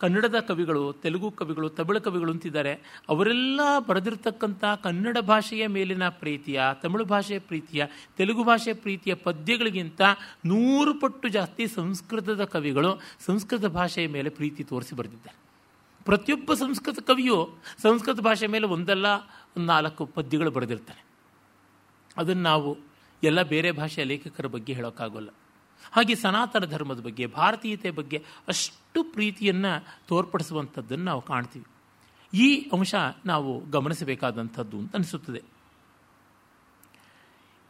ಕನ್ನಡದ ಕವಿಗಳು, ತೆಲುಗು ಕವಿಗಳು, ತಮಿಳು ಕವಿಗಳು ಅಂತಿದ್ದಾರೆ. ಅವರೆಲ್ಲ ಬರೆದಿರ್ತಕ್ಕಂಥ ಕನ್ನಡ ಭಾಷೆಯ ಮೇಲಿನ ಪ್ರೀತಿಯ, ತಮಿಳು ಭಾಷೆಯ ಪ್ರೀತಿಯ, ತೆಲುಗು ಭಾಷೆಯ ಪ್ರೀತಿಯ ಪದ್ಯಗಳಿಗಿಂತ ನೂರು ಪಟ್ಟು ಜಾಸ್ತಿ ಸಂಸ್ಕೃತದ ಕವಿಗಳು ಸಂಸ್ಕೃತ ಭಾಷೆಯ ಮೇಲೆ ಪ್ರೀತಿ ತೋರಿಸಿ ಬರೆದಿದ್ದಾರೆ. ಪ್ರತಿಯೊಬ್ಬ ಸಂಸ್ಕೃತ ಕವಿಯು ಸಂಸ್ಕೃತ ಭಾಷೆ ಮೇಲೆ ಒಂದಲ್ಲ, ಒಂದು ನಾಲ್ಕು ಪದ್ಯಗಳು ಬರೆದಿರ್ತಾರೆ ಅದನ್ನು ನಾವು ಎಲ್ಲ ಬೇರೆ ಭಾಷೆಯ ಲೇಖಕರ ಬಗ್ಗೆ ಹೇಳೋಕ್ಕಾಗೋಲ್ಲ. ಹಾಗೆ ಸನಾತನ ಧರ್ಮದ ಬಗ್ಗೆ, ಭಾರತೀಯತೆ ಬಗ್ಗೆ ಅಷ್ಟು ಪ್ರೀತಿಯನ್ನು ತೋರ್ಪಡಿಸುವಂಥದ್ದನ್ನು ನಾವು ಕಾಣ್ತೀವಿ. ಈ ಅಂಶ ನಾವು ಗಮನಿಸಬೇಕಾದಂಥದ್ದು ಅಂತ ಅನಿಸುತ್ತದೆ.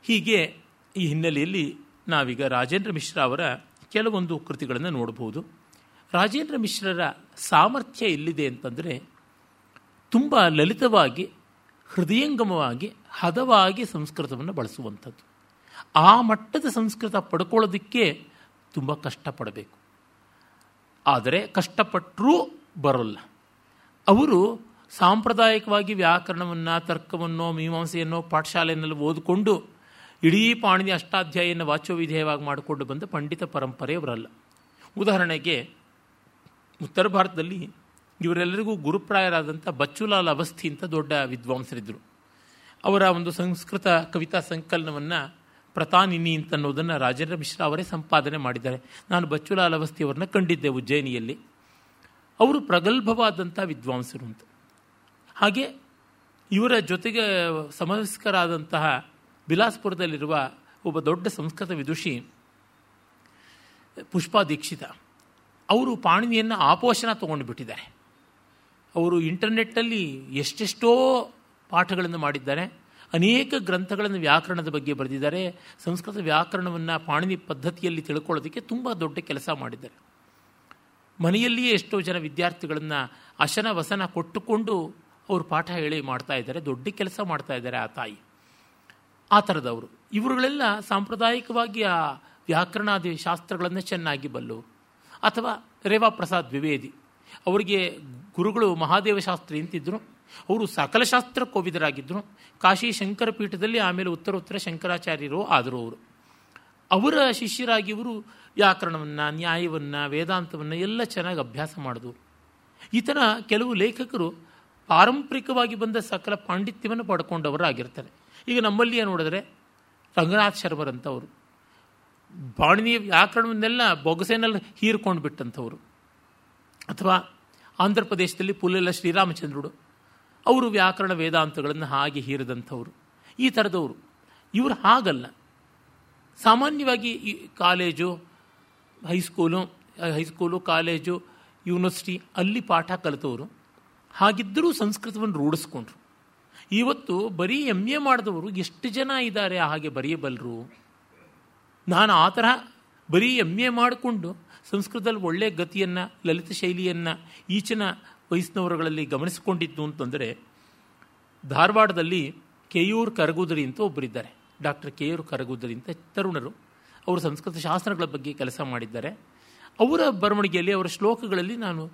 ಹೀಗೆ ಈ ಹಿನ್ನೆಲೆಯಲ್ಲಿ ನಾವೀಗ ರಾಜೇಂದ್ರ ಮಿಶ್ರ ಅವರ ಕೆಲವೊಂದು ಕೃತಿಗಳನ್ನು ನೋಡಬಹುದು. ರಾಜೇಂದ್ರ ಮಿಶ್ರರ ಸಾಮರ್ಥ್ಯ ಎಲ್ಲಿದೆ ಅಂತಂದರೆ, ತುಂಬ ಲಲಿತವಾಗಿ, ಹೃದಯಂಗಮವಾಗಿ, ಹದವಾಗಿ ಸಂಸ್ಕೃತವನ್ನು ಬಳಸುವಂಥದ್ದು. ಆ ಮಟ್ಟದ ಸಂಸ್ಕೃತ ಪಡ್ಕೊಳ್ಳೋದಕ್ಕೆ ತುಂಬ ಕಷ್ಟಪಡಬೇಕು. ಆದರೆ ಕಷ್ಟಪಟ್ಟರೂ ಬರೋಲ್ಲ. ಅವರು ಸಾಂಪ್ರದಾಯಿಕವಾಗಿ ವ್ಯಾಕರಣವನ್ನು, ತರ್ಕವನ್ನು, ಮೀಮಾಂಸೆಯನ್ನು ಪಾಠಶಾಲೆಯಲ್ಲಿ ಓದಿಕೊಂಡು ಇಡೀ ಪಾಣಿನಿ ಅಷ್ಟಾಧ್ಯಾಯನ್ನು ವಾಚ್ಯವಿಧೇಯವಾಗಿ ಮಾಡಿಕೊಂಡು ಬಂದ ಪಂಡಿತ ಪರಂಪರೆಯವರಲ್ಲ ಉದಾಹರಣೆಗೆ ಉತ್ತರ ಭಾರತದಲ್ಲಿ ಇವರೆಲ್ಲರಿಗೂ ಗುರುಪ್ರಾಯರಾದಂಥ ಬಚ್ಚುಲಾಲ್ ಅವಸ್ಥಿ ಅಂತ ದೊಡ್ಡ ವಿದ್ವಾಂಸರಿದ್ದರು. ಅವರ ಒಂದು ಸಂಸ್ಕೃತ ಕವಿತಾ ಸಂಕಲನವನ್ನು ಪ್ರತಾನಿನಿ ಅಂತ ಅನ್ನೋದನ್ನು ರಾಜೇಂದ್ರ ಮಿಶ್ರಾ ಅವರೇ ಸಂಪಾದನೆ ಮಾಡಿದ್ದಾರೆ. ನಾನು ಬಚ್ಚುಲಾಲ್ ಅವಸ್ಥಿಯವರನ್ನ ಕಂಡಿದ್ದೆ ಉಜ್ಜಯಿನಿಯಲ್ಲಿ. ಅವರು ಪ್ರಗಲ್ಭವಾದಂಥ ವಿದ್ವಾಂಸರು ಅಂತ ಹಾಗೆ ಇವರ ಜೊತೆಗೆ ಸಮವಸ್ಕರಾದಂತಹ ಬಿಲಾಸ್ಪುರದಲ್ಲಿರುವ ಒಬ್ಬ ದೊಡ್ಡ ಸಂಸ್ಕೃತ ವಿದುಷಿ, ಪುಷ್ಪಾ ದೀಕ್ಷಿತ, ಅವರು ಪಾಣಿನಿಯನ್ನು ಆಪೋಷಣ ತೊಗೊಂಡು ಬಿಟ್ಟಿದ್ದಾರೆ ಅವರು ಇಂಟರ್ನೆಟ್ಟಲ್ಲಿ ಎಷ್ಟೆಷ್ಟೋ ಪಾಠಗಳನ್ನು ಮಾಡಿದ್ದಾರೆ. ಅನೇಕ ಗ್ರಂಥಗಳನ್ನು ವ್ಯಾಕರಣದ ಬಗ್ಗೆ ಬರೆದಿದ್ದಾರೆ. ಸಂಸ್ಕೃತ ವ್ಯಾಕರಣವನ್ನು ಪಾಣಿನಿ ಪದ್ಧತಿಯಲ್ಲಿ ತಿಳ್ಕೊಳ್ಳೋದಕ್ಕೆ ತುಂಬ ದೊಡ್ಡ ಕೆಲಸ ಮಾಡಿದ್ದಾರೆ. ಮನೆಯಲ್ಲಿಯೇ ಎಷ್ಟೋ ಜನ ವಿದ್ಯಾರ್ಥಿಗಳನ್ನು ಅಶನ ವಸನ ಕೊಟ್ಟುಕೊಂಡು ಅವರು ಪಾಠ ಹೇಳಿ ಮಾಡ್ತಾ ಇದ್ದಾರೆ. ದೊಡ್ಡ ಕೆಲಸ ಮಾಡ್ತಾ ಇದ್ದಾರೆ ಆ ತಾಯಿ. ಆ ಥರದವರು. ಇವರುಗಳೆಲ್ಲ ಸಾಂಪ್ರದಾಯಿಕವಾಗಿ ಆ ವ್ಯಾಕರಣಾದಿ ಶಾಸ್ತ್ರಗಳನ್ನು ಚೆನ್ನಾಗಿ ಬಲ್ಲವರು ಅಥವಾ ರೇವಾ ಪ್ರಸಾದ್ ದ್ವಿವೇದಿ. ಅವರಿಗೆ ಗುರುಗಳು ಮಹಾದೇವ ಶಾಸ್ತ್ರಿ ಅಂತಿದ್ದರು ಅವರು ಸಕಲ ಶಾಸ್ತ್ರ ಕೋವಿದರಾಗಿದ್ದರು. ಕಾಶಿ ಶಂಕರ ಪೀಠದಲ್ಲಿ ಆಮೇಲೆ ಉತ್ತರೋತ್ತರ ಶಂಕರಾಚಾರ್ಯರು ಆದರು ಅವರು. ಅವರ ಶಿಷ್ಯರಾಗಿ ಇವರು ವ್ಯಾಕರಣವನ್ನು, ನ್ಯಾಯವನ್ನು, ವೇದಾಂತವನ್ನು ಎಲ್ಲ ಚೆನ್ನಾಗಿ ಅಭ್ಯಾಸ ಮಾಡಿದ್ರು. ಈ ಥರ ಕೆಲವು ಲೇಖಕರು ಪಾರಂಪರಿಕವಾಗಿ ಬಂದ ಸಕಲ ಪಾಂಡಿತ್ಯವನ್ನು ಪಡ್ಕೊಂಡವರಾಗಿರ್ತಾರೆ. ಈಗ ನಮ್ಮಲ್ಲಿಯೇ ನೋಡಿದ್ರೆ ರಂಗನಾಥ್ ಶರ್ಮರಂಥವ್ರು ಬಾಣಿನಿಯ ವ್ಯಾಕರಣವನ್ನೆಲ್ಲ ಬೊಗಸೆನಲ್ಲಿ ಹೀರ್ಕೊಂಡು ಬಿಟ್ಟಂಥವ್ರು ಅಥವಾ ಆಂಧ್ರ ಪ್ರದೇಶದಲ್ಲಿ ಪುಲ್ಲೆಲ್ಲ ಶ್ರೀರಾಮಚಂದ್ರುಡು. ಅವರು ವ್ಯಾಕರಣ ವೇದಾಂತಗಳನ್ನು ಹಾಗೆ ಹೀರಿದಂಥವ್ರು. ಈ ಥರದವರು. ಇವರು ಹಾಗಲ್ಲ. ಸಾಮಾನ್ಯವಾಗಿ ಈ college, high school high school, college, university ಅಲ್ಲಿ ಪಾಠ ಕಲಿತವರು. ಹಾಗಿದ್ದರೂ ಸಂಸ್ಕೃತವನ್ನು ರೂಢಿಸ್ಕೊಂಡ್ರು. ಇವತ್ತು ಬರೀ ಎಂ ಎ ಮಾಡಿದವರು ಎಷ್ಟು ಜನ ಇದ್ದಾರೆ ಹಾಗೆ ಬರೆಯಬಲ್ಲರು ನಾನು ಆ ಥರ ಬರೀ ಎಂ ಎ ಮಾಡಿಕೊಂಡು ಸಂಸ್ಕೃತದಲ್ಲಿ ಒಳ್ಳೆಯ ಗತಿಯನ್ನು, ಲಲಿತ ಶೈಲಿಯನ್ನು ಈಚಿನ ವಯಸ್ಸಿನವರುಗಳಲ್ಲಿ ಗಮನಿಸಿಕೊಂಡಿದ್ದು ಅಂತಂದರೆ, ಧಾರವಾಡದಲ್ಲಿ ಕೆಯೂರ್ ಕರಗುದರಿ ಅಂತ ಒಬ್ಬರಿದ್ದಾರೆ ಡಾಕ್ಟರ್ ಕೆಯೂರ್ ಕರಗುದರಿ ಅಂತ ತರುಣರು. ಅವರು ಸಂಸ್ಕೃತ ಶಾಸ್ತ್ರಗಳ ಬಗ್ಗೆ ಕೆಲಸ ಮಾಡಿದ್ದಾರೆ. ಅವರ ಬರವಣಿಗೆಯಲ್ಲಿ, ಅವರ ಶ್ಲೋಕಗಳಲ್ಲಿ ನಾನು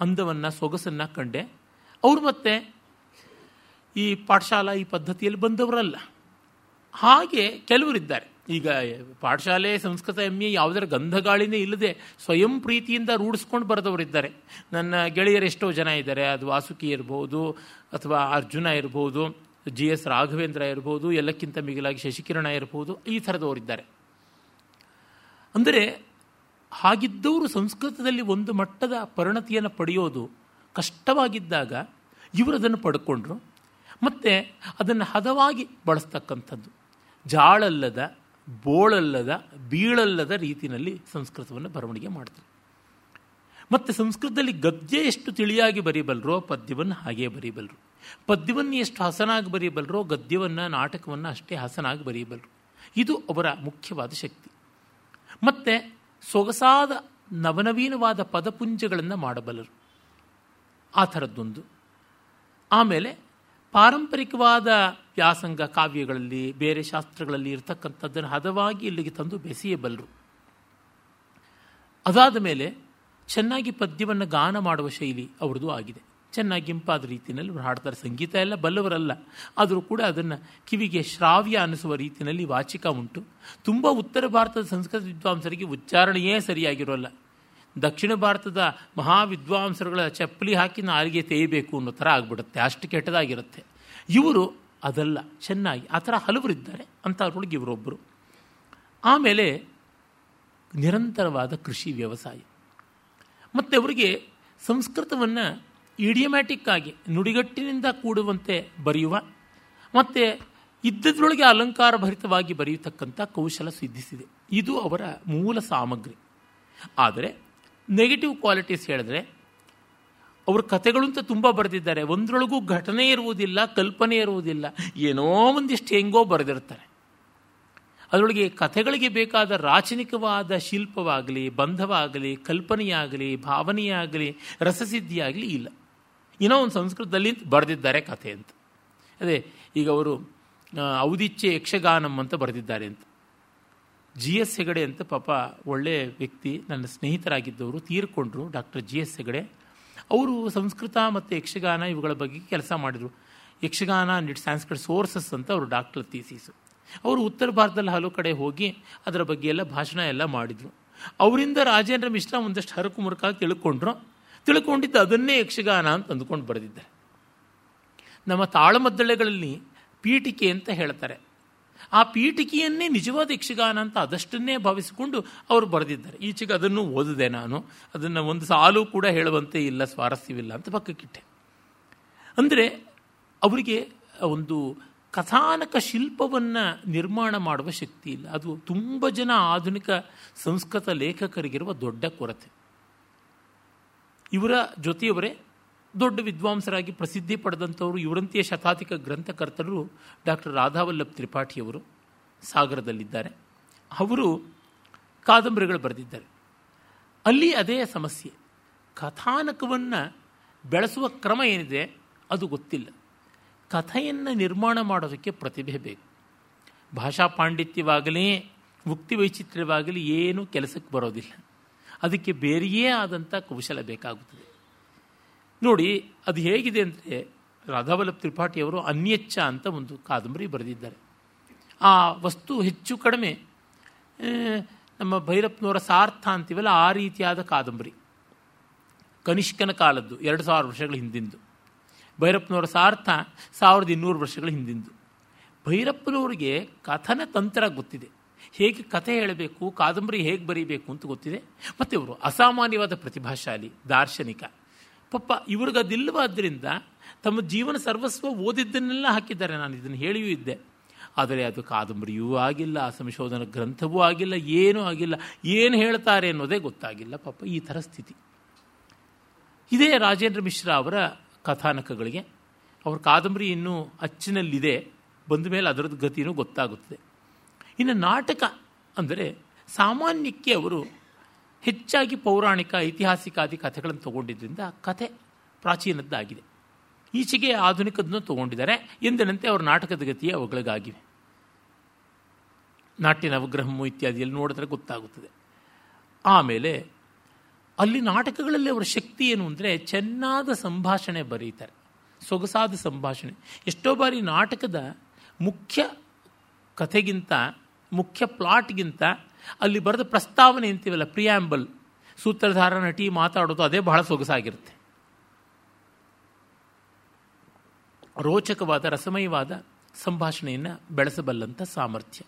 ಅಂದವನ್ನು, ಸೊಗಸನ್ನು ಕಂಡೆ. ಅವರು ಮತ್ತೆ ಈ ಪಾಠಶಾಲಾ ಈ ಪದ್ಧತಿಯಲ್ಲಿ ಬಂದವರಲ್ಲ. ಹಾಗೆ ಕೆಲವರಿದ್ದಾರೆ. ಈಗ ಪಾಠಶಾಲೆ ಸಂಸ್ಕೃತ ಎಂ ಎ ಯಾವುದರ ಗಂಧಗಾಳಿನೇ ಇಲ್ಲದೆ ಸ್ವಯಂ ಪ್ರೀತಿಯಿಂದ ರೂಢಿಸ್ಕೊಂಡು ಬರೆದವರಿದ್ದಾರೆ. ನನ್ನ ಗೆಳೆಯರು ಎಷ್ಟೋ ಜನ ಇದ್ದಾರೆ. ಅದು ವಾಸುಕಿ ಇರ್ಬೋದು, ಅಥವಾ ಅರ್ಜುನ ಇರ್ಬೋದು, ಜಿ ಎಸ್ ರಾಘವೇಂದ್ರ ಇರ್ಬೋದು, ಎಲ್ಲಕ್ಕಿಂತ ಮಿಗಿಲಾಗಿ ಶಶಿಕಿರಣ ಇರ್ಬೋದು, ಈ ಥರದವರಿದ್ದಾರೆ. ಅಂದರೆ ಹಾಗಿದ್ದವರು ಸಂಸ್ಕೃತದಲ್ಲಿ ಒಂದು ಮಟ್ಟದ ಪರಿಣತಿಯನ್ನು ಪಡೆಯೋದು ಕಷ್ಟವಾಗಿದ್ದಾಗ ಇವರು ಅದನ್ನು ಪಡ್ಕೊಂಡ್ರು. ಮತ್ತು ಅದನ್ನು ಹದವಾಗಿ ಬಳಸ್ತಕ್ಕಂಥದ್ದು. ಜಾಳಲ್ಲದ ಬೋಳಲ್ಲದ, ಬೀಳಲ್ಲದ ರೀತಿಯಲ್ಲಿ ಸಂಸ್ಕೃತವನ್ನು ಬರವಣಿಗೆ ಮಾಡ್ತಾರೆ. ಮತ್ತು ಸಂಸ್ಕೃತದಲ್ಲಿ ಗದ್ಯ ಎಷ್ಟು ತಿಳಿಯಾಗಿ ಬರೀಬಲ್ರೋ ಪದ್ಯವನ್ನು ಹಾಗೇ ಬರೀಬಲ್ಲರು. ಪದ್ಯವನ್ನು ಎಷ್ಟು ಹಸನಾಗಿ ಬರೀಬಲ್ರೋ ಗದ್ಯವನ್ನು, ನಾಟಕವನ್ನು ಅಷ್ಟೇ ಹಸನಾಗಿ ಬರೀಬಲ್ರು ಇದು ಅವರ ಮುಖ್ಯವಾದ ಶಕ್ತಿ. ಮತ್ತು ಸೊಗಸಾದ, ನವನವೀನವಾದ ಪದಪುಂಜಗಳನ್ನು ಮಾಡಬಲ್ಲರು. ಆ ಥರದ್ದೊಂದು. ಆಮೇಲೆ ಪಾರಂಪರಿಕವಾದ ವ್ಯಾಸಂಗ ಕಾವ್ಯಗಳಲ್ಲಿ, ಬೇರೆ ಶಾಸ್ತ್ರಗಳಲ್ಲಿ ಇರತಕ್ಕಂಥದ್ದನ್ನು ಹದವಾಗಿ ಇಲ್ಲಿಗೆ ತಂದು ಬೆಸೆಯಬಲ್ಲರು ಅದಾದ ಮೇಲೆ ಚೆನ್ನಾಗಿ ಪದ್ಯವನ್ನು ಗಾನ ಮಾಡುವ ಶೈಲಿ ಅವ್ರದ್ದು ಆಗಿದೆ. ಚೆನ್ನಾಗಿ ಇಂಪಾದ ರೀತಿಯಲ್ಲಿ ಹಾಡ್ತಾರೆ. ಸಂಗೀತ ಎಲ್ಲ ಬಲ್ಲವರಲ್ಲ. ಆದರೂ ಕೂಡ ಅದನ್ನು ಕಿವಿಗೆ ಶ್ರಾವ್ಯ ಅನಿಸುವ ರೀತಿಯಲ್ಲಿ ವಾಚಿಕ ಉಂಟು. ತುಂಬ ಉತ್ತರ ಭಾರತದ ಸಂಸ್ಕೃತ ವಿದ್ವಾಂಸರಿಗೆ ಉಚ್ಚಾರಣೆಯೇ ಸರಿಯಾಗಿರೋಲ್ಲ. ದಕ್ಷಿಣ ಭಾರತದ ಮಹಾವಿದ್ವಾಂಸರುಗಳ ಚಪ್ಪಲಿ ಹಾಕಿ ನಾಲಿಗೆ ತೇಯಬೇಕು ಅನ್ನೋ ಥರ ಆಗ್ಬಿಡುತ್ತೆ. ಅಷ್ಟು ಕೆಟ್ಟದಾಗಿರುತ್ತೆ. ಇವರು ಅದಲ್ಲ, ಚೆನ್ನಾಗಿ, ಆ ಥರ ಹಲವರಿದ್ದಾರೆ. ಅಂಥವ್ರೊಳಗೆ ಇವರೊಬ್ಬರು ಆಮೇಲೆ ನಿರಂತರವಾದ ಕೃಷಿ ವ್ಯವಸಾಯ. ಮತ್ತು ಅವರಿಗೆ ಸಂಸ್ಕೃತವನ್ನು ಇಡಿಯಮ್ಯಾಟಿಕ್ ಆಗಿ, ನುಡಿಗಟ್ಟಿನಿಂದ ಕೂಡುವಂತೆ ಬರೆಯುವ, ಮತ್ತು ಇದ್ದದ್ರೊಳಗೆ ಅಲಂಕಾರ ಭರಿತವಾಗಿ ಬರೆಯತಕ್ಕಂಥ ಕೌಶಲ ಸಿದ್ಧಿಸಿದೆ. ಇದು ಅವರ ಮೂಲ ಸಾಮಗ್ರಿ. ಆದರೆ ನೆಗೆಟಿವ್ ಕ್ವಾಲಿಟೀಸ್ ಹೇಳಿದ್ರೆ, ಅವರು ಅಂತ ತುಂಬ ಬರೆದಿದ್ದಾರೆ. ಒಂದರೊಳಗೂ ಘಟನೆ ಇರುವುದಿಲ್ಲ, ಕಲ್ಪನೆ ಇರುವುದಿಲ್ಲ. ಏನೋ ಒಂದಿಷ್ಟು ಹೆಂಗೋ ಬರೆದಿರ್ತಾರೆ. ಅದರೊಳಗೆ ಕಥೆಗಳಿಗೆ ಬೇಕಾದ ರಾಚನಿಕವಾದ ಶಿಲ್ಪವಾಗಲಿ, ಬಂಧವಾಗಲಿ, ಕಲ್ಪನೆಯಾಗಲಿ, ಭಾವನೆಯಾಗಲಿ, ರಸಸಿದ್ಧಿಯಾಗಲಿ ಇಲ್ಲ. ಏನೋ ಒಂದು ಸಂಸ್ಕೃತದಲ್ಲಿ ಬರೆದಿದ್ದಾರೆ ಕಥೆ ಅಂತ. ಅದೇ ಈಗ ಅವರು ಔದಿಚ್ಛೆ ಯಕ್ಷಗಾನಂ ಅಂತ ಬರೆದಿದ್ದಾರೆ ಅಂತ. ಜಿ ಎಸ್ ಹೆಗಡೆ ಅಂತ ಪಾಪ ಒಳ್ಳೆಯ ವ್ಯಕ್ತಿ, ನನ್ನ ಸ್ನೇಹಿತರಾಗಿದ್ದವರು ತೀರ್ಕೊಂಡ್ರು ಡಾಕ್ಟರ್ ಜಿ ಎಸ್ ಹೆಗಡೆ. ಅವರು ಸಂಸ್ಕೃತ ಮತ್ತು ಯಕ್ಷಗಾನ ಇವುಗಳ ಬಗ್ಗೆ ಕೆಲಸ ಮಾಡಿದರು. Yakshagana and it Sanskrit sources ಅಂತ ಅವರು ಡಾಕ್ಟರ್ ತೀಸೀಸು ಅವರು ಉತ್ತರ ಭಾರತದಲ್ಲಿ ಹಲವು ಕಡೆ ಹೋಗಿ ಅದರ ಬಗ್ಗೆ ಎಲ್ಲ ಭಾಷಣ ಎಲ್ಲ ಮಾಡಿದರು. ಅವರಿಂದ ರಾಜೇಂದ್ರ ಮಿಶ್ರ ಒಂದಷ್ಟು ಹರಕು ಮುರುಕಾಗಿ ತಿಳ್ಕೊಂಡ್ರು. ತಿಳ್ಕೊಂಡಿದ್ದು ಅದನ್ನೇ ಯಕ್ಷಗಾನ ಅಂತ ಅಂದುಕೊಂಡು ಬರೆದಿದ್ದಾರೆ. ನಮ್ಮ ತಾಳಮದ್ದಳೆಗಳಲ್ಲಿ ಪೀಠಿಕೆ ಅಂತ ಹೇಳ್ತಾರೆ. ಆ ಪೀಠಿಕೆಯನ್ನೇ ನಿಜವಾದ ಯಕ್ಷಗಾನ ಅಂತ ಅದಷ್ಟನ್ನೇ ಭಾವಿಸಿಕೊಂಡು ಅವರು ಬರೆದಿದ್ದಾರೆ. ಈಚೆಗೆ ಅದನ್ನು ಓದಿದೆ ನಾನು. ಅದನ್ನು ಒಂದು ಸಾಲು ಕೂಡ ಹೇಳುವಂತೆ ಇಲ್ಲ, ಸ್ವಾರಸ್ಯವಿಲ್ಲ ಅಂತ ಪಕ್ಕಕ್ಕಿಟ್ಟೆ. ಅಂದರೆ ಅವರಿಗೆ ಒಂದು ಕಥಾನಕ ಶಿಲ್ಪವನ್ನು ನಿರ್ಮಾಣ ಮಾಡುವ ಶಕ್ತಿ ಇಲ್ಲ. ಅದು ತುಂಬ ಜನ ಆಧುನಿಕ ಸಂಸ್ಕೃತ ಲೇಖಕರಿಗಿರುವ ದೊಡ್ಡ ಕೊರತೆ. ಇವರ ಜೊತೆಯವರೇ ದೊಡ್ಡ ವಿದ್ವಾಂಸರಾಗಿ ಪ್ರಸಿದ್ಧಿ ಪಡೆದಂಥವರು ಇವರಂತೆಯೇ ಶತಾಧಿಕ ಗ್ರಂಥಕರ್ತರು ಡಾಕ್ಟರ್ ರಾಧಾವಲ್ಲಭ್ ತ್ರಿಪಾಠಿಯವರು ಸಾಗರದಲ್ಲಿದ್ದಾರೆ. ಅವರು ಕಾದಂಬರಿಗಳು ಬರೆದಿದ್ದಾರೆ. ಅಲ್ಲಿ ಅದೇ ಸಮಸ್ಯೆ. ಕಥಾನಕವನ್ನು ಬೆಳೆಸುವ ಕ್ರಮ ಏನಿದೆ ಅದು ಗೊತ್ತಿಲ್ಲ. ಕಥೆಯನ್ನು ನಿರ್ಮಾಣ ಮಾಡೋದಕ್ಕೆ ಪ್ರತಿಭೆ ಬೇಕು. ಭಾಷಾ ಪಾಂಡಿತ್ಯವಾಗಲಿ, ಮುಕ್ತಿ ವೈಚಿತ್ರ್ಯವಾಗಲಿ ಏನೂ ಕೆಲಸಕ್ಕೆ ಬರೋದಿಲ್ಲ. ಅದಕ್ಕೆ ಬೇರೆಯೇ ಆದಂಥ ಕೌಶಲ ಬೇಕಾಗುತ್ತದೆ. ನೋಡಿ, ಅದು ಹೇಗಿದೆ ಅಂದರೆ ರಾಧಾವಲ್ಲಭ ತ್ರಿಪಾಠಿಯವರು ಅನ್ಯಚ್ಚ ಅಂತ ಒಂದು ಕಾದಂಬರಿ ಬರೆದಿದ್ದಾರೆ. ಆ ವಸ್ತು ಹೆಚ್ಚು ಕಡಿಮೆ ನಮ್ಮ ಭೈರಪ್ಪನವರ ಸಾರ್ಥ ಅಂತೀವಲ್ಲ, ಆ ರೀತಿಯಾದ ಕಾದಂಬರಿ. ಕನಿಷ್ಕನ ಕಾಲದ್ದು, ಎರಡು ಸಾವಿರ ವರ್ಷಗಳ ಹಿಂದಿಂದು. ಭೈರಪ್ಪನವರ ಸಾರ್ಥ ಸಾವಿರದ ಇನ್ನೂರು ವರ್ಷಗಳ ಹಿಂದಿಂದು. ಭೈರಪ್ಪನವರಿಗೆ ಕಥನ ತಂತ್ರ ಗೊತ್ತಿದೆ. ಹೇಗೆ ಕಥೆ ಹೇಳಬೇಕು, ಕಾದಂಬರಿ ಹೇಗೆ ಬರೀಬೇಕು ಅಂತ ಗೊತ್ತಿದೆ. ಮತ್ತು ಇವರು ಅಸಾಮಾನ್ಯವಾದ ಪ್ರತಿಭಾಶಾಲಿ, ದಾರ್ಶನಿಕ. ಪಪ್ಪ ಇವ್ರಿಗದಿಲ್ಲವಾದ್ದರಿಂದ ತಮ್ಮ ಜೀವನ ಸರ್ವಸ್ವ ಓದಿದ್ದನ್ನೆಲ್ಲ ಹಾಕಿದ್ದಾರೆ. ನಾನು ಇದನ್ನು ಹೇಳಿಯೂ ಇದ್ದೆ. ಆದರೆ ಅದು ಕಾದಂಬರಿಯೂ ಆಗಿಲ್ಲ ಸಂಶೋಧನಾ ಗ್ರಂಥವೂ ಆಗಿಲ್ಲ, ಏನೂ ಆಗಿಲ್ಲ. ಏನು ಹೇಳ್ತಾರೆ ಅನ್ನೋದೇ ಗೊತ್ತಾಗಿಲ್ಲ. ಪಾಪ ಈ ಥರ ಸ್ಥಿತಿ. ಇದೇ ರಾಜೇಂದ್ರ ಮಿಶ್ರಾ ಅವರ ಕಥಾನಕಗಳಿಗೆ ಅವ್ರ ಕಾದಂಬರಿ ಇನ್ನೂ ಅಚ್ಚಿನಲ್ಲಿದೆ. ಬಂದ ಮೇಲೆ ಅದರದ್ದು ಗತಿಯೂ ಗೊತ್ತಾಗುತ್ತದೆ. ಇನ್ನು ನಾಟಕ ಅಂದರೆ ಸಾಮಾನ್ಯಕ್ಕೆ ಅವರು ಹೆಚ್ಚಾಗಿ ಪೌರಾಣಿಕ, ಐತಿಹಾಸಿಕಾದಿ ಕಥೆಗಳನ್ನು ತಗೊಂಡಿದ್ದರಿಂದ ಕಥೆ ಪ್ರಾಚೀನದ್ದಾಗಿದೆ. ಈಚೆಗೆ ಆಧುನಿಕದನ್ನು ತಗೊಂಡಿದ್ದಾರೆ. ಎಂದಿನಂತೆ ಅವರ ನಾಟಕದ ಗತಿಯೇ ಅವುಗಳಿಗಾಗಿವೆ. ನಾಟ್ಯ ನವಗ್ರಹಮು ಇತ್ಯಾದಿಯಲ್ಲಿ ನೋಡಿದ್ರೆ ಗೊತ್ತಾಗುತ್ತದೆ. ಆಮೇಲೆ ಅಲ್ಲಿ ನಾಟಕಗಳಲ್ಲಿ ಅವರ ಶಕ್ತಿ ಏನು ಅಂದರೆ ಚೆನ್ನಾದ ಸಂಭಾಷಣೆ ಬರೀತಾರೆ. ಸೊಗಸಾದ ಸಂಭಾಷಣೆ. ಎಷ್ಟೋ ಬಾರಿ ನಾಟಕದ ಮುಖ್ಯ ಕಥೆಗಿಂತ, ಮುಖ್ಯ ಪ್ಲಾಟ್ಗಿಂತ ಅಲ್ಲಿ ಬರೆದ ಪ್ರಸ್ತಾವನೆ ಅಂತೀವಲ್ಲ ಪ್ರಿಯಾಂಬಲ್ ಸೂತ್ರಧಾರ ನಟಿ ಮಾತಾಡೋದು ಅದೇ ಬಹಳ ಸೊಗಸಾಗಿರುತ್ತೆ. ರೋಚಕವಾದ, ರಸಮಯವಾದ ಸಂಭಾಷಣೆಯನ್ನು ಬೆಳೆಸಬಲ್ಲಂಥ ಸಾಮರ್ಥ್ಯ.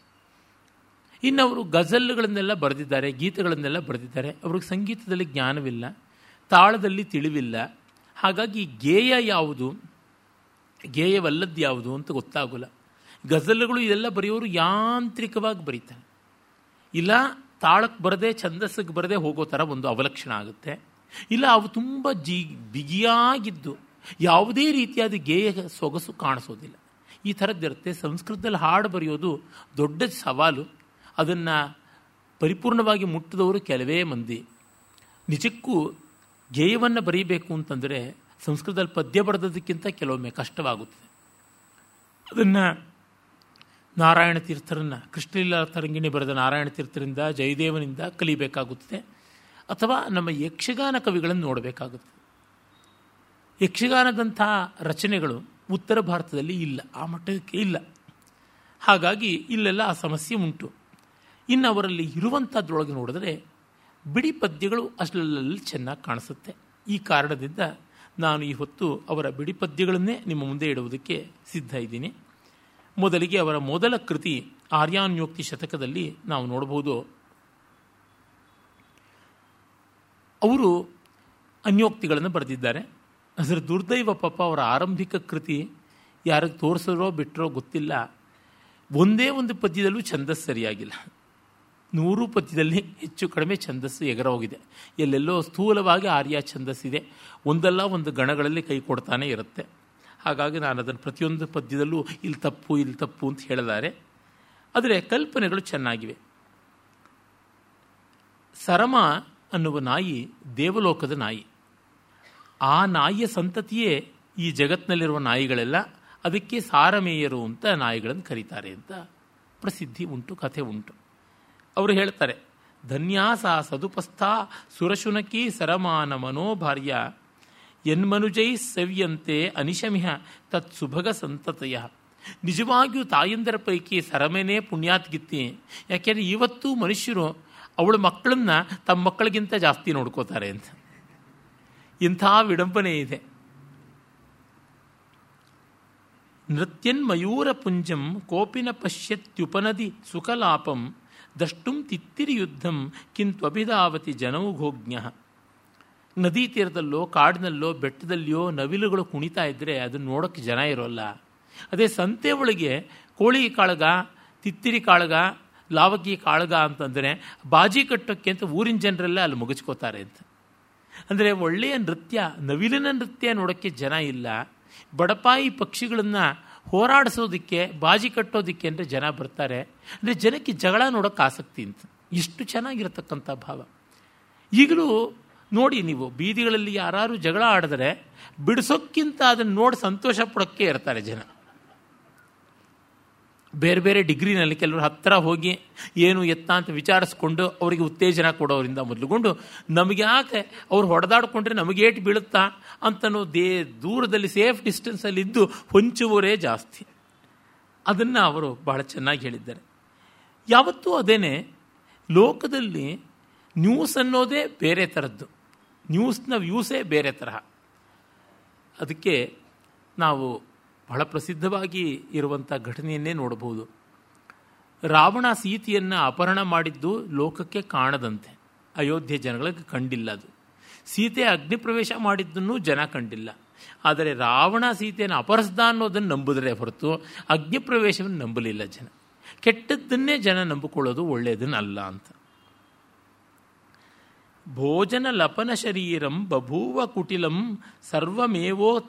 ಇನ್ನು ಅವರು ಗಜಲ್ಗಳನ್ನೆಲ್ಲ ಬರೆದಿದ್ದಾರೆ, ಗೀತೆಗಳನ್ನೆಲ್ಲ ಬರೆದಿದ್ದಾರೆ. ಅವ್ರಿಗೆ ಸಂಗೀತದಲ್ಲಿ ಜ್ಞಾನವಿಲ್ಲ, ತಾಳದಲ್ಲಿ ತಿಳಿವಿಲ್ಲ. ಹಾಗಾಗಿ ಗೇಯ ಯಾವುದು ಗೇಯವಲ್ಲದ್ದು ಯಾವುದು ಅಂತ ಗೊತ್ತಾಗೋಲ್ಲ. ಗಜಲ್ಗಳು ಇದೆಲ್ಲ ಬರೆಯೋರು ಯಾಂತ್ರಿಕವಾಗಿ ಬರೀತಾರೆ. ಇಲ್ಲ ತಾಳಕ್ಕೆ ಬರದೆ ಛಂದಸ್ಸಿಗೆ ಬರದೆ ಹೋಗೋ ಥರ ಒಂದು ಅವಲಕ್ಷಣ ಆಗುತ್ತೆ. ಇಲ್ಲ ಅವು ತುಂಬ ಜಿ, ಬಿಗಿಯಾಗಿದ್ದು ಯಾವುದೇ ರೀತಿಯಾದ ಗೇಯ ಸೊಗಸು ಕಾಣಿಸೋದಿಲ್ಲ. ಈ ಥರದ್ದಿರುತ್ತೆ ಸಂಸ್ಕೃತದಲ್ಲಿ ಹಾಡು ಬರೆಯೋದು ದೊಡ್ಡ ಸವಾಲು. ಅದನ್ನು ಪರಿಪೂರ್ಣವಾಗಿ ಮುಟ್ಟಿದವರು ಕೆಲವೇ ಮಂದಿ. ನಿಜಕ್ಕೂ ಗೇಯವನ್ನು ಬರೀಬೇಕು ಅಂತಂದರೆ ಸಂಸ್ಕೃತದಲ್ಲಿ ಪದ್ಯ ಬರೆದದಕ್ಕಿಂತ ಕೆಲವೊಮ್ಮೆ ಕಷ್ಟವಾಗುತ್ತದೆ. ಅದನ್ನು ನಾರಾಯಣ ತೀರ್ಥರನ್ನು ಕೃಷ್ಣಲೀಲಾ ತರಂಗಿಣಿ ಬರೆದ ನಾರಾಯಣ ತೀರ್ಥರಿಂದ ಜಯದೇವನಿಂದ ಕಲಿಬೇಕಾಗುತ್ತದೆ. ಅಥವಾ ನಮ್ಮ ಯಕ್ಷಗಾನ ಕವಿಗಳನ್ನು ನೋಡಬೇಕಾಗುತ್ತದೆ. ಯಕ್ಷಗಾನದಂಥ ರಚನೆಗಳು ಉತ್ತರ ಭಾರತದಲ್ಲಿ ಇಲ್ಲ, ಆ ಮಟ್ಟಕ್ಕೆ ಇಲ್ಲ. ಹಾಗಾಗಿ ಇಲ್ಲೆಲ್ಲ ಆ ಸಮಸ್ಯೆ ಉಂಟು. ಇನ್ನು ಅವರಲ್ಲಿ ಇರುವಂಥದ್ರೊಳಗೆ ನೋಡಿದ್ರೆ ಬಿಡಿ ಪದ್ಯಗಳು ಅಷ್ಟರಲ್ಲಿ ಚೆನ್ನಾಗಿ ಕಾಣಿಸುತ್ತೆ. ಈ ಕಾರಣದಿಂದ ನಾನು ಈ ಹೊತ್ತು ಅವರ ಬಿಡಿ ಪದ್ಯಗಳನ್ನೇ ನಿಮ್ಮ ಮುಂದೆ ಇಡುವುದಕ್ಕೆ ಸಿದ್ಧ ಇದ್ದೀನಿ. ಮೊದಲಿಗೆ ಅವರ ಮೊದಲ ಕೃತಿ ಆರ್ಯಾನ್ಯೋಕ್ತಿ ಶತಕದಲ್ಲಿ ನಾವು ನೋಡಬಹುದು. ಅವರು ಅನ್ಯೋಕ್ತಿಗಳನ್ನು ಬರೆದಿದ್ದಾರೆ. ಅದರ ದುರ್ದೈವ ಪಾಪ ಅವರ ಆರಂಭಿಕ ಕೃತಿ ಯಾರಿಗೆ ತೋರಿಸಿರೋ ಬಿಟ್ಟರೋ ಗೊತ್ತಿಲ್ಲ. ಒಂದೇ ಒಂದು ಪದ್ಯದಲ್ಲೂ ಛಂದಸ್ಸು ಸರಿಯಾಗಿಲ್ಲ. ನೂರು ಪದ್ಯದಲ್ಲಿ ಹೆಚ್ಚು ಕಡಿಮೆ ಛಂದಸ್ಸು ಎಗರೋಗಿದೆ ಎಲ್ಲೆಲ್ಲೋ ಸ್ಥೂಲವಾಗಿ ಆರ್ಯ ಛಂದಸ್ಸಿದೆ ಒಂದಲ್ಲ ಒಂದು ಗಣಗಳಲ್ಲಿ ಕೈ ಕೊಡ್ತಾನೆ ಇರುತ್ತೆ. ಹಾಗಾಗಿ ನಾನು ಅದನ್ನು ಪ್ರತಿಯೊಂದು ಪದ್ಯದಲ್ಲೂ ಇಲ್ಲಿ ತಪ್ಪು ಇಲ್ಲಿ ತಪ್ಪು ಅಂತ ಹೇಳಿದ್ದಾರೆ ಆದರೆ ಕಲ್ಪನೆಗಳು ಚೆನ್ನಾಗಿವೆ. ಸರಮ ಅನ್ನುವ ನಾಯಿ ದೇವಲೋಕದ ನಾಯಿ. ಆ ನಾಯಿಯ ಸಂತತಿಯೇ ಈ ಜಗತ್ತಿನಲ್ಲಿರುವ ನಾಯಿಗಳೆಲ್ಲ, ಅದಕ್ಕೆ ಸಾರಮೇಯರು ಅಂತ ನಾಯಿಗಳನ್ನು ಕರೀತಾರೆ ಅಂತ ಪ್ರಸಿದ್ಧಿ ಉಂಟು, ಕಥೆ ಉಂಟು. ಅವರು ಹೇಳ್ತಾರೆ, ಧನ್ಯಾಸ ಸದುಪಸ್ಥ ಸುರಶುನಕಿ ಸರಮಾನ ಮನೋಭಾರ್ಯ ಎನ್ಮನುಜೈ ಸವ್ಯಂತೆ ಅನಿಶಮಿಹ ತತ್ ಸುಭಗ ಸಂತತಯ. ನಿಜವಾಗಿಯೂ ತಾಯಂದರ ಪೈಕಿ ಸರಮೇನೇ ಪುಣ್ಯಾತ್ಗಿತ್ತಿ ಯಾಕೆಂದರೆ ಇವತ್ತು ಮನುಷ್ಯರು ಅವಳ ಮಕ್ಕಳನ್ನ ತಮ್ಮ ಮಕ್ಕಳಿಗಿಂತ ಜಾಸ್ತಿ ನೋಡ್ಕೋತಾರೆ ಅಂತ. ಇಂಥ ವಿಡಂಬನೆ ಇದೆ. ನೃತ್ಯನ್ ಮಯೂರ ಪುಂಜಂ ಕೋಪಿನ ಪಶ್ಯತ್ಯುಪನದಿ ಸುಖಲಾಪಂ ದಷ್ಟುಂ ತಿತ್ತಿರಿ ಯುದ್ಧಂ ಕಿಂತ್ವಭಿಧಾವತಿ ಜನೌಘೋಜ್ಞ ನದಿ ತೀರದಲ್ಲೋ, ಕಾಡಿನಲ್ಲೋ, ಬೆಟ್ಟದಲ್ಲಿಯೋ ನವಿಲುಗಳು ಕುಣಿತಾ ಇದ್ದರೆ ಅದನ್ನು ನೋಡೋಕ್ಕೆ ಜನ ಇರೋಲ್ಲ. ಅದೇ ಸಂತೆ ಒಳಗೆ ಕೋಳಿ ಕಾಳಗ, ತಿತ್ತಿರಿ ಕಾಳಗ ಲಾವಕಿ ಕಾಳಗ ಅಂತಂದರೆ ಬಾಜಿ ಕಟ್ಟೋಕ್ಕೆ ಅಂತ ಊರಿನ ಜನರೆಲ್ಲ ಅಲ್ಲಿ ಮುಗಿಸ್ಕೋತಾರೆ ಅಂತ. ಅಂದರೆ ಒಳ್ಳೆಯ ನೃತ್ಯ, ನವಿಲಿನ ನೃತ್ಯ ನೋಡೋಕ್ಕೆ ಜನ ಇಲ್ಲ. ಬಡಪಾಯಿ ಪಕ್ಷಿಗಳನ್ನು ಹೋರಾಡಿಸೋದಕ್ಕೆ, ಬಾಜಿ ಕಟ್ಟೋದಕ್ಕೆ ಅಂದರೆ ಜನ ಬರ್ತಾರೆ. ಅಂದರೆ ಜನಕ್ಕೆ ಜಗಳ ನೋಡೋಕ್ಕೆ ಆಸಕ್ತಿ ಅಂತ. ಇಷ್ಟು ಚೆನ್ನಾಗಿರತಕ್ಕಂಥ ಭಾವ. ಈಗಲೂ ನೋಡಿ ನೀವು, ಬೀದಿಗಳಲ್ಲಿ ಯಾರು ಜಗಳ ಆಡಿದ್ರೆ ಬಿಡಿಸೋಕ್ಕಿಂತ ಅದನ್ನು ನೋಡಿ ಸಂತೋಷ ಪಡೋಕ್ಕೆ ಇರ್ತಾರೆ ಜನ. ಬೇರೆ ಬೇರೆ ಡಿಗ್ರಿನಲ್ಲಿ ಕೆಲವರು ಹತ್ತಿರ ಹೋಗಿ ಏನು ಎತ್ತ ಅಂತ ವಿಚಾರಿಸ್ಕೊಂಡು ಅವರಿಗೆ ಉತ್ತೇಜನ ಕೊಡೋರಿಂದ ಮೊದಲುಗೊಂಡು ನಮಗೆ ಯಾಕೆ ಅವ್ರು ಹೊಡೆದಾಡ್ಕೊಂಡ್ರೆ ನಮಗೆ ಏಟು ಬೀಳುತ್ತಾ ಅಂತನೋ ದೇ ದೂರದಲ್ಲಿ ಸೇಫ್ ಡಿಸ್ಟೆನ್ಸಲ್ಲಿ ಇದ್ದು ಹೊಂಚುವರೇ ಜಾಸ್ತಿ. ಅದನ್ನು ಅವರು ಬಹಳ ಚೆನ್ನಾಗಿ ಹೇಳಿದ್ದಾರೆ. ಯಾವತ್ತೂ ಅದೇನೆ, ಲೋಕದಲ್ಲಿ ನ್ಯೂಸ್ ಅನ್ನೋದೇ ಬೇರೆ ಥರದ್ದು ನ್ಯೂಸ್ನ ವ್ಯೂಸೇ ಬೇರೆ ತರಹ. ಅದಕ್ಕೆ ನಾವು ಬಹಳ ಪ್ರಸಿದ್ಧವಾಗಿ ಇರುವಂಥ ಘಟನೆಯನ್ನೇ ನೋಡಬಹುದು. ರಾವಣ ಸೀತೆಯನ್ನು ಅಪಹರಣ ಮಾಡಿದ್ದು ಲೋಕಕ್ಕೆ ಕಾಣದಂತೆ. ಅಯೋಧ್ಯೆ ಜನಗಳಿಗೆ ಕಂಡಿಲ್ಲ ಅದು. ಸೀತೆ ಅಗ್ನಿ ಪ್ರವೇಶ ಮಾಡಿದ್ದನ್ನು ಜನ ಕಂಡಿಲ್ಲ. ಆದರೆ ರಾವಣ ಸೀತೆಯನ್ನು ಅಪಹರಿಸ್ದ ಅನ್ನೋದನ್ನು ನಂಬಿದ್ರೆ ಹೊರತು ಅಗ್ನಿ ಪ್ರವೇಶವನ್ನು ನಂಬಲಿಲ್ಲ ಜನ. ಕೆಟ್ಟದ್ದನ್ನೇ ಜನ ನಂಬಿಕೊಳ್ಳೋದು ಒಳ್ಳೆಯದನ್ನಲ್ಲ ಅಂತ. ಭೋಜನ ಲಪನ ಶರೀರಂ ಬಭೂವ ಕುಟಿಲಂ ಸರ್ವಮೇವೋ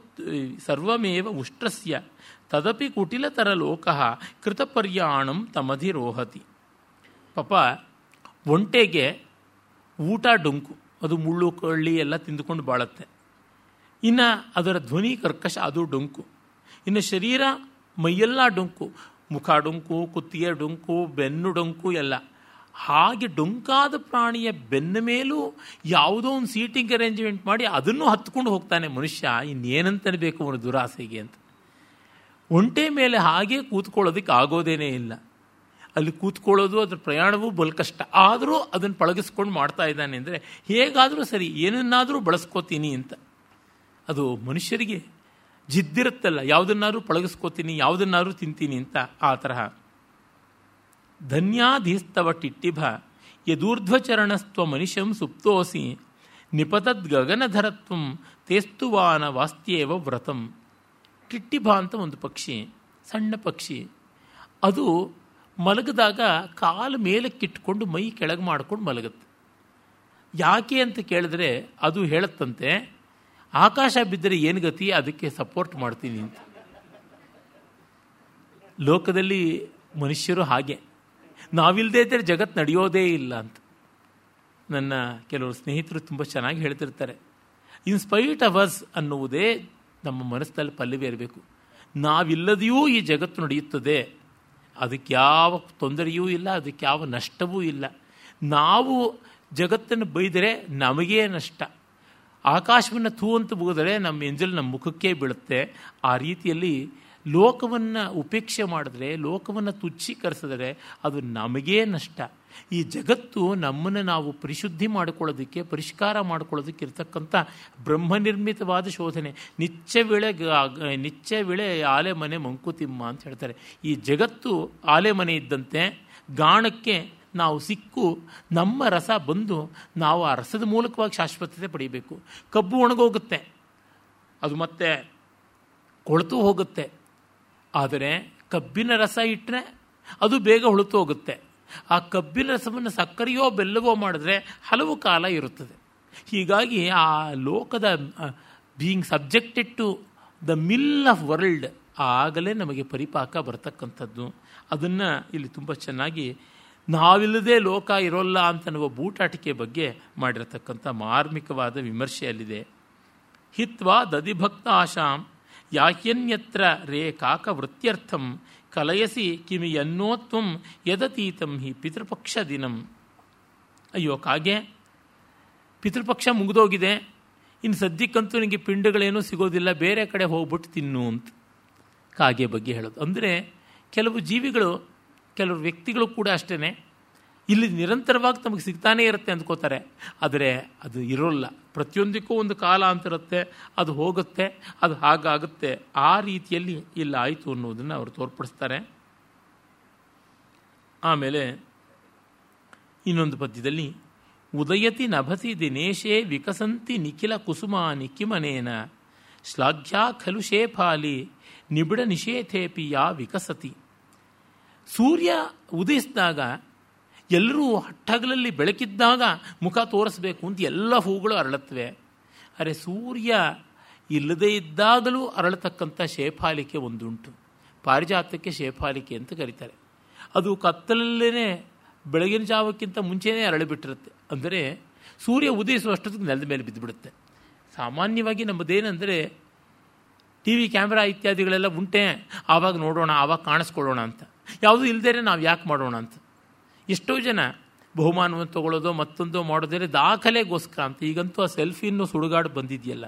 ಸರ್ವಮೇವ ಉಷ್ಟ್ರಸ್ಯ. ತದಪಿ ಕುಟಿಲತರ ಲೋಕ ಕೃತಪರ್ಯಾಣಂ ತಮಧಿರೋಹತಿ ಪಾಪ, ಒಂಟೆಗೆ ಊಟ ಡೊಂಕು, ಅದು ಮುಳ್ಳು, ಕಳ್ಳಿ ಎಲ್ಲ ತಿಂದುಕೊಂಡು ಬಾಳುತ್ತೆ. ಇನ್ನು ಅದರ ಧ್ವನಿ, ಕರ್ಕಶ, ಅದು ಡೊಂಕು. ಇನ್ನು ಶರೀರ ಮೈಯೆಲ್ಲ ಡೊಂಕು. ಮುಖ ಡೊಂಕು, ಕುತ್ತಿಗೆ ಡೊಂಕು, ಬೆನ್ನು ಡೊಂಕು ಎಲ್ಲ. ಹಾಗೆ ಡೊಂಕಾದ ಪ್ರಾಣಿಯ ಬೆನ್ನ ಮೇಲೂ ಯಾವುದೋ ಒಂದು ಸೀಟಿಂಗ್ ಅರೇಂಜ್ಮೆಂಟ್ ಮಾಡಿ ಅದನ್ನು ಹತ್ಕೊಂಡು ಹೋಗ್ತಾನೆ ಮನುಷ್ಯ. ಇನ್ನೇನಂತನಬೇಕು ಅವನು ದುರಾಸೆಗೆ ಅಂತ. ಒಂಟೆ ಮೇಲೆ ಹಾಗೆ ಕೂತ್ಕೊಳ್ಳೋದಕ್ಕೆ ಆಗೋದೇನೇ ಇಲ್ಲ. ಅಲ್ಲಿ ಕೂತ್ಕೊಳ್ಳೋದು, ಅದ್ರ ಪ್ರಯಾಣವೂ ಬಲ್ ಕಷ್ಟ ಆದರೂ ಅದನ್ನು ಪಳಗಿಸ್ಕೊಂಡು ಮಾಡ್ತಾ ಇದ್ದಾನೆ ಅಂದರೆ ಹೇಗಾದರೂ ಸರಿ, ಏನನ್ನಾದರೂ ಬಳಸ್ಕೋತೀನಿ ಅಂತ. ಅದು ಮನುಷ್ಯರಿಗೆ ಜಿದ್ದಿರುತ್ತಲ್ಲ, ಯಾವುದನ್ನಾದ್ರೂ ಪಳಗಿಸ್ಕೋತೀನಿ, ಯಾವುದನ್ನಾದ್ರೂ ತಿಂತೀನಿ ಅಂತ ಆ ತರಹ. ಧನ್ಯಾಧೀಸ್ತವ ಟಿಟ್ಟಿಭ ಯದೂರ್ಧ್ವಚರಣಸ್ತ್ವ ಮನುಷ್ಯಂ ಸುಪ್ತೋಸಿ ನಿಪತದ್ ಗಗನಧರತ್ವಂ ತೇಸ್ತುವಾನ ವಾಸ್ತ್ಯೇವ ವ್ರತಂ. ಟಿಟ್ಟಿಭ ಅಂತ ಒಂದು ಪಕ್ಷಿ, ಸಣ್ಣ ಪಕ್ಷಿ. ಅದು ಮಲಗಿದಾಗ ಕಾಲು ಮೇಲಕ್ಕಿಟ್ಕೊಂಡು ಮೈ ಕೆಳಗೆ ಮಾಡ್ಕೊಂಡು ಮಲಗುತ್ತೆ. ಯಾಕೆ ಅಂತ ಕೇಳಿದ್ರೆ ಅದು ಹೇಳುತ್ತಂತೆ, ಆಕಾಶ ಬಿದ್ದರೆ ಏನು ಗತಿ, ಅದಕ್ಕೆ ಸಪೋರ್ಟ್ ಮಾಡ್ತೀನಿ ಅಂತ. ಲೋಕದಲ್ಲಿ ಮನುಷ್ಯರು ಹಾಗೆ. ನಾವಿಲ್ಲದೆ ಇದ್ದರೆ ಜಗತ್ತು ನಡೆಯೋದೇ ಇಲ್ಲ ಅಂತ. ನನ್ನ ಕೆಲವರು ಸ್ನೇಹಿತರು ತುಂಬ ಚೆನ್ನಾಗಿ ಹೇಳ್ತಿರ್ತಾರೆ. ಇನ್ಸ್ಪೈಟ್ ಅಸ್ ಅನ್ನುವುದೇ ನಮ್ಮ ಮನಸ್ಸಿನಲ್ಲಿ ಪಲ್ಲವಿ ಇರಬೇಕು. ನಾವಿಲ್ಲದೆಯೂ ಈ ಜಗತ್ತು ನಡೆಯುತ್ತದೆ. ಅದಕ್ಕೆ ಯಾವ ತೊಂದರೆಯೂ ಇಲ್ಲ, ಅದಕ್ಕೆ ಯಾವ ನಷ್ಟವೂ ಇಲ್ಲ. ನಾವು ಜಗತ್ತನ್ನು ಬೈದರೆ ನಮಗೇ ನಷ್ಟ. ಆಕಾಶವನ್ನು ಥೂ ಅಂತ ಮುಗಿದರೆ ನಮ್ಮ ಎಂಜಲ್ ನಮ್ಮ ಮುಖಕ್ಕೆ ಬೀಳುತ್ತೆ. ಆ ರೀತಿಯಲ್ಲಿ ಲೋಕವನ್ನು ಉಪೇಕ್ಷೆ ಮಾಡಿದ್ರೆ, ಲೋಕವನ್ನು ತುಚ್ಛೀಕರಿಸಿದ್ರೆ ಅದು ನಮಗೇ ನಷ್ಟ. ಈ ಜಗತ್ತು ನಮ್ಮನ್ನು ನಾವು ಪರಿಶುದ್ಧಿ ಮಾಡಿಕೊಳ್ಳೋದಕ್ಕೆ, ಪರಿಷ್ಕಾರ ಮಾಡಿಕೊಳ್ಳೋದಕ್ಕೆ ಇರ್ತಕ್ಕಂಥ ಬ್ರಹ್ಮನಿರ್ಮಿತವಾದ ಶೋಧನೆ. ನಿಚ್ಚ ವೇಳೆ ನಿಚ್ಚ ವೇಳೆ ಆಲೆ ಮನೆ ಮಂಕುತಿಮ್ಮ ಅಂತ ಹೇಳ್ತಾರೆ. ಈ ಜಗತ್ತು ಆಲೆ ಮನೆ ಇದ್ದಂತೆ ಗಾಣಕ್ಕೆ ನಾವು ಸಿಕ್ಕು, ನಮ್ಮ ರಸ ಬಂದು ನಾವು ಆ ರಸದ ಮೂಲಕವಾಗಿ ಶಾಶ್ವತತೆ ಪಡೀಬೇಕು ಕಬ್ಬು ಒಣಗೋಗುತ್ತೆ, ಅದು ಮತ್ತೆ ಕೊಳೆತು ಹೋಗುತ್ತೆ. ಆದರೆ ಕಬ್ಬಿನ ರಸ ಇಟ್ಟರೆ ಅದು ಬೇಗ ಹೋಗುತ್ತೆ ಆ ಕಬ್ಬಿನ ರಸವನ್ನು ಸಕ್ಕರೆಯೋ ಬೆಲ್ಲವೋ ಮಾಡಿದ್ರೆ ಹಲವು ಕಾಲ ಇರುತ್ತದೆ. ಹೀಗಾಗಿ ಆ ಲೋಕದ being subjected to the mill of world ಆಗಲೇ ನಮಗೆ ಪರಿಪಾಕ ಬರ್ತಕ್ಕಂಥದ್ದು. ಅದನ್ನು ಇಲ್ಲಿ ತುಂಬ ಚೆನ್ನಾಗಿ ನಾವಿಲ್ಲದೆ ಲೋಕ ಇರೋಲ್ಲ ಅಂತನ್ನುವ ಬೂಟಾಟಿಕೆ ಬಗ್ಗೆ ಮಾಡಿರತಕ್ಕಂಥ ಮಾರ್ಮಿಕವಾದ ವಿಮರ್ಶೆಯಲ್ಲಿದೆ. ಹಿತ್ವಾ ದಧಿಭಕ್ತ ಆಶಾಂ ಯಾಹ್ಯನ್ಯತ್ರ ರೇ ಕಾಕ ವೃತ್ಯರ್ಥಂ ಕಲಯಸಿ ಕಿಮಿ ಯನ್ನೋತ್ವಂ ಯದತೀತಂ ಹಿ ಪಿತೃಪಕ್ಷ ದಿನಂ ಅಯ್ಯೋ, ಕಾಗೆ? ಪಿತೃಪಕ್ಷ ಮುಗಿದೋಗಿದೆ. ಇನ್ನು ಸದ್ಯಕ್ಕಂತೂ ನಿಮಗೆ ಪಿಂಡಗಳೇನೂ ಸಿಗೋದಿಲ್ಲ, ಬೇರೆ ಕಡೆ ಹೋಗ್ಬಿಟ್ಟು ತಿನ್ನು ಅಂತ. ಕಾಗೆ ಬಗ್ಗೆ ಹೇಳೋದು. ಅಂದರೆ, ಕೆಲವು ಜೀವಿಗಳು, ಕೆಲವು ವ್ಯಕ್ತಿಗಳು ಕೂಡ ಅಷ್ಟೇ ಇಲ್ಲಿ ನಿರಂತರವಾಗಿ ತಮಗೆ ಸಿಗ್ತಾನೇ ಇರುತ್ತೆ ಅಂದ್ಕೋತಾರೆ. ಆದರೆ ಅದು ಇರೋಲ್ಲ. ಪ್ರತಿಯೊಂದಕ್ಕೂ ಒಂದು ಕಾಲ ಅಂತಿರುತ್ತೆ ಅದು ಹೋಗುತ್ತೆ, ಅದು ಹಾಗಾಗುತ್ತೆ. ಆ ರೀತಿಯಲ್ಲಿ ಇಲ್ಲ ಆಯಿತು ಅನ್ನೋದನ್ನು ಅವರು ತೋರ್ಪಡಿಸ್ತಾರೆ. ಆಮೇಲೆ ಇನ್ನೊಂದು ಪದ್ಯದಲ್ಲಿ, ಉದಯತಿ ನಭತಿ ದಿನೇಶೇ ವಿಕಸಂತಿ ನಿಖಿಲ ಕುಸುಮಾನಿ ಕಿಮನೇನ, ಶ್ಲಾಘ್ಯಾ ಖಲು ಫಾಲಿ, ನಿಬಿಡ ನಿಷೇಧೇಪಿ ಯಾ ವಿಕಸತಿ. ಸೂರ್ಯ ಉದಯಿಸಿದಾಗ ಎಲ್ಲರೂ ಹಟ್ಟಗಲಲ್ಲಿ ಬೆಳಕಿದ್ದಾಗ ಮುಖ ತೋರಿಸ್ಬೇಕು ಅಂತ ಎಲ್ಲ ಹೂಗಳು ಅರಳತ್ವೆ ಅರೆ ಸೂರ್ಯ ಇಲ್ಲದೇ ಇದ್ದಾಗಲೂ ಅರಳತಕ್ಕಂಥ ಶೇಫಾಲಿಕೆ ಒಂದುಂಟು. ಪಾರಿಜಾತಕ್ಕೆ ಶೇಫಾಲಿಕೆ ಅಂತ ಕರೀತಾರೆ. ಅದು ಕತ್ತಲಲ್ಲೇ ಬೆಳಗಿನ ಜಾವಕ್ಕಿಂತ ಮುಂಚೆಯೇ ಅರಳಿಬಿಟ್ಟಿರುತ್ತೆ. ಅಂದರೆ ಸೂರ್ಯ ಉದಯಿಸುವಷ್ಟೊತ್ತಿಗೆ ನೆಲದ ಮೇಲೆ ಬಿದ್ದುಬಿಡುತ್ತೆ. ಸಾಮಾನ್ಯವಾಗಿ ನಮ್ಮದೇನೆಂದರೆ ಟಿ ವಿ ಕ್ಯಾಮ್ರಾ ಇತ್ಯಾದಿಗಳೆಲ್ಲ ಉಂಟೆ, ಆವಾಗ ನೋಡೋಣ, ಆವಾಗ ಕಾಣಿಸ್ಕೊಳ್ಳೋಣ ಅಂತ. ಯಾವುದೂ ಇಲ್ಲದೇ ನಾವು ಯಾಕೆ ಮಾಡೋಣ ಅಂತ. ಎಷ್ಟೋ ಜನ ಬಹುಮಾನವನ್ನು ತಗೊಳ್ಳೋದು ಮತ್ತೊಂದು ಮಾಡೋದೇ ದಾಖಲೆಗೋಸ್ಕರ ಅಂತ. ಈಗಂತೂ ಆ ಸೆಲ್ಫಿಯನ್ನು ಸುಡುಗಾಡು ಬಂದಿದೆಯಲ್ಲ.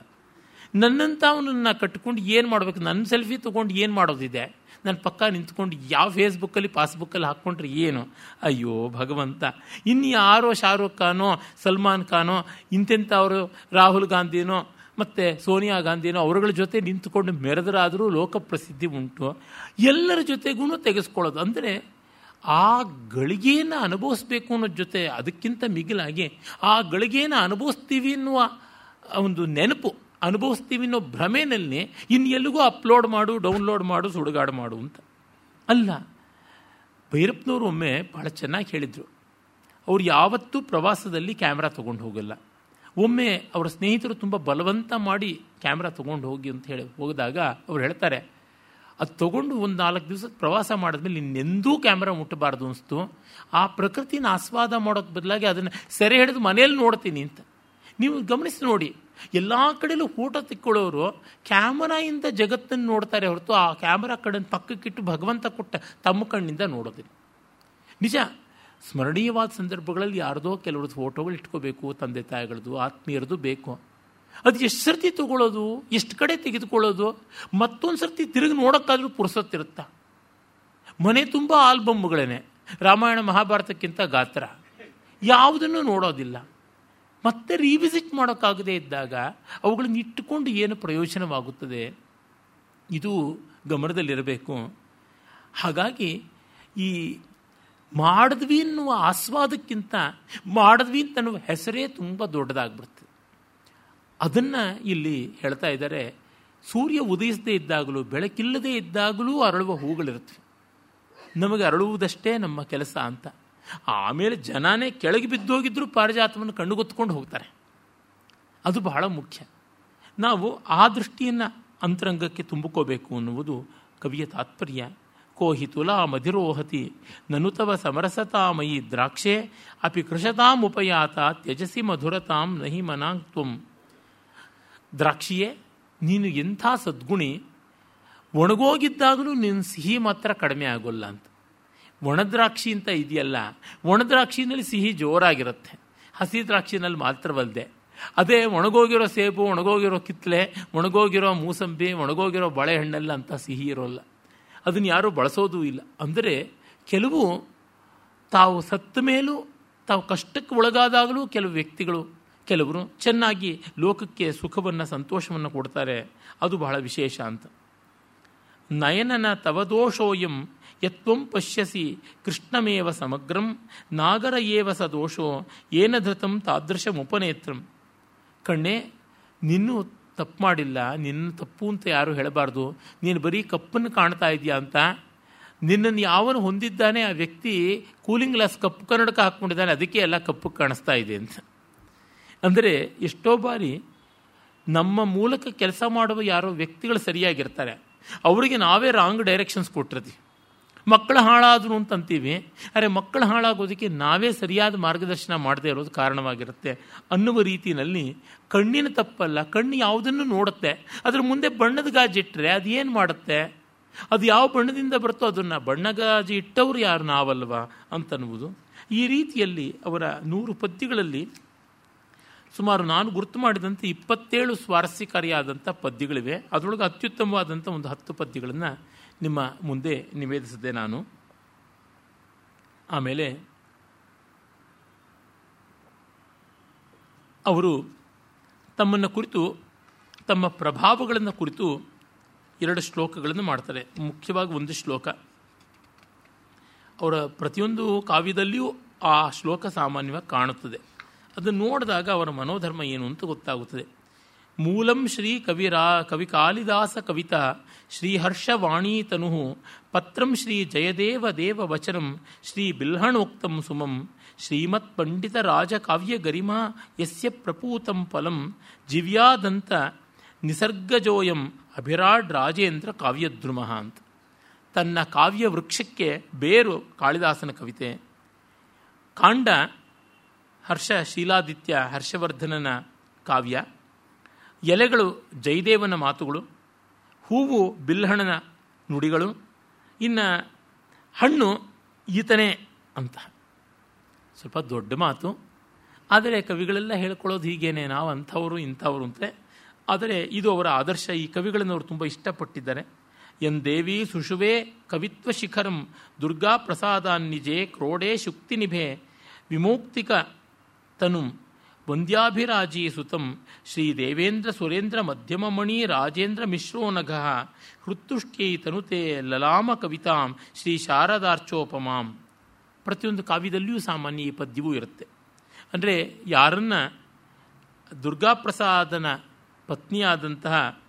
ನನ್ನಂತ ಅವನನ್ನು ಕಟ್ಕೊಂಡು ಏನು ಮಾಡಬೇಕು? ನನ್ನ ಸೆಲ್ಫಿ ತೊಗೊಂಡು ಏನು ಮಾಡೋದಿದೆ? ನನ್ನ ಪಕ್ಕ ನಿಂತ್ಕೊಂಡು ಯಾವ ಫೇಸ್ಬುಕ್ಕಲ್ಲಿ, ಪಾಸ್ಬುಕ್ಕಲ್ಲಿ ಹಾಕ್ಕೊಂಡ್ರೆ ಏನು? ಅಯ್ಯೋ, ಭಗವಂತ. ಇನ್ನು ಯಾರೋ ಶಾರುಖ್ ಖಾನೋ, ಸಲ್ಮಾನ್ ಖಾನೋ, ಇಂತೆಂಥವರು, ರಾಹುಲ್ ಗಾಂಧಿನೋ, ಮತ್ತು ಸೋನಿಯಾ ಗಾಂಧಿನೋ, ಅವರುಗಳ ಜೊತೆ ನಿಂತ್ಕೊಂಡು ಮೆರೆದರಾದರೂ ಲೋಕಪ್ರಸಿದ್ಧಿ ಉಂಟು. ಎಲ್ಲರ ಜೊತೆಗೂ ತೆಗೆಸ್ಕೊಳ್ಳೋದು. ಅಂದರೆ ಆ ಗಳಿಗೆಯನ್ನು ಅನುಭವಿಸ್ಬೇಕು ಅನ್ನೋ ಜೊತೆ ಅದಕ್ಕಿಂತ ಮಿಗಿಲಾಗಿ ಆ ಗಳಿಗೆಯನ್ನು ಅನುಭವಿಸ್ತೀವಿ ಅನ್ನುವ ಒಂದು ನೆನಪು, ಅನುಭವಿಸ್ತೀವಿ ಅನ್ನೋ ಭ್ರಮೆನಲ್ಲಿ ಇನ್ನು ಎಲ್ಲಿಗೂ ಅಪ್ಲೋಡ್ ಮಾಡು, ಡೌನ್ಲೋಡ್ ಮಾಡು, ಸುಡುಗಾಡು ಮಾಡು ಅಂತ. ಅಲ್ಲ, ಭೈರಪ್ಪನವರು ಒಮ್ಮೆ ಭಾಳ ಚೆನ್ನಾಗಿ ಹೇಳಿದರು. ಅವ್ರು ಯಾವತ್ತೂ ಪ್ರವಾಸದಲ್ಲಿ ಕ್ಯಾಮ್ರಾ ತೊಗೊಂಡು ಹೋಗಲ್ಲ. ಒಮ್ಮೆ ಅವರ ಸ್ನೇಹಿತರು ತುಂಬ ಬಲವಂತ ಮಾಡಿ ಕ್ಯಾಮ್ರಾ ತೊಗೊಂಡು ಹೋಗಿ ಅಂತ ಹೇಳಿ ಹೋಗಿದಾಗ ಅವ್ರು ಹೇಳ್ತಾರೆ ಅದು ತೊಗೊಂಡು ಒಂದು ನಾಲ್ಕು ದಿವಸ ಪ್ರವಾಸ ಮಾಡಿದ್ಮೇಲೆ ಇನ್ನೆಂದೂ ಕ್ಯಾಮ್ರಾ ಮುಟ್ಟಬಾರ್ದು ಅನಿಸ್ತು. ಆ ಪ್ರಕೃತಿನ ಆಸ್ವಾದ ಮಾಡೋಕ್ಕೆ ಬದಲಾಗಿ ಅದನ್ನು ಸೆರೆ ಹಿಡಿದು ಮನೆಯಲ್ಲಿ ನೋಡ್ತೀನಿ ಅಂತ. ನೀವು ಗಮನಿಸಿ ನೋಡಿ, ಎಲ್ಲ ಕಡೆಯಲ್ಲೂ ಫೋಟೋ ತಿಕ್ಕೊಳ್ಳೋರು ಕ್ಯಾಮರಾಯಿಂದ ಜಗತ್ತನ್ನು ನೋಡ್ತಾರೆ ಹೊರತು ಆ ಕ್ಯಾಮರಾ ಕಡೆಯನ್ನು ಪಕ್ಕಕ್ಕಿಟ್ಟು ಭಗವಂತ ಕೊಟ್ಟ ತಮ್ಮ ಕಣ್ಣಿಂದ ನೋಡೋದಿಲ್ಲ. ನಿಜ, ಸ್ಮರಣೀಯವಾದ ಸಂದರ್ಭಗಳಲ್ಲಿ ಯಾರ್ದೋ ಕೆಲವರದ್ದು ಫೋಟೋಗಳು ಇಟ್ಕೋಬೇಕು ತಂದೆ ತಾಯಿಗಳದ್ದು ಆತ್ಮೀಯರದು ಬೇಕು. ಅದು ಎಷ್ಟು ಸರ್ತಿ ತಗೊಳ್ಳೋದು, ಎಷ್ಟು ಕಡೆ ತೆಗೆದುಕೊಳ್ಳೋದು, ಮತ್ತೊಂದು ಸರ್ತಿ ತಿರುಗಿ ನೋಡೋಕ್ಕಾದ್ರೂ ಪುರುಸತ್ತಿರುತ್ತ ಮನೆ ತುಂಬ ಆಲ್ಬಮ್ಗಳೇ ರಾಮಾಯಣ ಮಹಾಭಾರತಕ್ಕಿಂತ ಗಾತ್ರ. ಯಾವುದನ್ನು ನೋಡೋದಿಲ್ಲ. ಮತ್ತೆ ರೀವಿಸಿಟ್ ಮಾಡೋಕ್ಕಾಗದೇ ಇದ್ದಾಗ ಅವುಗಳನ್ನು ಇಟ್ಟುಕೊಂಡು ಏನು ಪ್ರಯೋಜನವಾಗುತ್ತದೆ? ಇದು ಗಮನದಲ್ಲಿರಬೇಕು. ಹಾಗಾಗಿ ಈ ಮಾಡಿದ್ವಿ ಅನ್ನುವ ಆಸ್ವಾದಕ್ಕಿಂತ ಮಾಡಿದ್ವಿ ಅಂತ ಹೆಸರೇ ತುಂಬ ದೊಡ್ಡದಾಗ್ಬಿಡುತ್ತೆ. ಅದನ್ನು ಇಲ್ಲಿ ಹೇಳ್ತಾ ಇದ್ದಾರೆ, ಸೂರ್ಯ ಉದಯಿಸದೇ ಇದ್ದಾಗಲೂ, ಬೆಳಕಿಲ್ಲದೆ ಇದ್ದಾಗಲೂ ಅರಳುವ ಹೂಗಳಿರುತ್ತವೆ. ನಮಗೆ ಅರಳುವುದಷ್ಟೇ ನಮ್ಮ ಕೆಲಸ ಅಂತ. ಆಮೇಲೆ ಜನಾನೇ ಕೆಳಗೆ ಬಿದ್ದೋಗಿದ್ದರೂ ಪಾರಿಜಾತವನ್ನು ಕಣ್ಣುಗೊತ್ಕೊಂಡು ಹೋಗ್ತಾರೆ. ಅದು ಬಹಳ ಮುಖ್ಯ. ನಾವು ಆ ದೃಷ್ಟಿಯನ್ನು ಅಂತರಂಗಕ್ಕೆ ತುಂಬಿಕೋಬೇಕು ಅನ್ನುವುದು ಕವಿಯ ತಾತ್ಪರ್ಯ. ಕೋಹಿ ತುಲಾ ಮಧಿರೋಹತಿ, ನನುತವ ಸಮರಸತಾಮಯಿ ದ್ರಾಕ್ಷೆ, ಅಪಿ ಕೃಷತಾಂ ಉಪಯಾತ, ತ್ಯಜಸಿ ಮಧುರತಾಂ ನಹಿ ಮನಾಂಗ್ ತ್ವಂ. ದ್ರಾಕ್ಷಿಯೇ, ನೀನು ಎಂಥ ಸದ್ಗುಣಿ? ಒಣಗೋಗಿದ್ದಾಗಲೂ ನಿನ್ನ ಸಿಹಿ ಮಾತ್ರ ಕಡಿಮೆ ಆಗೋಲ್ಲ ಅಂತ. ಒಣದ್ರಾಕ್ಷಿ ಅಂತ ಇದೆಯಲ್ಲ, ಒಣದ್ರಾಕ್ಷಿನಲ್ಲಿ ಸಿಹಿ ಜೋರಾಗಿರುತ್ತೆ. ಹಸಿ ದ್ರಾಕ್ಷಿನಲ್ಲಿ ಮಾತ್ರವಲ್ಲದೆ ಅದೇ ಒಣಗೋಗಿರೋ ಸೇಬು, ಒಣಗೋಗಿರೋ ಕಿತ್ತಲೆ ಒಣಗೋಗಿರೋ ಮೂಸಂಬಿ, ಒಣಗೋಗಿರೋ ಬಾಳೆಹಣ್ಣೆಲ್ಲ ಅಂತ ಸಿಹಿ ಇರೋಲ್ಲ. ಅದನ್ನು ಯಾರೂ ಬಳಸೋದೂ ಇಲ್ಲ. ಅಂದರೆ ಕೆಲವು ತಾವು ಸತ್ತ ಮೇಲೂ ತಾವು ಕಷ್ಟಕ್ಕೆ ಒಳಗಾದಾಗಲೂ ಕೆಲವು ವ್ಯಕ್ತಿಗಳು ಕೆಲವರು ಚೆನ್ನಾಗಿ ಲೋಕಕ್ಕೆ ಸುಖವನ್ನು, ಸಂತೋಷವನ್ನು ಕೊಡ್ತಾರೆ. ಅದು ಬಹಳ ವಿಶೇಷ ಅಂತ. ನಯನನ ತವದೋಷೋಯಂ ಯತ್ವಂ ಪಶ್ಯಸಿ ಕೃಷ್ಣಮೇವ ಸಮಗ್ರಂ, ನಾಗರ ಏವ ಸ ದೋಷೋ ಏನ ಧೃತಂ ತಾದೃಶಮುಪನೇತ್ರಂ ಕಣ್ಣೆ, ನಿನ್ನೂ ತಪ್ಪು ಮಾಡಿಲ್ಲ, ನಿನ್ನ ತಪ್ಪು ಅಂತ ಯಾರು ಹೇಳಬಾರ್ದು. ನೀನು ಬರೀ ಕಪ್ಪನ್ನು ಕಾಣ್ತಾ ಇದೆಯಾ ಅಂತ. ನಿನ್ನನ್ನು ಯಾವನು ಹೊಂದಿದ್ದಾನೆ ಆ ವ್ಯಕ್ತಿ? ಕೂಲಿಂಗ್ ಗ್ಲಾಸ್ ಕಪ್ಪು ಕನ್ನಡಕ ಹಾಕ್ಕೊಂಡಿದ್ದಾನೆ, ಅದಕ್ಕೆ ಎಲ್ಲ ಕಪ್ಪು ಕಾಣಿಸ್ತಾ ಇದೆ ಅಂತ. ಅಂದರೆ ಎಷ್ಟೋ ಬಾರಿ ನಮ್ಮ ಮೂಲಕ ಕೆಲಸ ಮಾಡುವ ಯಾರೋ ವ್ಯಕ್ತಿಗಳು ಸರಿಯಾಗಿರ್ತಾರೆ. ಅವರಿಗೆ ನಾವೇ ರಾಂಗ್ ಡೈರೆಕ್ಷನ್ಸ್ ಕೊಟ್ಟಿರ್ತೀವಿ. ಮಕ್ಕಳು ಹಾಳಾದರು ಅಂತ ಅಂತೀವಿ. ಅರೆ ಮಕ್ಕಳು ಹಾಳಾಗೋದಕ್ಕೆ ನಾವೇ ಸರಿಯಾದ ಮಾರ್ಗದರ್ಶನ ಮಾಡದೇ ಇರೋದು ಕಾರಣವಾಗಿರುತ್ತೆ ಅನ್ನುವ ರೀತಿಯಲ್ಲಿ ಕಣ್ಣಿನ ತಪ್ಪಲ್ಲ, ಕಣ್ಣು ಯಾವುದನ್ನು ನೋಡುತ್ತೆ, ಅದ್ರ ಮುಂದೆ ಬಣ್ಣದ ಗಾಜಿಟ್ಟರೆ ಅದು ಏನು ಮಾಡುತ್ತೆ? ಅದು ಯಾವ ಬಣ್ಣದಿಂದ ಬರುತ್ತೋ ಅದನ್ನು ಬಣ್ಣಗಾಜು ಇಟ್ಟವರು ಯಾರು? ನಾವಲ್ವಾ? ಅಂತನ್ನುವುದು. ಈ ರೀತಿಯಲ್ಲಿ ಅವರ ನೂರು ಪದ್ಯಗಳಲ್ಲಿ ಸುಮಾರು ನಾನು ಗುರುತು ಮಾಡಿದಂತೆ ಇಪ್ಪತ್ತೇಳು ಸ್ವಾರಸ್ಯಕಾರಿಯಾದಂಥ ಪದ್ಯಗಳಿವೆ. ಅದರೊಳಗೆ ಅತ್ಯುತ್ತಮವಾದಂಥ ಒಂದು ಹತ್ತು ಪದ್ಯಗಳನ್ನು ನಿಮ್ಮ ಮುಂದೆ ನಿವೇದಿಸಿದೆ ನಾನು. ಆಮೇಲೆ ಅವರು ತಮ್ಮನ್ನು ಕುರಿತು, ತಮ್ಮ ಪ್ರಭಾವಗಳನ್ನು ಕುರಿತು ಎರಡು ಶ್ಲೋಕಗಳನ್ನು ಮಾಡ್ತಾರೆ. ಮುಖ್ಯವಾಗಿ ಒಂದು ಶ್ಲೋಕ. ಅವರ ಪ್ರತಿಯೊಂದು ಕಾವ್ಯದಲ್ಲಿಯೂ ಆ ಶ್ಲೋಕ ಸಾಮಾನ್ಯವಾಗಿ ಕಾಣುತ್ತದೆ. ಅದನ್ನು ನೋಡಿದಾಗ ಅವರ ಮನೋಧರ್ಮ ಏನು ಅಂತ ಗೊತ್ತಾಗುತ್ತದೆ. ಮೂಲಂ ಶ್ರೀ ಕವಿರಾ, ಕವಿ ಕಾಳಿದಾಸ ಕವಿತಾ ಶ್ರೀಹರ್ಷವಾಣೀ ತನು, ಪತ್ರಂ ಶ್ರೀ ಜಯದೇವ ದೇವ ವಚನಂ, ಶ್ರೀ ಬಿಲ್ಹಣೋಕ್ತಂ ಸುಮಂ, ಶ್ರೀಮತ್ ಪಂಡಿತ ರಾಜ ಕಾವ್ಯ ಗರಿಮಾ ಯಸ್ಯ ಪ್ರಪೂತಂ ಫಲಂ ಜಿವ್ಯಾದಂತ ನಿಸರ್ಗಜೋಯಂ ಅಭಿರಾಡ್ ರಾಜೇಂದ್ರ ಕಾವ್ಯದ್ರುಮಃ ಅಂತ. ತನ್ನ ಕಾವ್ಯ ವೃಕ್ಷಕ್ಕೆ ಬೇರು ಕಾಳಿದಾಸನ ಕವಿತೆ. ಕಾಂಡ ಹರ್ಷ ಶೀಲಾದಿತ್ಯ ಹರ್ಷವರ್ಧನನ ಕಾವ್ಯ. ಎಲೆಗಳು ಜಯದೇವನ ಮಾತುಗಳು. ಹೂವು ಬಿಲ್ಹಣನ ನುಡಿಗಳು. ಇನ್ನು ಹಣ್ಣು ಈತನೇ ಅಂತ. ಸ್ವಲ್ಪ ದೊಡ್ಡ ಮಾತು. ಆದರೆ ಕವಿಗಳೆಲ್ಲ ಹೇಳ್ಕೊಳ್ಳೋದು ಹೀಗೇನೆ. ನಾವು ಅಂಥವರು, ಇಂಥವರು ಅಂತೆ ಆದರೆ ಇದು ಅವರ ಆದರ್ಶ. ಈ ಕವಿಗಳನ್ನು ಅವರು ತುಂಬ ಇಷ್ಟಪಟ್ಟಿದ್ದಾರೆ. ಎನ್ ದೇವಿ ಸುಷುವೆ ಕವಿತ್ವ ಶಿಖರಂ ದುರ್ಗಾ ಪ್ರಸಾದಾನ್ನಿಜೆ ಕ್ರೋಡೆ ಶುಕ್ತಿ ನಿಭೆ. ವಿಮೋಕ್ತಿಕ ತನು. ವಂದ್ಯಾಭಿರಾಜಿ ಸುತಂ. ಶ್ರೀ ದೇವೇಂದ್ರ ಸುರೇಂದ್ರ ಮಧ್ಯಮಮಣಿ ರಾಜೇಂದ್ರ ಮಿಶ್ರೋನಘ ಹೃತ್ತುಷ್ಟ್ಯೈ ತನುತೆ ಲಲಾಮ ಕವಿತಾಂ. ಶ್ರೀ ಶಾರದಾರ್ಚೋಪಮಾಂ. ಪ್ರತಿಯೊಂದು ಕಾವ್ಯದಲ್ಲಿಯೂ ಸಾಮಾನ್ಯ ಈ ಪದ್ಯವೂ ಇರುತ್ತೆ. ಅಂದರೆ ಯಾರನ್ನ ದುರ್ಗಾಪ್ರಸಾದನ ಪತ್ನಿಯಾದಂತಹ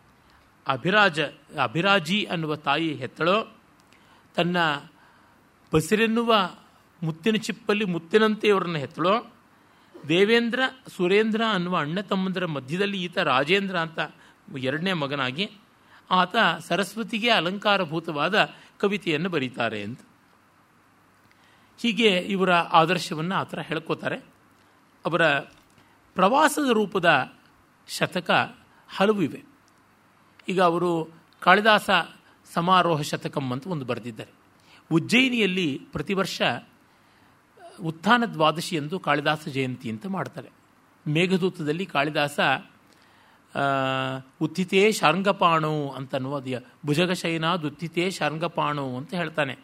ಅಭಿರಾಜ, ಅಭಿರಾಜಿ ಅನ್ನುವ ತಾಯಿ ಹೆತ್ತಳೋ, ತನ್ನ ಬಸಿರೆನ್ನುವ ಮುತ್ತಿನ ಚಿಪ್ಪಲ್ಲಿ ಮುತ್ತಿನಂತೆ ಇವರನ್ನು ಹೆತ್ತಳೋ ದೇವೇಂದ್ರ, ಸುರೇಂದ್ರ ಅನ್ನುವ ಅಣ್ಣ ತಮ್ಮಂದರ ಮಧ್ಯದಲ್ಲಿ ಈತ ರಾಜೇಂದ್ರ ಅಂತ ಎರಡನೇ ಮಗನಾಗಿ ಆತ ಸರಸ್ವತಿಗೆ ಅಲಂಕಾರಭೂತವಾದ ಕವಿತೆಯನ್ನು ಬರೀತಾರೆ ಅಂತ. ಹೀಗೆ ಇವರ ಆದರ್ಶವನ್ನು ಆ ಥರ ಹೇಳ್ಕೋತಾರೆ. ಅವರ ಪ್ರವಾಸದ ರೂಪದ ಶತಕ ಹಲವು ಇವೆ. ಈಗ ಅವರು ಕಾಳಿದಾಸ ಸಮಾರೋಹ ಶತಕಂ ಅಂತ ಒಂದು ಬರೆದಿದ್ದಾರೆ. ಉಜ್ಜಯಿನಿಯಲ್ಲಿ ಪ್ರತಿ ವರ್ಷ ಉತ್ಥಾನ ದ್ವಾದಶಿ ಎಂದು ಕಾಳಿದಾಸ ಜಯಂತಿ ಅಂತ ಮಾಡ್ತಾರೆ. ಮೇಘದೂತದಲ್ಲಿ ಕಾಳಿದಾಸ ಉತ್ಥಿತೇ ಶಾರ್ಂಗಪಾಣು ಅಂತ ಅದ್ಯ ಭುಜಗಶಯನಾದ್ ಉತ್ಥಿತೇ ಶಾರ್ಂಗಪಾಣು ಅಂತ ಹೇಳ್ತಾನೆ.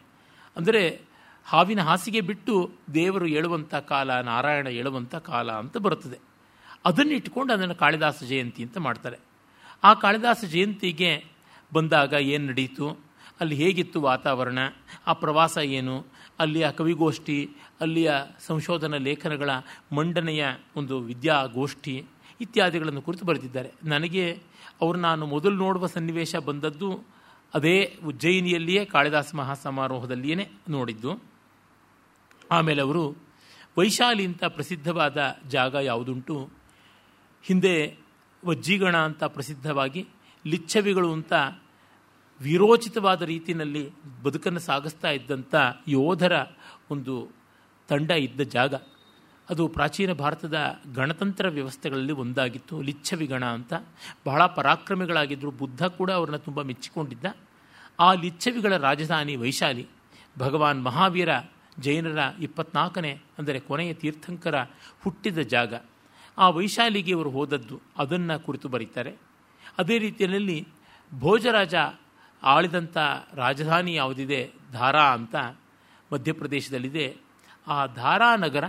ಅಂದರೆ ಹಾವಿನ ಹಾಸಿಗೆ ಬಿಟ್ಟು ದೇವರು ಹೇಳುವಂಥ ಕಾಲ, ನಾರಾಯಣ ಹೇಳುವಂಥ ಕಾಲ ಅಂತ ಬರುತ್ತದೆ. ಅದನ್ನು ಇಟ್ಕೊಂಡು ಅದನ್ನು ಕಾಳಿದಾಸ ಜಯಂತಿ ಅಂತ ಮಾಡ್ತಾರೆ. ಆ ಕಾಳಿದಾಸ ಜಯಂತಿಗೆ ಬಂದಾಗ ಏನು ನಡೀತು? ಅಲ್ಲಿ ಹೇಗಿತ್ತು ವಾತಾವರಣ? ಆ ಪ್ರವಾಸ ಏನು? ಅಲ್ಲಿಯ ಕವಿಗೋಷ್ಠಿ, ಅಲ್ಲಿಯ ಸಂಶೋಧನಾ ಲೇಖನಗಳ ಮಂಡನೆಯ ಒಂದು ವಿದ್ಯಾಗೋಷ್ಠಿ ಇತ್ಯಾದಿಗಳನ್ನು ಕುರಿತು ಬರೆದಿದ್ದಾರೆ. ನನಗೆ ಅವರು ನಾನು ಮೊದಲು ನೋಡುವ ಸನ್ನಿವೇಶ ಬಂದದ್ದು ಅದೇ ಉಜ್ಜಯಿನಿಯಲ್ಲಿಯೇ, ಕಾಳಿದಾಸ ಮಹಾ ಸಮಾರೋಹದಲ್ಲಿಯೇ ನೋಡಿದ್ದು. ಆಮೇಲೆ ಅವರು ವೈಶಾಲಿ ಅಂತ ಪ್ರಸಿದ್ಧವಾದ ಜಾಗ ಯಾವುದುಂಟು? ಹಿಂದೆ ವಜ್ಜಿಗಣ ಅಂತ ಪ್ರಸಿದ್ಧವಾಗಿ ಲಿಚ್ಛವಿಗಳು ಅಂತ ವೀರೋಚಿತವಾದ ರೀತಿಯಲ್ಲಿ ಬದುಕನ್ನು ಸಾಗಿಸ್ತಾ ಇದ್ದಂಥ ಯೋಧರ ಒಂದು ತಂಡ ಇದ್ದ ಜಾಗ. ಅದು ಪ್ರಾಚೀನ ಭಾರತದ ಗಣತಂತ್ರ ವ್ಯವಸ್ಥೆಗಳಲ್ಲಿ ಒಂದಾಗಿತ್ತು. ಲಿಚ್ಛವಿಗಣ ಅಂತ. ಬಹಳ ಪರಾಕ್ರಮಿಗಳಾಗಿದ್ದರು ಬುದ್ಧ ಕೂಡ ಅವ್ರನ್ನ ತುಂಬ ಮೆಚ್ಚಿಕೊಂಡಿದ್ದ. ಆ ಲಿಚ್ಛವಿಗಳ ರಾಜಧಾನಿ ವೈಶಾಲಿ, ಭಗವಾನ್ ಮಹಾವೀರ ಜೈನರ ಇಪ್ಪತ್ನಾಲ್ಕನೇ, ಅಂದರೆ ಕೊನೆಯ ತೀರ್ಥಂಕರ ಹುಟ್ಟಿದ ಜಾಗ. ಆ ವೈಶಾಲಿಗೆ ಇವರು ಹೋದದ್ದು. ಅದನ್ನು ಕುರಿತು ಬರೀತಾರೆ. ಅದೇ ರೀತಿಯಲ್ಲಿ ಭೋಜರಾಜ ಆಳಿದಂಥ ರಾಜಧಾನಿ ಯಾವುದಿದೆ? ಧಾರಾ ಅಂತ ಮಧ್ಯಪ್ರದೇಶದಲ್ಲಿದೆ. ಆ ಧಾರಾ ನಗರ,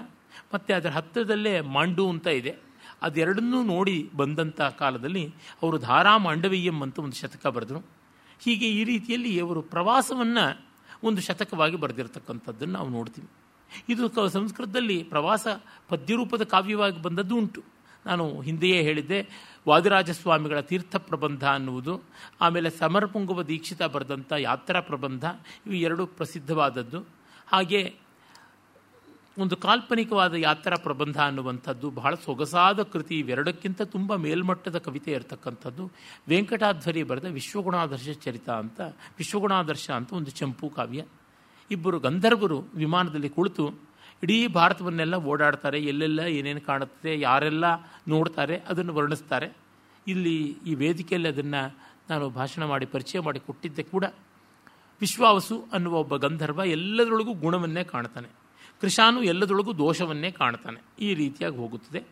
ಮತ್ತು ಅದರ ಹತ್ತಿರದಲ್ಲೇ ಮಾಂಡು ಅಂತ ಇದೆ. ಅದೆರಡನ್ನೂ ನೋಡಿ ಬಂದಂಥ ಕಾಲದಲ್ಲಿ ಅವರು ಧಾರಾ ಮಾಂಡವೀಯಂ ಅಂತ ಒಂದು ಶತಕ ಬರೆದರು. ಹೀಗೆ ಈ ರೀತಿಯಲ್ಲಿ ಅವರು ಪ್ರವಾಸವನ್ನು ಒಂದು ಶತಕವಾಗಿ ಬರೆದಿರತಕ್ಕಂಥದ್ದನ್ನು ನಾವು ನೋಡ್ತೀವಿ. ಇದು ಸಂಸ್ಕೃತದಲ್ಲಿ ಪ್ರವಾಸ ಪದ್ಯರೂಪದ ಕಾವ್ಯವಾಗಿ ಬಂದದ್ದು ಉಂಟು. ನಾನು ಹಿಂದೆಯೇ ಹೇಳಿದ್ದೆ ವಾದಿರಾಜಸ್ವಾಮಿಗಳ ತೀರ್ಥ ಪ್ರಬಂಧ ಅನ್ನುವುದು, ಆಮೇಲೆ ಸಮರಪುಂಗವ ದೀಕ್ಷಿತ ಬರೆದಂಥ ಯಾತ್ರಾ ಪ್ರಬಂಧ, ಇವು ಎರಡು ಪ್ರಸಿದ್ಧವಾದದ್ದು. ಹಾಗೆ ಒಂದು ಕಾಲ್ಪನಿಕವಾದ ಯಾತ್ರಾ ಪ್ರಬಂಧ ಅನ್ನುವಂಥದ್ದು ಬಹಳ ಸೊಗಸಾದ ಕೃತಿ, ಇವೆರಡಕ್ಕಿಂತ ತುಂಬ ಮೇಲ್ಮಟ್ಟದ ಕವಿತೆ ಇರತಕ್ಕಂಥದ್ದು. ವೆಂಕಟಾಧ್ವರಿ ಬರೆದ ವಿಶ್ವಗುಣಾದರ್ಶ ಚರಿತ ಅಂತ, ವಿಶ್ವಗುಣಾದರ್ಶ ಅಂತ ಒಂದು ಚಂಪು ಕಾವ್ಯ. ಇಬ್ಬರು ಗಂಧರ್ವರು ವಿಮಾನದಲ್ಲಿ ಕುಳಿತು ಇಡೀ ಭಾರತವನ್ನೆಲ್ಲ ಓಡಾಡ್ತಾರೆ, ಎಲ್ಲೆಲ್ಲ ಏನೇನು ಕಾಣುತ್ತೆ ಯಾರೆಲ್ಲ ನೋಡ್ತಾರೆ, ಅದನ್ನು ವರ್ಣಿಸ್ತಾರೆ. ಇಲ್ಲಿ ಈ ವೇದಿಕೆಯಲ್ಲಿ ಅದನ್ನು ನಾನು ಭಾಷಣ ಮಾಡಿ, ಪರಿಚಯ ಮಾಡಿ ಕೊಟ್ಟಿದ್ದೆ ಕೂಡ. ವಿಶ್ವಾವಸು ಅನ್ನುವ ಒಬ್ಬ ಗಂಧರ್ವ ಎಲ್ಲದರೊಳಗೂ ಗುಣವನ್ನೇ ಕಾಣ್ತಾನೆ. ಕೃಷಾನು ಎಲ್ಲದರೊಳಗೂ ದೋಷವನ್ನೇ ಕಾಣ್ತಾನೆ. ಈ ರೀತಿಯಾಗಿ ಹೋಗುತ್ತದೆ.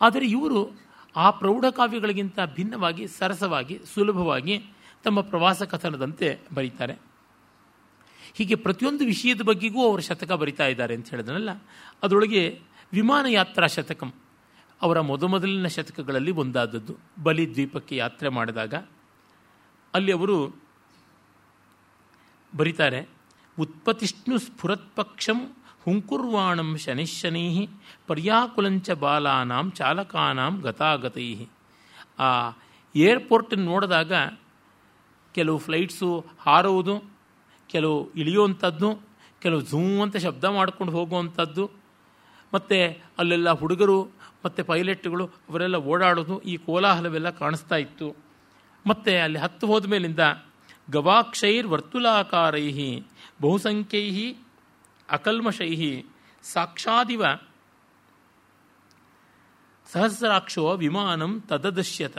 ಆದರೆ ಇವರು ಆ ಪ್ರೌಢಕಾವ್ಯಗಳಿಗಿಂತ ಭಿನ್ನವಾಗಿ, ಸರಸವಾಗಿ, ಸುಲಭವಾಗಿ ತಮ್ಮ ಪ್ರವಾಸ ಕಥನದಂತೆ ಬರೀತಾರೆ. ಹೀಗೆ ಪ್ರತಿಯೊಂದು ವಿಷಯದ ಬಗ್ಗೆಗೂ ಅವರು ಶತಕ ಬರಿತಾ ಇದ್ದಾರೆ ಅಂತ ಹೇಳಿದ್ರಲ್ಲ ಅದರೊಳಗೆ ವಿಮಾನಯಾತ್ರಾ ಶತಕಂ ಅವರ ಮೊದಮೊದಲಿನ ಶತಕಗಳಲ್ಲಿ ಒಂದಾದದ್ದು. ಬಲಿ ದ್ವೀಪಕ್ಕೆ ಯಾತ್ರೆ ಮಾಡಿದಾಗ ಅಲ್ಲಿ ಅವರು ಬರೀತಾರೆ ಉತ್ಪತಿಷ್ಣು ಸ್ಫುರತ್ಪಕ್ಷಂ ಹುಂಕುರ್ವಾಣಂ ಶನಿಶನೈ ಪರ್ಯಾಕುಲಂಚ ಬಾಲಾನಾಂ ಚಾಲಕಾನಾಂ ಗತಾಗತೈ ಆ ಏರ್ಪೋರ್ಟನ್ನು ನೋಡಿದಾಗ ಕೆಲವು ಫ್ಲೈಟ್ಸು ಹಾರುವುದು ಕೆಲವು ಇಳಿಯುವಂಥದ್ದು, ಕೆಲವು ಝೂಮ್ ಅಂತ ಶಬ್ದ ಮಾಡ್ಕೊಂಡು ಹೋಗುವಂಥದ್ದು, ಮತ್ತು ಅಲ್ಲೆಲ್ಲ ಹುಡುಗರು, ಮತ್ತು ಪೈಲಟ್ಗಳು, ಅವರೆಲ್ಲ ಓಡಾಡೋದು, ಈ ಕೋಲಾಹಲವೆಲ್ಲ ಕಾಣಿಸ್ತಾ ಇತ್ತು. ಮತ್ತು ಅಲ್ಲಿ ಹತ್ತು ಹೋದ ಮೇಲಿಂದ ಗವಾಕ್ಷೈರ್ ವರ್ತುಲಾಕಾರೈ ಬಹುಸಂಖ್ಯೈ ಅಕಲ್ಮಷೈ ಸಾಕ್ಷಾದಿವ, ಸಹಸ್ರಾಕ್ಷೋ ವಿಮಾನಂ ತದದಶ್ಯತ.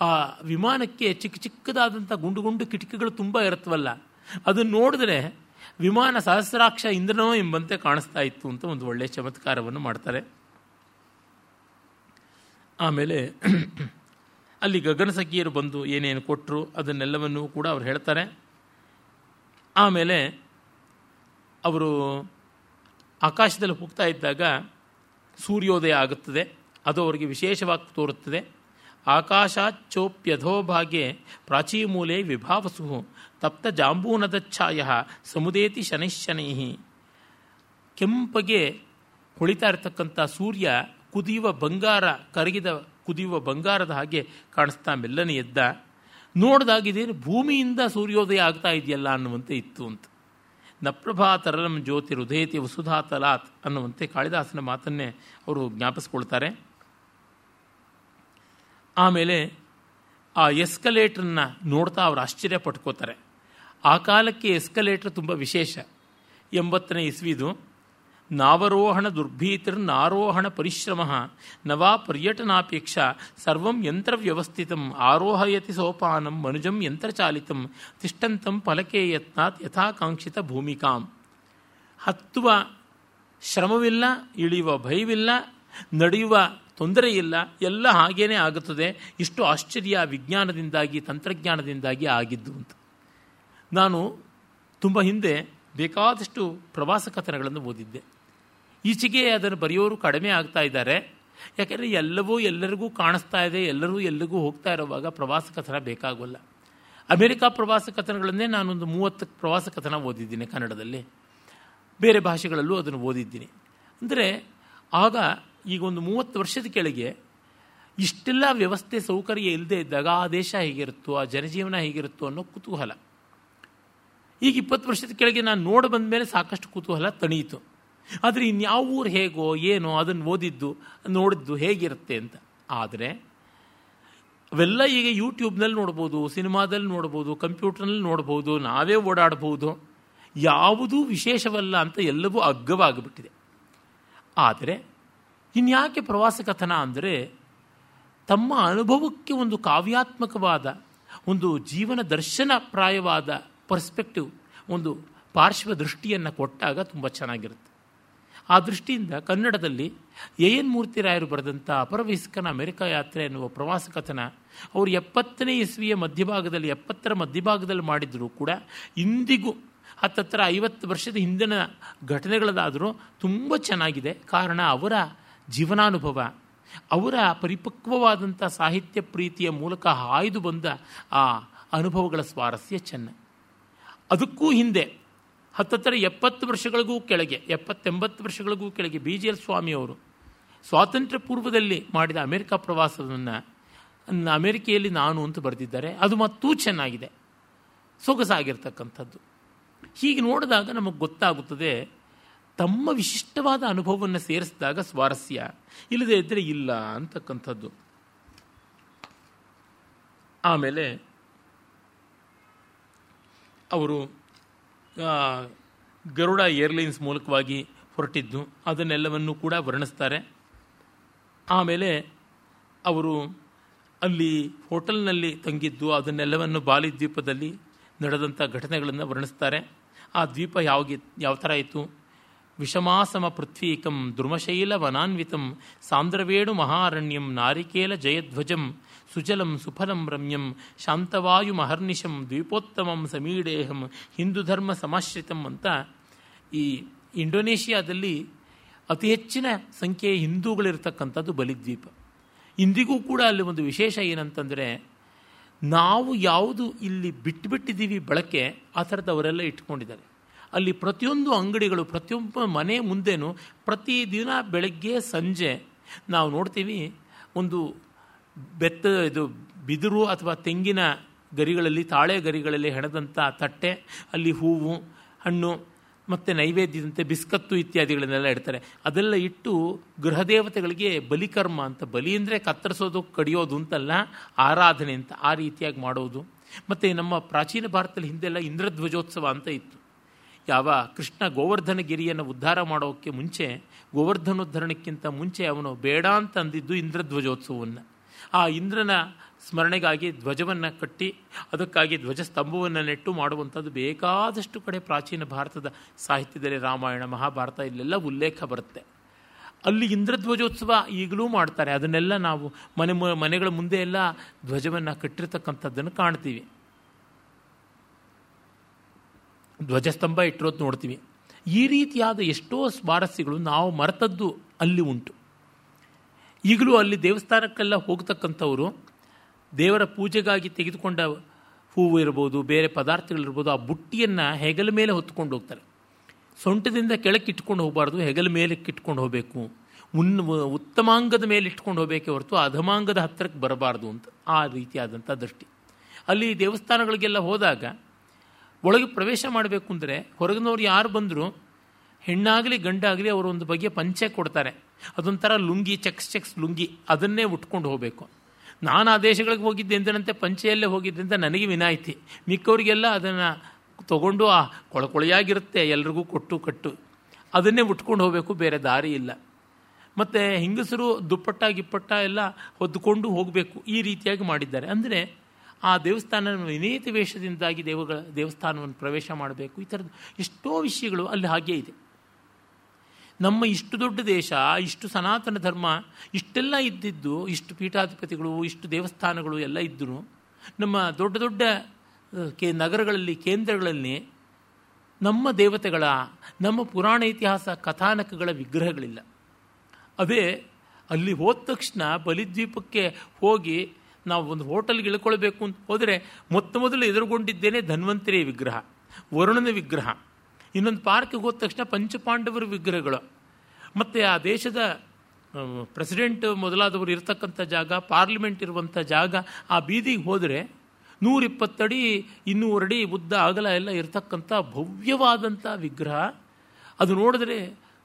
ಆ ವಿಮಾನಕ್ಕೆ ಚಿಕ್ಕ ಚಿಕ್ಕದಾದಂಥ ಗುಂಡು ಗುಂಡು ಕಿಟಕಿಗಳು ತುಂಬ ಇರುತ್ತವಲ್ಲ ಅದನ್ನು ನೋಡಿದ್ರೆ ವಿಮಾನ ಸಹಸ್ರಾಕ್ಷ ಇಂದ್ರನೋ ಎಂಬಂತೆ ಕಾಣಿಸ್ತಾ ಇತ್ತು ಅಂತ ಒಂದು ಒಳ್ಳೆಯ ಚಮತ್ಕಾರವನ್ನು ಮಾಡ್ತಾರೆ. ಆಮೇಲೆ ಅಲ್ಲಿ ಗಗನಸಖಿಯರು ಬಂದು ಏನೇನು ಕೊಟ್ಟರು ಅದನ್ನೆಲ್ಲವನ್ನೂ ಕೂಡ ಅವ್ರು ಹೇಳ್ತಾರೆ. ಆಮೇಲೆ ಅವರು ಆಕಾಶದಲ್ಲಿ ಹೋಗ್ತಾ ಇದ್ದಾಗ ಸೂರ್ಯೋದಯ ಆಗುತ್ತದೆ, ಅದು ಅವರಿಗೆ ವಿಶೇಷವಾಗಿ ತೋರುತ್ತದೆ. ಪ್ರಾಚೀ ಪ್ರಾಚೀಮೂಲೆ ವಿಭಾವಸು ತಪ್ತ ಜಾಂಬೂನದಚ್ಛಾಯ ಸಮುದೇತಿ ಶನೈಶನೈಹಿ. ಕೆಂಪಗೆ ಹೊಳಿತಾ ಇರತಕ್ಕಂಥ ಸೂರ್ಯ ಕುದಿಯುವ ಬಂಗಾರ, ಕರಗಿದ ಕುದಿಯುವ ಬಂಗಾರದ ಹಾಗೆ ಕಾಣಿಸ್ತಾ ಮೆಲ್ಲನೆ ಎದ್ದ. ನೋಡಿದಾಗ ಇದೇನು ಭೂಮಿಯಿಂದ ಸೂರ್ಯೋದಯ ಆಗ್ತಾ ಇದೆಯಲ್ಲ ಅನ್ನುವಂತೆ ಇತ್ತು ಅಂತ. ನಪ್ರಭಾ ತರಲಂ ಜ್ಯೋತಿ ಹೃದಯತಿ ವಸುಧಾ ತಲಾತ್ ಅನ್ನುವಂತೆ ಕಾಳಿದಾಸನ ಮಾತನ್ನೇ ಅವರು ಜ್ಞಾಪಿಸ್ಕೊಳ್ತಾರೆ. ಆಮೇಲೆ ಆ ಎಸ್ಕಲೇಟ್ರನ್ನ ನೋಡ್ತಾ ಅವರು ಆಶ್ಚರ್ಯ ಪಟ್ಕೋತಾರೆ. ಆ ಕಾಲಕ್ಕೆ ಎಸ್ಕಲೇಟ್ರ್ ತುಂಬ ವಿಶೇಷ. ಎಂಬತ್ತನೇ ಇಸ್ವಿದು, ನಾವರೋಹಣ ದುರ್ಭೀತಿರ್ ನಾರೋಹಣ ಪರಿಶ್ರಮ ನವಾ ಪರ್ಯಟನಾಪೇಕ್ಷ ಸರ್ವಂ ಯಂತ್ರವ್ಯವಸ್ಥಿತಂ ಆರೋಹಯತಿ ಸೋಪಾನಂ ಮನುಜಂ ಯಂತ್ರಚಾಲಿತಂ ತಿಷ್ಟಂತಂ ಫಲಕೆ ಯತ್ನಾತ್ ಯಥಾಕಾಂಕ್ಷಿತ ಭೂಮಿಕಾಂ. ಹತ್ತುವ ಶ್ರಮವಿಲ್ಲ, ಇಳಿಯುವ ಭಯವಿಲ್ಲ, ನಡೆಯುವ ತೊಂದರೆ ಇಲ್ಲ ಎಲ್ಲ ಹಾಗೇನೇ ಆಗುತ್ತದೆ. ಇಷ್ಟು ಆಶ್ಚರ್ಯ ವಿಜ್ಞಾನದಿಂದಾಗಿ, ತಂತ್ರಜ್ಞಾನದಿಂದಾಗಿ ಆಗಿದ್ದು ಅಂತ. ನಾನು ತುಂಬ ಹಿಂದೆ ಬೇಕಾದಷ್ಟು ಪ್ರವಾಸ ಕಥನಗಳನ್ನು ಓದಿದ್ದೆ. ಈಚೆಗೆ ಅದನ್ನು ಬರೆಯೋರು ಕಡಿಮೆ ಆಗ್ತಾ ಇದ್ದಾರೆ. ಯಾಕೆಂದರೆ ಎಲ್ಲವೂ ಎಲ್ಲರಿಗೂ ಕಾಣಿಸ್ತಾ ಇದೆ, ಎಲ್ಲರೂ ಎಲ್ಲರಿಗೂ ಹೋಗ್ತಾ ಇರುವಾಗ ಪ್ರವಾಸ ಕಥನ ಬೇಕಾಗೋಲ್ಲ. ಅಮೇರಿಕಾ ಪ್ರವಾಸ ಕಥನಗಳನ್ನೇ ನಾನೊಂದು ಮೂವತ್ತು ಪ್ರವಾಸ ಕಥನ ಓದಿದ್ದೀನಿ ಕನ್ನಡದಲ್ಲಿ. ಬೇರೆ ಭಾಷೆಗಳಲ್ಲೂ ಅದನ್ನು ಓದಿದ್ದೀನಿ. ಅಂದರೆ ಆಗ ಈಗ ಒಂದು ಮೂವತ್ತು ವರ್ಷದ ಕೆಳಗೆ ಇಷ್ಟೆಲ್ಲ ವ್ಯವಸ್ಥೆ ಸೌಕರ್ಯ ಇಲ್ಲದೆ ಇದ್ದಾಗ ಆ ದೇಶ ಹೇಗಿರುತ್ತೋ, ಆ ಜನಜೀವನ ಹೇಗಿರುತ್ತೋ ಅನ್ನೋ ಕುತೂಹಲ. ಈಗ ಇಪ್ಪತ್ತು ವರ್ಷದ ಕೆಳಗೆ ನಾನು ನೋಡಿ ಬಂದ ಮೇಲೆ ಸಾಕಷ್ಟು ಕುತೂಹಲ ತಣಿಯಿತು. ಆದರೆ ಇನ್ಯಾವ ಊರು ಹೇಗೋ, ಏನೋ ಅದನ್ನು ಓದಿದ್ದು, ನೋಡಿದ್ದು ಹೇಗಿರುತ್ತೆ ಅಂತ. ಆದರೆ ಅವೆಲ್ಲ ಈಗ ಯೂಟ್ಯೂಬ್ನಲ್ಲಿ ನೋಡ್ಬೋದು, ಸಿನಿಮಾದಲ್ಲಿ ನೋಡ್ಬೋದು, ಕಂಪ್ಯೂಟರ್ನಲ್ಲಿ ನೋಡ್ಬೋದು, ನಾವೇ ಓಡಾಡ್ಬೋದು. ಯಾವುದೂ ವಿಶೇಷವಲ್ಲ ಅಂತ ಎಲ್ಲವೂ ಅಗ್ಗವಾಗಿಬಿಟ್ಟಿದೆ. ಆದರೆ ಇನ್ಯಾಕೆ ಪ್ರವಾಸ ಕಥನ ಅಂದರೆ ತಮ್ಮ ಅನುಭವಕ್ಕೆ ಒಂದು ಕಾವ್ಯಾತ್ಮಕವಾದ, ಒಂದು ಜೀವನ ದರ್ಶನ ಪ್ರಾಯವಾದ ಪರ್ಸ್ಪೆಕ್ಟಿವ್, ಒಂದು ಪಾರ್ಶ್ವ ದೃಷ್ಟಿಯನ್ನು ಕೊಟ್ಟಾಗ ತುಂಬ ಚೆನ್ನಾಗಿರುತ್ತೆ. ಆ ದೃಷ್ಟಿಯಿಂದ ಕನ್ನಡದಲ್ಲಿ ಎ ಎನ್ ಮೂರ್ತಿರಾಯರು ಬರೆದಂಥ ಅಪರವಯಸ್ಕನ ಅಮೆರಿಕ ಯಾತ್ರೆ ಎನ್ನುವ ಪ್ರವಾಸ ಕಥನ ಅವರು ಎಪ್ಪತ್ತನೇ ಇಸ್ವಿಯ ಮಧ್ಯಭಾಗದಲ್ಲಿ, ಎಪ್ಪತ್ತರ ಮಧ್ಯಭಾಗದಲ್ಲಿ ಮಾಡಿದರೂ ಕೂಡ ಇಂದಿಗೂ, ಹತ್ತತ್ರ ಐವತ್ತು ವರ್ಷದ ಹಿಂದಿನ ಘಟನೆಗಳದಾದರೂ ತುಂಬ ಚೆನ್ನಾಗಿದೆ. ಕಾರಣ ಅವರ ಜೀವನಾನುಭವ, ಅವರ ಪರಿಪಕ್ವವಾದಂಥ ಸಾಹಿತ್ಯ ಪ್ರೀತಿಯ ಮೂಲಕ ಹಾಯ್ದು ಬಂದ ಆ ಅನುಭವಗಳ ಸ್ವಾರಸ್ಯ ಚೆನ್ನ. ಅದಕ್ಕೂ ಹಿಂದೆ ಹತ್ತತ್ರ ಎಪ್ಪತ್ತು ವರ್ಷಗಳಿಗೂ ಕೆಳಗೆ, ಎಪ್ಪತ್ತೆಂಬತ್ತು ವರ್ಷಗಳಿಗೂ ಕೆಳಗೆ ಬಿ ಜಿ ಎಲ್ ಸ್ವಾಮಿಯವರು ಸ್ವಾತಂತ್ರ್ಯ ಪೂರ್ವದಲ್ಲಿ ಮಾಡಿದ ಅಮೆರಿಕ ಪ್ರವಾಸವನ್ನು ಅಮೆರಿಕೆಯಲ್ಲಿ ನಾನು ಅಂತ ಬರೆದಿದ್ದಾರೆ. ಅದು ಮತ್ತೂ ಚೆನ್ನಾಗಿದೆ. ಸೊಗಸಾಗಿರ್ತಕ್ಕಂಥದ್ದು. ಹೀಗೆ ನೋಡಿದಾಗ ನಮಗೆ ಗೊತ್ತಾಗುತ್ತದೆ, ತಮ್ಮ ವಿಶಿಷ್ಟವಾದ ಅನುಭವವನ್ನು ಸೇರಿಸಿದಾಗ ಸ್ವಾರಸ್ಯ, ಇಲ್ಲದೇ ಇದ್ದರೆ ಇಲ್ಲ ಅಂತಕ್ಕಂಥದ್ದು. ಆಮೇಲೆ ಅವರು ಗರುಡ ಏರ್ಲೈನ್ಸ್ ಮೂಲಕವಾಗಿ ಹೊರಟಿದ್ದು, ಅದನ್ನೆಲ್ಲವನ್ನು ಕೂಡ ವರ್ಣಿಸ್ತಾರೆ. ಆಮೇಲೆ ಅವರು ಅಲ್ಲಿ ಹೋಟೆಲ್ನಲ್ಲಿ ತಂಗಿದ್ದು, ಅದನ್ನೆಲ್ಲವನ್ನು ಬಾಲಿ ದ್ವೀಪದಲ್ಲಿ ನಡೆದಂಥ ಘಟನೆಗಳನ್ನು ವರ್ಣಿಸ್ತಾರೆ. ಆ ದ್ವೀಪ ಯಾವ ಯಾವ ಥರ ಇತ್ತು? ವಿಷಮಾಸಮ ಪೃಥ್ವೀಕಂ ದ್ರುಮಶೈಲ ವನಾನ್ವಿತಂ ಸಾಂದ್ರವೇಣು ಮಹಾರಣ್ಯಂ ನಾರಿಕೇಲ ಜಯಧ್ವಜಂ ಸುಜಲಂ ಸುಫಲಂ ರಮ್ಯಂ ಶಾಂತವಾಯು ಮಹರ್ನಿಶಂ ದ್ವೀಪೋತ್ತಮಂ ಸಮೀಡೇಹಂ ಹಿಂದೂ ಧರ್ಮ ಸಮಾಶ್ರಿತಂ ಅಂತ ಈ ಇಂಡೋನೇಷಿಯಾದಲ್ಲಿ ಅತಿ ಹೆಚ್ಚಿನ ಸಂಖ್ಯೆಯ ಹಿಂದೂಗಳಿರ್ತಕ್ಕಂಥದ್ದು ಬಲಿದ್ವೀಪ. ಇಂದಿಗೂ ಕೂಡ ಅಲ್ಲಿ ಒಂದು ವಿಶೇಷ ಏನಂತಂದರೆ ನಾವು ಯಾವುದು ಇಲ್ಲಿ ಬಿಟ್ಟುಬಿಟ್ಟಿದ್ದೀವಿ ಬಳಕೆ, ಆ ಥರದ್ದು ಅವರೆಲ್ಲ ಇಟ್ಕೊಂಡಿದ್ದಾರೆ. ಅಲ್ಲಿ ಪ್ರತಿಯೊಂದು ಅಂಗಡಿಗಳು ಪ್ರತಿಯೊಬ್ಬ ಮನೆ ಮುಂದೆನೂ ಪ್ರತಿದಿನ ಬೆಳಗ್ಗೆ ಸಂಜೆ ನಾವು ನೋಡ್ತೀವಿ ಒಂದು ಬೆತ್ತ, ಇದು ಬಿದಿರು ಅಥವಾ ತೆಂಗಿನ ಗರಿಗಳಲ್ಲಿ, ತಾಳೆ ಗರಿಗಳಲ್ಲಿ ಹೆಣದಂಥ ತಟ್ಟೆ, ಅಲ್ಲಿ ಹೂವು, ಹಣ್ಣು, ಮತ್ತು ನೈವೇದ್ಯದಂತೆ ಬಿಸ್ಕತ್ತು ಇತ್ಯಾದಿಗಳನ್ನೆಲ್ಲ ಇಡ್ತಾರೆ. ಅದೆಲ್ಲ ಇಟ್ಟು ಗೃಹ ದೇವತೆಗಳಿಗೆ ಬಲಿಕರ್ಮ ಅಂತ, ಬಲಿ ಅಂದರೆ ಕತ್ತರಿಸೋದು, ಕಡಿಯೋದು ಅಂತಲ್ಲ, ಆರಾಧನೆ ಅಂತ, ಆ ರೀತಿಯಾಗಿ ಮಾಡೋದು. ಮತ್ತು ನಮ್ಮ ಪ್ರಾಚೀನ ಭಾರತದಲ್ಲಿ ಹಿಂದೆಲ್ಲ ಇಂದ್ರಧ್ವಜೋತ್ಸವ ಅಂತ ಇತ್ತು. ಯಾವ ಕೃಷ್ಣ ಗೋವರ್ಧನ ಗಿರಿಯನ್ನು ಉದ್ಧಾರ ಮಾಡೋಕ್ಕೆ ಮುಂಚೆ, ಗೋವರ್ಧನೋದ್ಧರಣಕ್ಕಿಂತ ಮುಂಚೆ ಅವನು ಬೇಡ ಅಂತ ಅಂದಿದ್ದು ಇಂದ್ರಧ್ವಜೋತ್ಸವವನ್ನು. ಆ ಇಂದ್ರನ ಸ್ಮರಣೆಗಾಗಿ ಧ್ವಜವನ್ನು ಕಟ್ಟಿ, ಅದಕ್ಕಾಗಿ ಧ್ವಜಸ್ತಂಭವನ್ನು ನೆಟ್ಟು ಮಾಡುವಂಥದ್ದು ಬೇಕಾದಷ್ಟು ಕಡೆ ಪ್ರಾಚೀನ ಭಾರತದ ಸಾಹಿತ್ಯದಲ್ಲಿ ರಾಮಾಯಣ, ಮಹಾಭಾರತ ಇಲ್ಲೆಲ್ಲ ಉಲ್ಲೇಖ ಬರುತ್ತೆ. ಅಲ್ಲಿ ಇಂದ್ರಧ್ವಜೋತ್ಸವ ಈಗಲೂ ಮಾಡ್ತಾರೆ. ಅದನ್ನೆಲ್ಲ ನಾವು ಮನೆ ಮನೆಗಳ ಮುಂದೆ ಎಲ್ಲ ಧ್ವಜವನ್ನು ಕಟ್ಟಿರ್ತಕ್ಕಂಥದ್ದನ್ನು ಕಾಣ್ತೀವಿ. ಧ್ವಜಸ್ತಂಭ ಇಟ್ಟಿರೋದು ನೋಡ್ತೀವಿ. ಈ ರೀತಿಯಾದ ಎಷ್ಟೋ ಸ್ವಾರಸ್ಯಗಳು ನಾವು ಮರೆತದ್ದು ಅಲ್ಲಿ ಉಂಟು. ಈಗಲೂ ಅಲ್ಲಿ ದೇವಸ್ಥಾನಕ್ಕೆಲ್ಲ ಹೋಗ್ತಕ್ಕಂಥವರು ದೇವರ ಪೂಜೆಗಾಗಿ ತೆಗೆದುಕೊಂಡ ಹೂವು ಇರ್ಬೋದು, ಬೇರೆ ಪದಾರ್ಥಗಳಿರ್ಬೋದು, ಆ ಬುಟ್ಟಿಯನ್ನು ಹೆಗಲ ಮೇಲೆ ಹೊತ್ಕೊಂಡು ಹೋಗ್ತಾರೆ. ಸೊಂಟದಿಂದ ಕೆಳಕ್ಕೆ ಇಟ್ಕೊಂಡು ಹೋಗಬಾರ್ದು, ಹೆಗಲ ಮೇಲೆ ಇಟ್ಕೊಂಡು ಹೋಗಬೇಕು. ಉನ್, ಉತ್ತಮಾಂಗದ ಮೇಲೆ ಇಟ್ಕೊಂಡು ಹೋಗಬೇಕೆ ಹೊರತು ಅಧಮಾಂಗದ ಹತ್ತಿರಕ್ಕೆ ಬರಬಾರ್ದು ಅಂತ ಆ ರೀತಿಯಾದಂಥ ದೃಷ್ಟಿ. ಅಲ್ಲಿ ದೇವಸ್ಥಾನಗಳಿಗೆಲ್ಲ ಹೋದಾಗ ಒಳಗೆ ಪ್ರವೇಶ ಮಾಡಬೇಕು ಅಂದರೆ ಹೊರಗಿನವ್ರು ಯಾರು ಬಂದರೂ ಹೆಣ್ಣಾಗಲಿ ಗಂಡಾಗಲಿ ಅವರು ಒಂದು ಬಗೆಯ ಪಂಚೆ ಕೊಡ್ತಾರೆ. ಅದೊಂಥರ ಲುಂಗಿ, ಚೆಕ್ಸ್ ಚೆಕ್ಸ್ ಲುಂಗಿ, ಅದನ್ನೇ ಉಟ್ಕೊಂಡು ಹೋಗಬೇಕು. ನಾನು ಆ ದೇಶಗಳಿಗೆ ಹೋಗಿದ್ದೆ ಎಂದನಂತೆ, ಪಂಚೆಯಲ್ಲೇ ಹೋಗಿದ್ದೆ ಅಂತ ನನಗೆ ವಿನಾಯಿತಿ. ಮಿಕ್ಕವರಿಗೆಲ್ಲ ಅದನ್ನು ತಗೊಂಡು, ಆ ಕೊಳಕೊಳೆಯಾಗಿರುತ್ತೆ ಎಲ್ರಿಗೂ ಕೊಟ್ಟು, ಕಟ್ಟು. ಅದನ್ನೇ ಉಟ್ಕೊಂಡು ಹೋಗಬೇಕು, ಬೇರೆ ದಾರಿ ಇಲ್ಲ. ಮತ್ತು ಹೆಂಗಸರು ದುಪ್ಪಟ್ಟ ಗಿಪ್ಪಟ್ಟ ಎಲ್ಲ ಹೊದ್ದುಕೊಂಡು ಹೋಗಬೇಕು, ಈ ರೀತಿಯಾಗಿ ಮಾಡಿದ್ದಾರೆ. ಅಂದರೆ ಆ ದೇವಸ್ಥಾನ ವಿನೀತ ವೇಷದಿಂದಾಗಿ ದೇವಗಳ ದೇವಸ್ಥಾನವನ್ನು ಪ್ರವೇಶ ಮಾಡಬೇಕು. ಈ ಥರದ್ದು ಎಷ್ಟೋ ವಿಷಯಗಳು ಅಲ್ಲಿ ಹಾಗೇ ಇದೆ. ನಮ್ಮ ಇಷ್ಟು ದೊಡ್ಡ ದೇಶ, ಇಷ್ಟು ಸನಾತನ ಧರ್ಮ, ಇಷ್ಟೆಲ್ಲ ಇದ್ದಿದ್ದು, ಇಷ್ಟು ಪೀಠಾಧಿಪತಿಗಳು, ಇಷ್ಟು ದೇವಸ್ಥಾನಗಳು ಎಲ್ಲ ಇದ್ದರು ನಮ್ಮ ದೊಡ್ಡ ದೊಡ್ಡ ಕೇ, ನಗರಗಳಲ್ಲಿ, ಕೇಂದ್ರಗಳಲ್ಲಿ ನಮ್ಮ ದೇವತೆಗಳ, ನಮ್ಮ ಪುರಾಣ ಇತಿಹಾಸ ಕಥಾನಕಗಳ ವಿಗ್ರಹಗಳಿಲ್ಲ. ಅದೇ ಅಲ್ಲಿ ಹೋದ ತಕ್ಷಣ ಬಲಿದ್ವೀಪಕ್ಕೆ ಹೋಗಿ ನಾವು ಒಂದು ಹೋಟೆಲ್ಗೆ ಇಳ್ಕೊಳ್ಬೇಕು ಅಂತ ಹೋದರೆ ಮೊತ್ತ ಮೊದಲು ಎದುರುಗೊಂಡಿದ್ದೇನೆ ಧನ್ವಂತರಿಯ ವಿಗ್ರಹ, ವರುಣನ ವಿಗ್ರಹ. ಇನ್ನೊಂದು ಪಾರ್ಕ್ಗೆ ಹೋದ ತಕ್ಷಣ ಪಂಚಪಾಂಡವರ ವಿಗ್ರಹಗಳು. ಮತ್ತು ಆ ದೇಶದ ಪ್ರೆಸಿಡೆಂಟ್ ಮೊದಲಾದವರು ಇರತಕ್ಕಂಥ ಜಾಗ ಪಾರ್ಲಿಮೆಂಟ್ ಇರುವಂಥ ಜಾಗ, ಆ ಬೀದಿಗೆ ಹೋದರೆ ನೂರಿಪ್ಪತ್ತಡಿ ಅಡಿ ಉದ್ದ ಅಗಲ ಎಲ್ಲ ಇರತಕ್ಕಂಥ ಭವ್ಯವಾದಂಥ ವಿಗ್ರಹ. ಅದು ನೋಡಿದ್ರೆ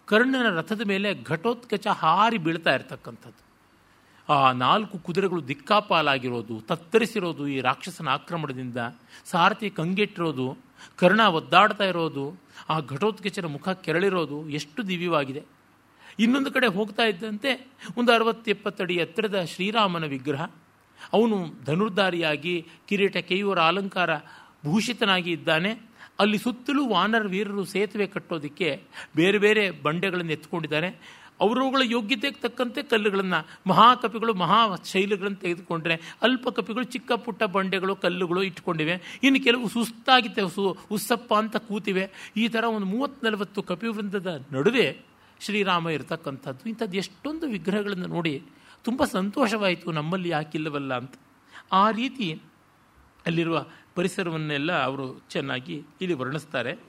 ಕರ್ಣನ ರಥದ ಮೇಲೆ ಘಟೋತ್ಕಚ ಹಾರಿ ಬೀಳ್ತಾ ಇರ್ತಕ್ಕಂಥದ್ದು. ಆ ನಾಲ್ಕು ಕುದುರೆಗಳು ದಿಕ್ಕಾಪಾಲಾಗಿರೋದು, ತತ್ತರಿಸಿರೋದು ಈ ರಾಕ್ಷಸನ ಆಕ್ರಮಣದಿಂದ, ಸಾರಥಿ ಕಂಗೆಟ್ಟಿರೋದು ಕರ್ಣ ಒದ್ದಾಡ್ತಾ ಇರೋದು, ಆ ಘಟೋತ್ಕಚರ ಮುಖ ಕೆರಳಿರೋದು ಎಷ್ಟು ದಿವ್ಯವಾಗಿದೆ. ಇನ್ನೊಂದು ಕಡೆ ಹೋಗ್ತಾ ಇದ್ದಂತೆ ಒಂದು ಅರವತ್ತೆಪ್ಪತ್ತಡಿ ಎತ್ತರದ ಶ್ರೀರಾಮನ ವಿಗ್ರಹ. ಅವನು ಧನುರ್ಧಾರಿಯಾಗಿ ಕಿರೀಟ ಕೇಯುವರ ಅಲಂಕಾರ ಭೂಷಿತನಾಗಿ ಇದ್ದಾನೆ. ಅಲ್ಲಿ ಸುತ್ತಲೂ ವಾನರ ವೀರರು ಸೇತುವೆ ಕಟ್ಟೋದಕ್ಕೆ ಬೇರೆ ಬೇರೆ ಬಂಡೆಗಳನ್ನು ಎತ್ಕೊಂಡಿದ್ದಾರೆ ಅವರುಗಳ ಯೋಗ್ಯತೆಗೆ ತಕ್ಕಂತೆ ಕಲ್ಲುಗಳನ್ನು ಮಹಾಕಪಿಗಳು, ಮಹಾ ಶೈಲಿಗಳನ್ನು ತೆಗೆದುಕೊಂಡ್ರೆ ಅಲ್ಪ ಕಪಿಗಳು, ಚಿಕ್ಕ ಪುಟ್ಟ ಬಂಡೆಗಳು, ಕಲ್ಲುಗಳು ಇಟ್ಕೊಂಡಿವೆ. ಇನ್ನು ಕೆಲವು ಸುಸ್ತಾಗಿ ಸು ಉಸ್ಸಪ್ಪ ಅಂತ ಕೂತಿವೆ. ಈ ಥರ ಒಂದು ಮೂವತ್ತು ನಲವತ್ತು ಕಪಿವೃಂದದ ನಡುವೆ ಶ್ರೀರಾಮ ಇರತಕ್ಕಂಥದ್ದು. ಇಂಥದ್ದು ಎಷ್ಟೊಂದು ವಿಗ್ರಹಗಳನ್ನು ನೋಡಿ ತುಂಬ ಸಂತೋಷವಾಯಿತು ನಮ್ಮಲ್ಲಿ ಯಾಕಿಲ್ಲವಲ್ಲ ಅಂತ. ಆ ರೀತಿ ಅಲ್ಲಿರುವ ಪರಿಸರವನ್ನೆಲ್ಲ ಅವರು ಚೆನ್ನಾಗಿ ಇಲ್ಲಿ ವರ್ಣಿಸ್ತಾರೆ.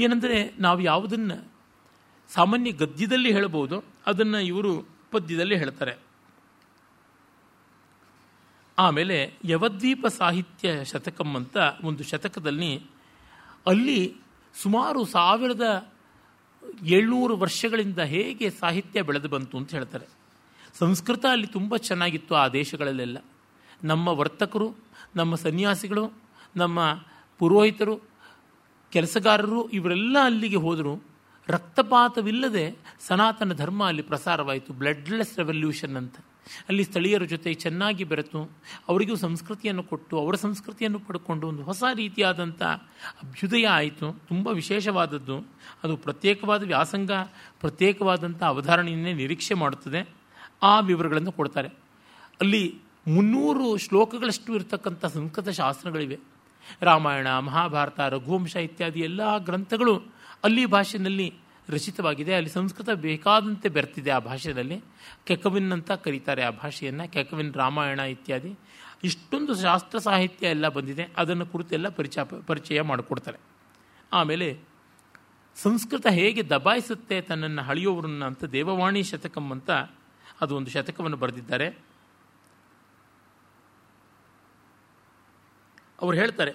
ಏನೆಂದರೆ ನಾವು ಯಾವುದನ್ನು ಸಾಮಾನ್ಯ ಗದ್ಯದಲ್ಲಿ ಹೇಳಬಹುದು, ಅದನ್ನು ಇವರು ಪದ್ಯದಲ್ಲಿ ಹೇಳ್ತಾರೆ. ಆಮೇಲೆ ಯವದ್ವೀಪ ಸಾಹಿತ್ಯ ಶತಕಂ ಅಂತ ಒಂದು ಶತಕದಲ್ಲಿ ಅಲ್ಲಿ ಸುಮಾರು ಸಾವಿರದ ಏಳ್ನೂರು ವರ್ಷಗಳಿಂದ ಹೇಗೆ ಸಾಹಿತ್ಯ ಬೆಳೆದು ಬಂತು ಅಂತ ಹೇಳ್ತಾರೆ. ಸಂಸ್ಕೃತ ಅಲ್ಲಿ ತುಂಬ ಚೆನ್ನಾಗಿತ್ತು ಆ ದೇಶಗಳಲ್ಲೆಲ್ಲ. ನಮ್ಮ ವರ್ತಕರು, ನಮ್ಮ ಸನ್ಯಾಸಿಗಳು, ನಮ್ಮ ಪುರೋಹಿತರು, ಕೆಲಸಗಾರರು, ಇವರೆಲ್ಲ ಅಲ್ಲಿಗೆ ಹೋದರು. ರಕ್ತಪಾತವಿಲ್ಲದೆ ಸನಾತನ ಧರ್ಮ ಅಲ್ಲಿ ಪ್ರಸಾರವಾಯಿತು. ಬ್ಲಡ್ಲೆಸ್ ರೆವಲ್ಯೂಷನ್ ಅಂತ. ಅಲ್ಲಿ ಸ್ಥಳೀಯರ ಜೊತೆ ಚೆನ್ನಾಗಿ ಬೆರೆತು, ಅವರಿಗೂ ಸಂಸ್ಕೃತಿಯನ್ನು ಕೊಟ್ಟು, ಅವರ ಸಂಸ್ಕೃತಿಯನ್ನು ಪಡ್ಕೊಂಡು ಒಂದು ಹೊಸ ರೀತಿಯಾದಂಥ ಅಭ್ಯುದಯ ಆಯಿತು. ತುಂಬ ವಿಶೇಷವಾದದ್ದು. ಅದು ಪ್ರತ್ಯೇಕವಾದ ವ್ಯಾಸಂಗ ಪ್ರತ್ಯೇಕವಾದಂಥ ಅವಧಾರಣೆಯನ್ನೇ ನಿರೀಕ್ಷೆ ಮಾಡುತ್ತದೆ. ಆ ವಿವರಗಳನ್ನು ಕೊಡ್ತಾರೆ. ಅಲ್ಲಿ ಮುನ್ನೂರು ಶ್ಲೋಕಗಳಷ್ಟು ಇರತಕ್ಕಂಥ ಸಂಸ್ಕೃತ ಶಾಸ್ತ್ರಗಳಿವೆ. ರಾಮಾಯಣ, ಮಹಾಭಾರತ, ರಘುವಂಶ ಇತ್ಯಾದಿ ಎಲ್ಲ ಗ್ರಂಥಗಳು ಅಲ್ಲಿ ಭಾಷೆಯಲ್ಲಿ ರಚಿತವಾಗಿದೆ, ಅಲ್ಲಿ ಸಂಸ್ಕೃತ ಬೇಕಾದಂತೆ ಬೆರ್ತಿದೆ ಆ ಭಾಷೆಯಲ್ಲಿ. ಕೆಕವಿನ್ ಅಂತ ಕರೀತಾರೆ ಆ ಭಾಷೆಯನ್ನು, ಕೆಕವಿನ್ ರಾಮಾಯಣ ಇತ್ಯಾದಿ. ಇಷ್ಟೊಂದು ಶಾಸ್ತ್ರ ಸಾಹಿತ್ಯ ಎಲ್ಲ ಬಂದಿದೆ, ಅದನ್ನು ಕುರಿತೆಲ್ಲ ಪರಿಚಯ ಪರಿಚಯ ಮಾಡಿಕೊಡ್ತಾರೆ. ಆಮೇಲೆ, ಸಂಸ್ಕೃತ ಹೇಗೆ ದಬಾಯಿಸುತ್ತೆ, ತನ್ನನ್ನು ಹಳಿಯೋವ್ರನ್ನ ಅಂತ ದೇವವಾಣಿ ಶತಕಂ ಅಂತ ಅದು ಒಂದು ಶತಕವನ್ನು ಬರೆದಿದ್ದಾರೆ. ಅವ್ರು ಹೇಳ್ತಾರೆ,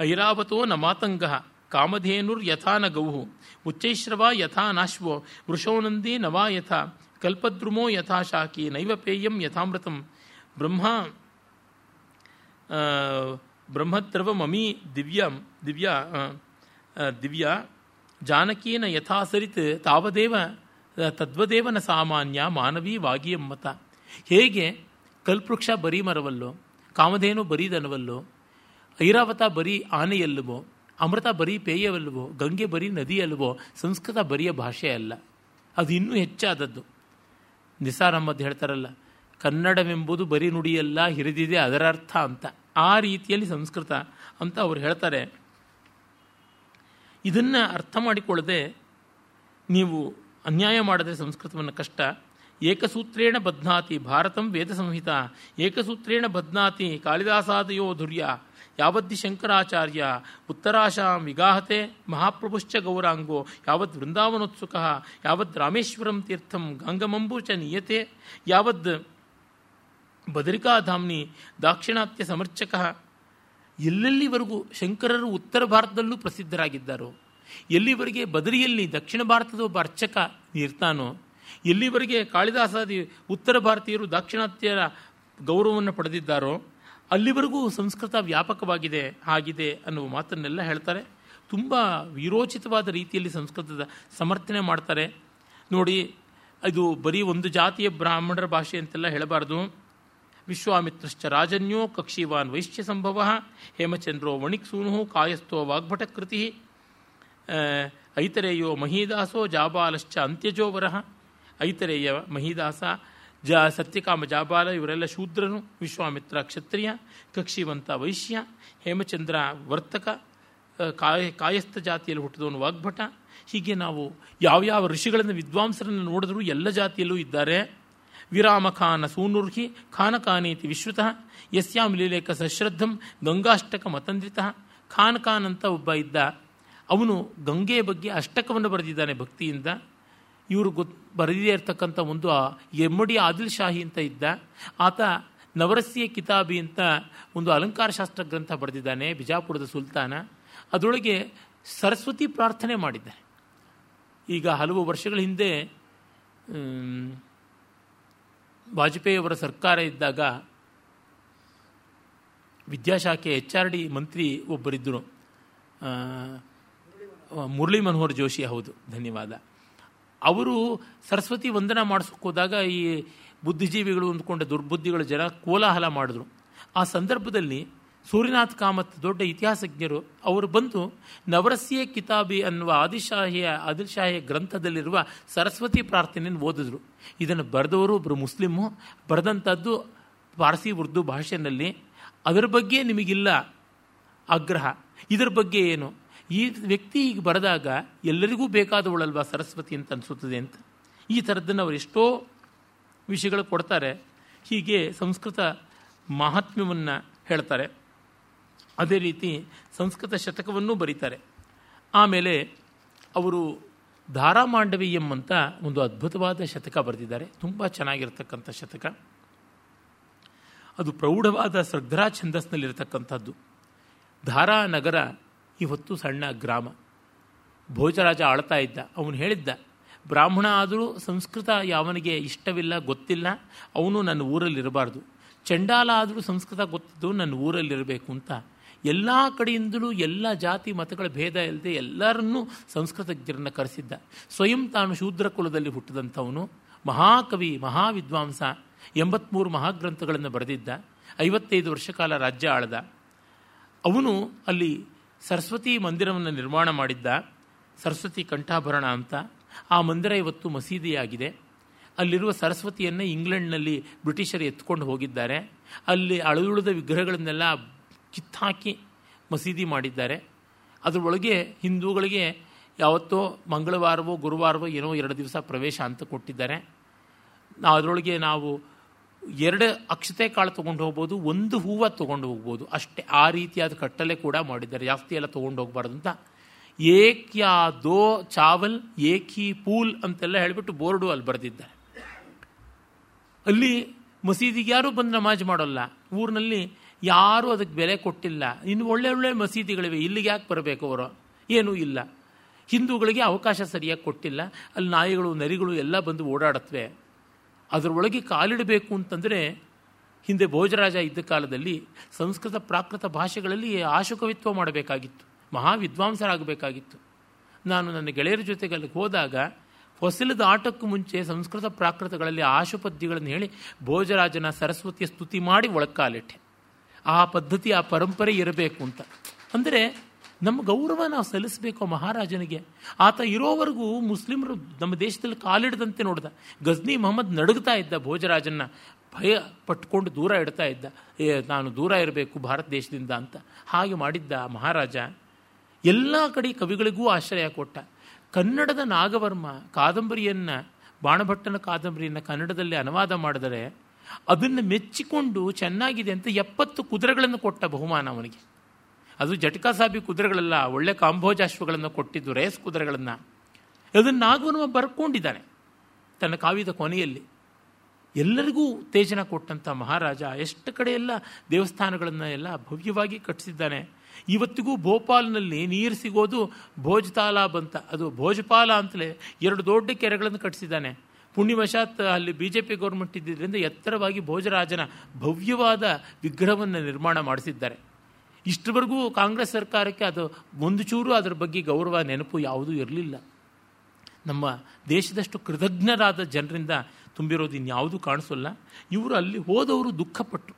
ಐರಾವತೋ ನ ಮಾತಂಗ. ಕಾಮಧೇನುರ್ನ ಗೌಹು ಉಚ್ಚೈಶ್ರವ ಯಥಾ ನಾಶ್ವೋ, ವೃಷೋನಂದಿ ನವಾ ಯಥ, ಕಲ್ಪದ್ರುಮೋ ಯಥಾ ಶಾಕಿ ನೈವ ಪೇಯಂ ಯಥಾಮೃತಂ. ಬ್ರಹ್ಮ ಬ್ರಹ್ಮದ್ರವಮಿ ದಿವ್ಯಂ, ದಿವ್ಯಾ ದಿವ್ಯಾ, ಜಾನಕೀನ ಯಥಾ ಸರಿತ್ ತಾವದೇವ ತದ್ವದೇವನ ಸಾಮಾನ್ಯ ಮಾನವೀ ವಾಗಿಯಮ್ಮತ ಹೇಗೆ? ಕಲ್ಪವೃಕ್ಷ ಬರೀ ಮರವಲ್ಲೋ, ಕಾಮಧೇನು ಬರೀ ದನವಲ್ಲೋ, ಐರಾವತ ಬರೀ ಆನೆಯಲ್ಲವೋ ಅಮೃತ ಬರೀ ಪೇಯವಲ್ವೋ, ಗಂಗೆ ಬರೀ ಅಲ್ವೋ ಸಂಸ್ಕೃತ ಬರಿಯ ಭಾಷೆ ಅಲ್ಲ. ಅದು ಇನ್ನೂ ಹೆಚ್ಚಾದದ್ದು. ನಿಸಾರ್ ಅಹಮ್ಮದ್ ಹೇಳ್ತಾರಲ್ಲ, ಕನ್ನಡವೆಂಬುದು ಬರೀ ನುಡಿಯಲ್ಲ, ಹಿರಿದಿದೆ ಅದರ ಅರ್ಥ ಅಂತ. ಆ ರೀತಿಯಲ್ಲಿ ಸಂಸ್ಕೃತ ಅಂತ ಅವ್ರು ಹೇಳ್ತಾರೆ. ಇದನ್ನು ಅರ್ಥ ಮಾಡಿಕೊಳ್ಳದೆ ನೀವು ಅನ್ಯಾಯ ಮಾಡಿದ್ರೆ ಸಂಸ್ಕೃತವನ್ನು ಕಷ್ಟ. ಏಕಸೂತ್ರೇಣ ಬದ್ನಾತಿ, ಭಾರತಂ ವೇದ ಸಂಹಿತ ಏಕಸೂತ್ರೇಣ ಬದ್ನಾತಿ, ಕಾಳಿದಾಸಾದಯೋ ಧುರ್ಯ. ಯಾವದ್ದಿ ಶಂಕರಾಚಾರ್ಯ ಉತ್ತರಾಶಾಂ ವಿಗಾಹತೆ ಮಹಾಪ್ರಭುಶ್ಚ ಗೌರಾಂಗೋ, ಯಾವದ್ ವೃಂದಾವನೋತ್ಸುಕ, ಯಾವದ್ ರಾಮೇಶ್ವರಂ ತೀರ್ಥಂ ಗಂಗಮಂಬು ಚ ನೀಯತೆ, ಯಾವದ್ ಬದರಿಕಾಧಾಮ್ನಿ ದಾಕ್ಷಿಣಾತ್ಯ ಸಮರ್ಚಕ. ಎಲ್ಲೆಲ್ಲಿವರೆಗೂ ಶಂಕರರು ಉತ್ತರ ಭಾರತದಲ್ಲೂ ಪ್ರಸಿದ್ಧರಾಗಿದ್ದಾರೋ? ಎಲ್ಲಿವರೆಗೆ ಬದರಿಯಲ್ಲಿ ದಕ್ಷಿಣ ಭಾರತದ ಒಬ್ಬ ಅರ್ಚಕ ಇರ್ತಾನೋ ಎಲ್ಲಿವರೆಗೆ ಕಾಳಿದಾಸಾದಿ ಉತ್ತರ ಭಾರತೀಯರು ದಾಕ್ಷಿಣಾತ್ಯರ ಗೌರವವನ್ನು ಪಡೆದಿದ್ದಾರೋ? ಅಲ್ಲಿವರೆಗೂ ಸಂಸ್ಕೃತ ವ್ಯಾಪಕವಾಗಿದೆ, ಆಗಿದೆ ಅನ್ನುವ ಮಾತನ್ನೆಲ್ಲ ಹೇಳ್ತಾರೆ. ತುಂಬ ವಿರೋಚಿತವಾದ ರೀತಿಯಲ್ಲಿ ಸಂಸ್ಕೃತದ ಸಮರ್ಥನೆ ಮಾಡ್ತಾರೆ. ನೋಡಿ, ಇದು ಬರೀ ಒಂದು ಜಾತಿಯ ಬ್ರಾಹ್ಮಣರ ಭಾಷೆ ಅಂತೆಲ್ಲ ಹೇಳಬಾರ್ದು. ವಿಶ್ವಾಮಿತ್ರಶ್ಚ ರಾಜನ್ಯೋ ಕಕ್ಷಿವಾನ್ ವೈಶ್ಯ ಸಂಭವ, ಹೇಮಚಂದ್ರೋ ವಣಿಕ್ಸೂನು ಕಾಯಸ್ಥೋ ವಾಗ್ಭಟಕೃತಿ ಐತರೇಯೋ ಮಹೀದಾಸೋ ಜಾಬಾಲಶ್ಚ ಅಂತ್ಯಜೋವರಃ ಐತರೇಯ ಮಹೀದಾಸ ಜ ಸತ್ಯಕಾಮ ಜಾಬಾಲ, ಇವರೆಲ್ಲ ಶೂದ್ರನು, ವಿಶ್ವಾಮಿತ್ರ ಕ್ಷತ್ರಿಯ, ಕಕ್ಷಿವಂತ ವೈಶ್ಯ, ಹೇಮಚಂದ್ರ ವರ್ತಕ ಕಾಯ, ಕಾಯಸ್ಥ ಜಾತಿಯಲ್ಲಿ ಹುಟ್ಟಿದವನು ವಾಗ್ಭಟ. ಹೀಗೆ ನಾವು ಯಾವ್ಯಾವ ಋಷಿಗಳನ್ನು ವಿದ್ವಾಂಸರನ್ನು ನೋಡಿದ್ರೂ ಎಲ್ಲ ಜಾತಿಯಲ್ಲೂ ಇದ್ದಾರೆ. ವಿರಾಮಖಾನ ಸೂನುರ್ಹಿ ಖಾನಖಾನೇತಿ ವಿಶ್ವತಃ ಯಸ್ಯಾಂ ಲೀಲೇಖ ಸಶ್ರದ್ಧಂ, ಗಂಗಾಷ್ಟಕ ಮತಂದ್ರಿತಃ. ಖಾನ್ ಖಾನ್ ಅಂತ ಒಬ್ಬ ಇದ್ದ. ಅವನು ಗಂಗೆಯ ಬಗ್ಗೆ ಅಷ್ಟಕವನ್ನು ಬರೆದಿದ್ದಾನೆ ಭಕ್ತಿಯಿಂದ. ಇವರು ಗೊತ್ ಬರೆದೇ ಇರ್ತಕ್ಕಂಥ ಒಂದು ಎಮ್ಮಡಿ ಆದಿಲ್ ಶಾಹಿ ಅಂತ ಇದ್ದ. ಆತ ನವರಸ್ಯ ಕಿತಾಬಿ ಅಂತ ಒಂದು ಅಲಂಕಾರ ಶಾಸ್ತ್ರ ಗ್ರಂಥ ಬರೆದಿದ್ದಾನೆ, ಬಿಜಾಪುರದ ಸುಲ್ತಾನ. ಅದರೊಳಗೆ ಸರಸ್ವತಿ ಪ್ರಾರ್ಥನೆ ಮಾಡಿದ್ದಾನೆ ಈಗ ಹಲವು ವರ್ಷಗಳ ಹಿಂದೆ ವಾಜಪೇಯಿಯವರ ಸರ್ಕಾರ ಇದ್ದಾಗ ವಿದ್ಯಾಶಾಖೆ ಎಚ್ ಆರ್ ಡಿ ಮಂತ್ರಿ ಒಬ್ಬರಿದ್ದರು. ಮುರಳಿ ಮನೋಹರ್ ಜೋಶಿ ಹೌದು, ಧನ್ಯವಾದ. ಅವರು ಸರಸ್ವತಿ ವಂದನ ಮಾಡಿಸೋಕೆ ಹೋದಾಗ ಈ ಬುದ್ಧಿಜೀವಿಗಳು ಅಂದ್ಕೊಂಡ ದುರ್ಬುದ್ಧಿಗಳ ಜನ ಕೋಲಾಹಲ ಮಾಡಿದ್ರು. ಆ ಸಂದರ್ಭದಲ್ಲಿ ಸೂರ್ಯನಾಥ್ ಕಾಮತ್ ದೊಡ್ಡ ಇತಿಹಾಸಜ್ಞರು ಅವರು ಬಂದು ನವರಸ್ಯ ಕಿತಾಬಿ ಅನ್ನುವ ಆದಿಶಾಹಿಯ ಆದಿಲ್ಶಾಹಿಯ ಗ್ರಂಥದಲ್ಲಿರುವ ಸರಸ್ವತಿ ಪ್ರಾರ್ಥನೆಯನ್ನು ಓದಿದ್ರು. ಇದನ್ನು ಬರೆದವರು ಒಬ್ಬರು ಮುಸ್ಲಿಮು, ಬರೆದಂಥದ್ದು ಪಾರ್ಸಿ ಉರ್ದು ಭಾಷೆಯಲ್ಲಿ, ಅದರ ಬಗ್ಗೆ ನಿಮಗಿಲ್ಲ, ಆಗ್ರಹ. ಇದರ ಬಗ್ಗೆ ಏನು? ಈ ವ್ಯಕ್ತಿ ಈಗ ಬರೆದಾಗ ಎಲ್ಲರಿಗೂ ಬೇಕಾದವಳಲ್ವಾ ಸರಸ್ವತಿ ಅಂತ ಅನಿಸುತ್ತದೆ ಅಂತ? ಈ ಥರದ್ದನ್ನು ಅವರು ಎಷ್ಟೋ ವಿಷಯಗಳು ಕೊಡ್ತಾರೆ. ಹೀಗೆ ಸಂಸ್ಕೃತ ಮಹಾತ್ಮ್ಯವನ್ನು ಹೇಳ್ತಾರೆ. ಅದೇ ರೀತಿ ಸಂಸ್ಕೃತ ಶತಕವನ್ನೂ ಬರೀತಾರೆ. ಆಮೇಲೆ ಅವರು ಧಾರಾಮಾಂಡವೀಯಂ ಅಂತ ಒಂದು ಅದ್ಭುತವಾದ ಶತಕ ಬರೆದಿದ್ದಾರೆ. ತುಂಬ ಚೆನ್ನಾಗಿರ್ತಕ್ಕಂಥ ಶತಕ. ಅದು ಪ್ರೌಢವಾದ ಶ್ರದ್ಧರಾ ಛಂದಸ್ನಲ್ಲಿರತಕ್ಕಂಥದ್ದು. ಧಾರಾ ನಗರ ಇವತ್ತು ಸಣ್ಣ ಗ್ರಾಮ. ಭೋಜರಾಜ ಆಳ್ತಾ ಇದ್ದ, ಅವನು ಹೇಳಿದ್ದ, ಬ್ರಾಹ್ಮಣ ಆದರೂ ಸಂಸ್ಕೃತ ಯಾವನಿಗೆ ಇಷ್ಟವಿಲ್ಲ, ಗೊತ್ತಿಲ್ಲ, ಅವನು ನನ್ನ ಊರಲ್ಲಿರಬಾರ್ದು. ಚಂಡಾಲ ಆದರೂ ಸಂಸ್ಕೃತ ಗೊತ್ತಿದ್ದು ನನ್ನ ಊರಲ್ಲಿರಬೇಕು ಅಂತ. ಎಲ್ಲ ಕಡೆಯಿಂದಲೂ ಎಲ್ಲ ಜಾತಿ ಮತಗಳ ಭೇದ ಇಲ್ಲದೆ ಎಲ್ಲರನ್ನೂ ಸಂಸ್ಕೃತಜ್ಞರನ್ನು ಕರೆಸಿದ್ದ. ಸ್ವಯಂ ತಾನು ಶೂದ್ರ ಕುಲದಲ್ಲಿ ಹುಟ್ಟಿದಂಥವನು, ಮಹಾಕವಿ, ಮಹಾವಿದ್ವಾಂಸ, ಎಂಬತ್ಮೂರು ಮಹಾಗ್ರಂಥಗಳನ್ನು ಬರೆದಿದ್ದ, ಐವತ್ತೈದು ವರ್ಷ ಕಾಲ ರಾಜ್ಯ ಆಳ್ದ. ಅವನು ಅಲ್ಲಿ ಸರಸ್ವತಿ ಮಂದಿರವನ್ನು ನಿರ್ಮಾಣ ಮಾಡಿದ್ದ ಸರಸ್ವತಿ ಕಂಠಾಭರಣ ಅಂತ ಆ ಮಂದಿರ ಇವತ್ತು ಮಸೀದಿಯಾಗಿದೆ. ಅಲ್ಲಿರುವ ಸರಸ್ವತಿಯನ್ನು ಇಂಗ್ಲೆಂಡ್ನಲ್ಲಿ ಬ್ರಿಟಿಷರು ಎತ್ಕೊಂಡು ಹೋಗಿದ್ದಾರೆ. ಅಲ್ಲಿ ಅಳುಳುಳಿದ ವಿಗ್ರಹಗಳನ್ನೆಲ್ಲ ಕಿತ್ತಾಕಿ ಮಸೀದಿ ಮಾಡಿದ್ದಾರೆ. ಅದರೊಳಗೆ ಹಿಂದೂಗಳಿಗೆ ಯಾವತ್ತೋ ಮಂಗಳವಾರವೋ ಗುರುವಾರವೋ ಏನೋ ಎರಡು ದಿವಸ ಪ್ರವೇಶ ಅಂತ ಕೊಟ್ಟಿದ್ದಾರೆ. ಅದರೊಳಗೆ ನಾವು ಎರಡು ಅಕ್ಷತೆ ಕಾಳು ತೊಗೊಂಡು ಹೋಗ್ಬೋದು, ಒಂದು ಹೂವು ತೊಗೊಂಡು ಹೋಗ್ಬೋದು. ಅಷ್ಟೇ ಆ ರೀತಿಯಾದ ಕಟ್ಟಲೆ ಕೂಡ ಮಾಡಿದ್ದಾರೆ. ಜಾಸ್ತಿ ಎಲ್ಲ ತೊಗೊಂಡು ಹೋಗ್ಬಾರ್ದು ಅಂತ. ಏಕ್ಯಾ ದೋ ಚಾವಲ್, ಏಕಿ ಪೂಲ್ ಅಂತೆಲ್ಲ ಹೇಳಿಬಿಟ್ಟು ಬೋರ್ಡು ಅಲ್ಲಿ ಬರೆದಿದ್ದಾರೆ. ಅಲ್ಲಿ ಮಸೀದಿಗೆ ಯಾರೂ ಬಂದು ನಮಾಜ್ ಮಾಡೋಲ್ಲ. ಊರಿನಲ್ಲಿ ಯಾರೂ ಅದಕ್ಕೆ ಬೆಲೆ ಕೊಟ್ಟಿಲ್ಲ. ಇನ್ನು ಒಳ್ಳೆ ಒಳ್ಳೆ ಮಸೀದಿಗಳಿವೆ. ಇಲ್ಲಿಗೆ ಯಾಕೆ ಬರಬೇಕು ಅವರು? ಏನೂ ಇಲ್ಲ. ಹಿಂದೂಗಳಿಗೆ ಅವಕಾಶ ಸರಿಯಾಗಿ ಕೊಟ್ಟಿಲ್ಲ. ಅಲ್ಲಿ ನಾಯಿಗಳು, ನರಿಗಳು ಎಲ್ಲ ಬಂದು ಓಡಾಡತ್ವೆ ಅದರೊಳಗೆ ಕಾಲಿಡಬೇಕು ಅಂತಂದರೆ ಹಿಂದೆ ಭೋಜರಾಜ ಇದ್ದ ಕಾಲದಲ್ಲಿ ಸಂಸ್ಕೃತ ಪ್ರಾಕೃತ ಭಾಷೆಗಳಲ್ಲಿ ಆಶುಕವಿತ್ವ ಮಾಡಬೇಕಾಗಿತ್ತು ಮಹಾ ವಿದ್ವಾಂಸರಾಗಬೇಕಾಗಿತ್ತು ನಾನು ನನ್ನ ಗೆಳೆಯರ ಜೊತೆಗೆ ಅಲ್ಲಿಗೆ ಹೋದಾಗ ಹೊಸಲದ ಆಟಕ್ಕೂ ಮುಂಚೆ ಸಂಸ್ಕೃತ ಪ್ರಾಕೃತಗಳಲ್ಲಿ ಆಶುಪದ್ಯಗಳನ್ನು ಹೇಳಿ ಭೋಜರಾಜನ ಸರಸ್ವತಿಯ ಸ್ತುತಿ ಮಾಡಿ ಒಳಕಾಲಿಟ್ಟೆ ಆ ಪದ್ಧತಿ, ಆ ಪರಂಪರೆ ಇರಬೇಕು ಅಂತ. ಅಂದರೆ ನಮ್ಮ ಗೌರವ ನಾವು ಸಲ್ಲಿಸಬೇಕು ಮಹಾರಾಜನಿಗೆ. ಆತ ಇರೋವರೆಗೂ ಮುಸ್ಲಿಮರು ನಮ್ಮ ದೇಶದಲ್ಲಿ ಕಾಲಿಡದಂತೆ ನೋಡ್ದ. ಗಜ್ನಿ ಮೊಹಮ್ಮದ್ ನಡುಗ್ತಾ ಇದ್ದ ಭೋಜರಾಜನ್ನ ಭಯ ಪಟ್ಕೊಂಡು ದೂರ ಇಡ್ತಾ ಇದ್ದ. ಏ, ನಾನು ದೂರ ಇರಬೇಕು ಭಾರತ ದೇಶದಿಂದ ಅಂತ ಹಾಗೆ ಮಾಡಿದ್ದ ಮಹಾರಾಜ. ಎಲ್ಲ ಕಡೆ ಕವಿಗಳಿಗೂ ಆಶ್ರಯ ಕೊಟ್ಟ. ಕನ್ನಡದ ನಾಗವರ್ಮ ಕಾದಂಬರಿಯನ್ನು, ಬಾಣಭಟ್ಟನ ಕಾದಂಬರಿಯನ್ನು ಕನ್ನಡದಲ್ಲಿ ಅನುವಾದ ಮಾಡಿದರೆ ಅದನ್ನು ಮೆಚ್ಚಿಕೊಂಡು ಚೆನ್ನಾಗಿದೆ ಅಂತ ಎಪ್ಪತ್ತು ಕುದುರೆಗಳನ್ನು ಕೊಟ್ಟ ಬಹುಮಾನ ಅವನಿಗೆ. ಅದು ಜಟಕಾ ಸಾಬಿ ಕುದುರೆಗಳೆಲ್ಲ, ಒಳ್ಳೆ ಕಾಂಬೋಜಾಶ್ವಗಳನ್ನು ಕೊಟ್ಟಿದ್ದು ರೇಸ್ ಕುದುರೆಗಳನ್ನು. ಅದನ್ನು ನಾಗವರ್ಮ ಬರ್ಕೊಂಡಿದ್ದಾನೆ, ತನ್ನ ಕಾವ್ಯದ ಕೊನೆಯಲ್ಲಿ. ಎಲ್ಲರಿಗೂ ಉತ್ತೇಜನ ಕೊಟ್ಟಂಥ ಮಹಾರಾಜ ಎಷ್ಟು ಕಡೆ ಎಲ್ಲ ದೇವಸ್ಥಾನಗಳನ್ನು ಎಲ್ಲ ಭವ್ಯವಾಗಿ ಕಟ್ಟಿಸಿದ್ದಾನೆ. ಇವತ್ತಿಗೂ ಭೋಪಾಲ್ನಲ್ಲಿ ನೀರು ಸಿಗೋದು ಭೋಜತಾಲ ಬಂತ, ಅದು ಭೋಜಪಾಲ ಅಂತಲೇ ಎರಡು ದೊಡ್ಡ ಕೆರೆಗಳನ್ನು ಕಟ್ಟಿಸಿದ್ದಾನೆ. ಪುಣ್ಯವಶಾತ್ ಅಲ್ಲಿ ಬಿ ಜೆ ಪಿ ಗೌರ್ಮೆಂಟ್ ಇದ್ದಿದ್ದರಿಂದ ಎತ್ತರವಾಗಿ ಭೋಜರಾಜನ ಭವ್ಯವಾದ ವಿಗ್ರಹವನ್ನು ನಿರ್ಮಾಣ ಮಾಡಿಸಿದ್ದಾರೆ. ಇಷ್ಟವರೆಗೂ ಕಾಂಗ್ರೆಸ್ ಸರ್ಕಾರಕ್ಕೆ ಅದು ಒಂದು ಚೂರು ಅದರ ಬಗ್ಗೆ ಗೌರವ ನೆನಪು ಯಾವುದೂ ಇರಲಿಲ್ಲ. ನಮ್ಮ ದೇಶದಷ್ಟು ಕೃತಜ್ಞರಾದ ಜನರಿಂದ ತುಂಬಿರೋದು ಇನ್ಯಾವುದೂ ಕಾಣಿಸೋಲ್ಲ. ಇವರು ಅಲ್ಲಿ ಹೋದವರು ದುಃಖಪಟ್ಟರು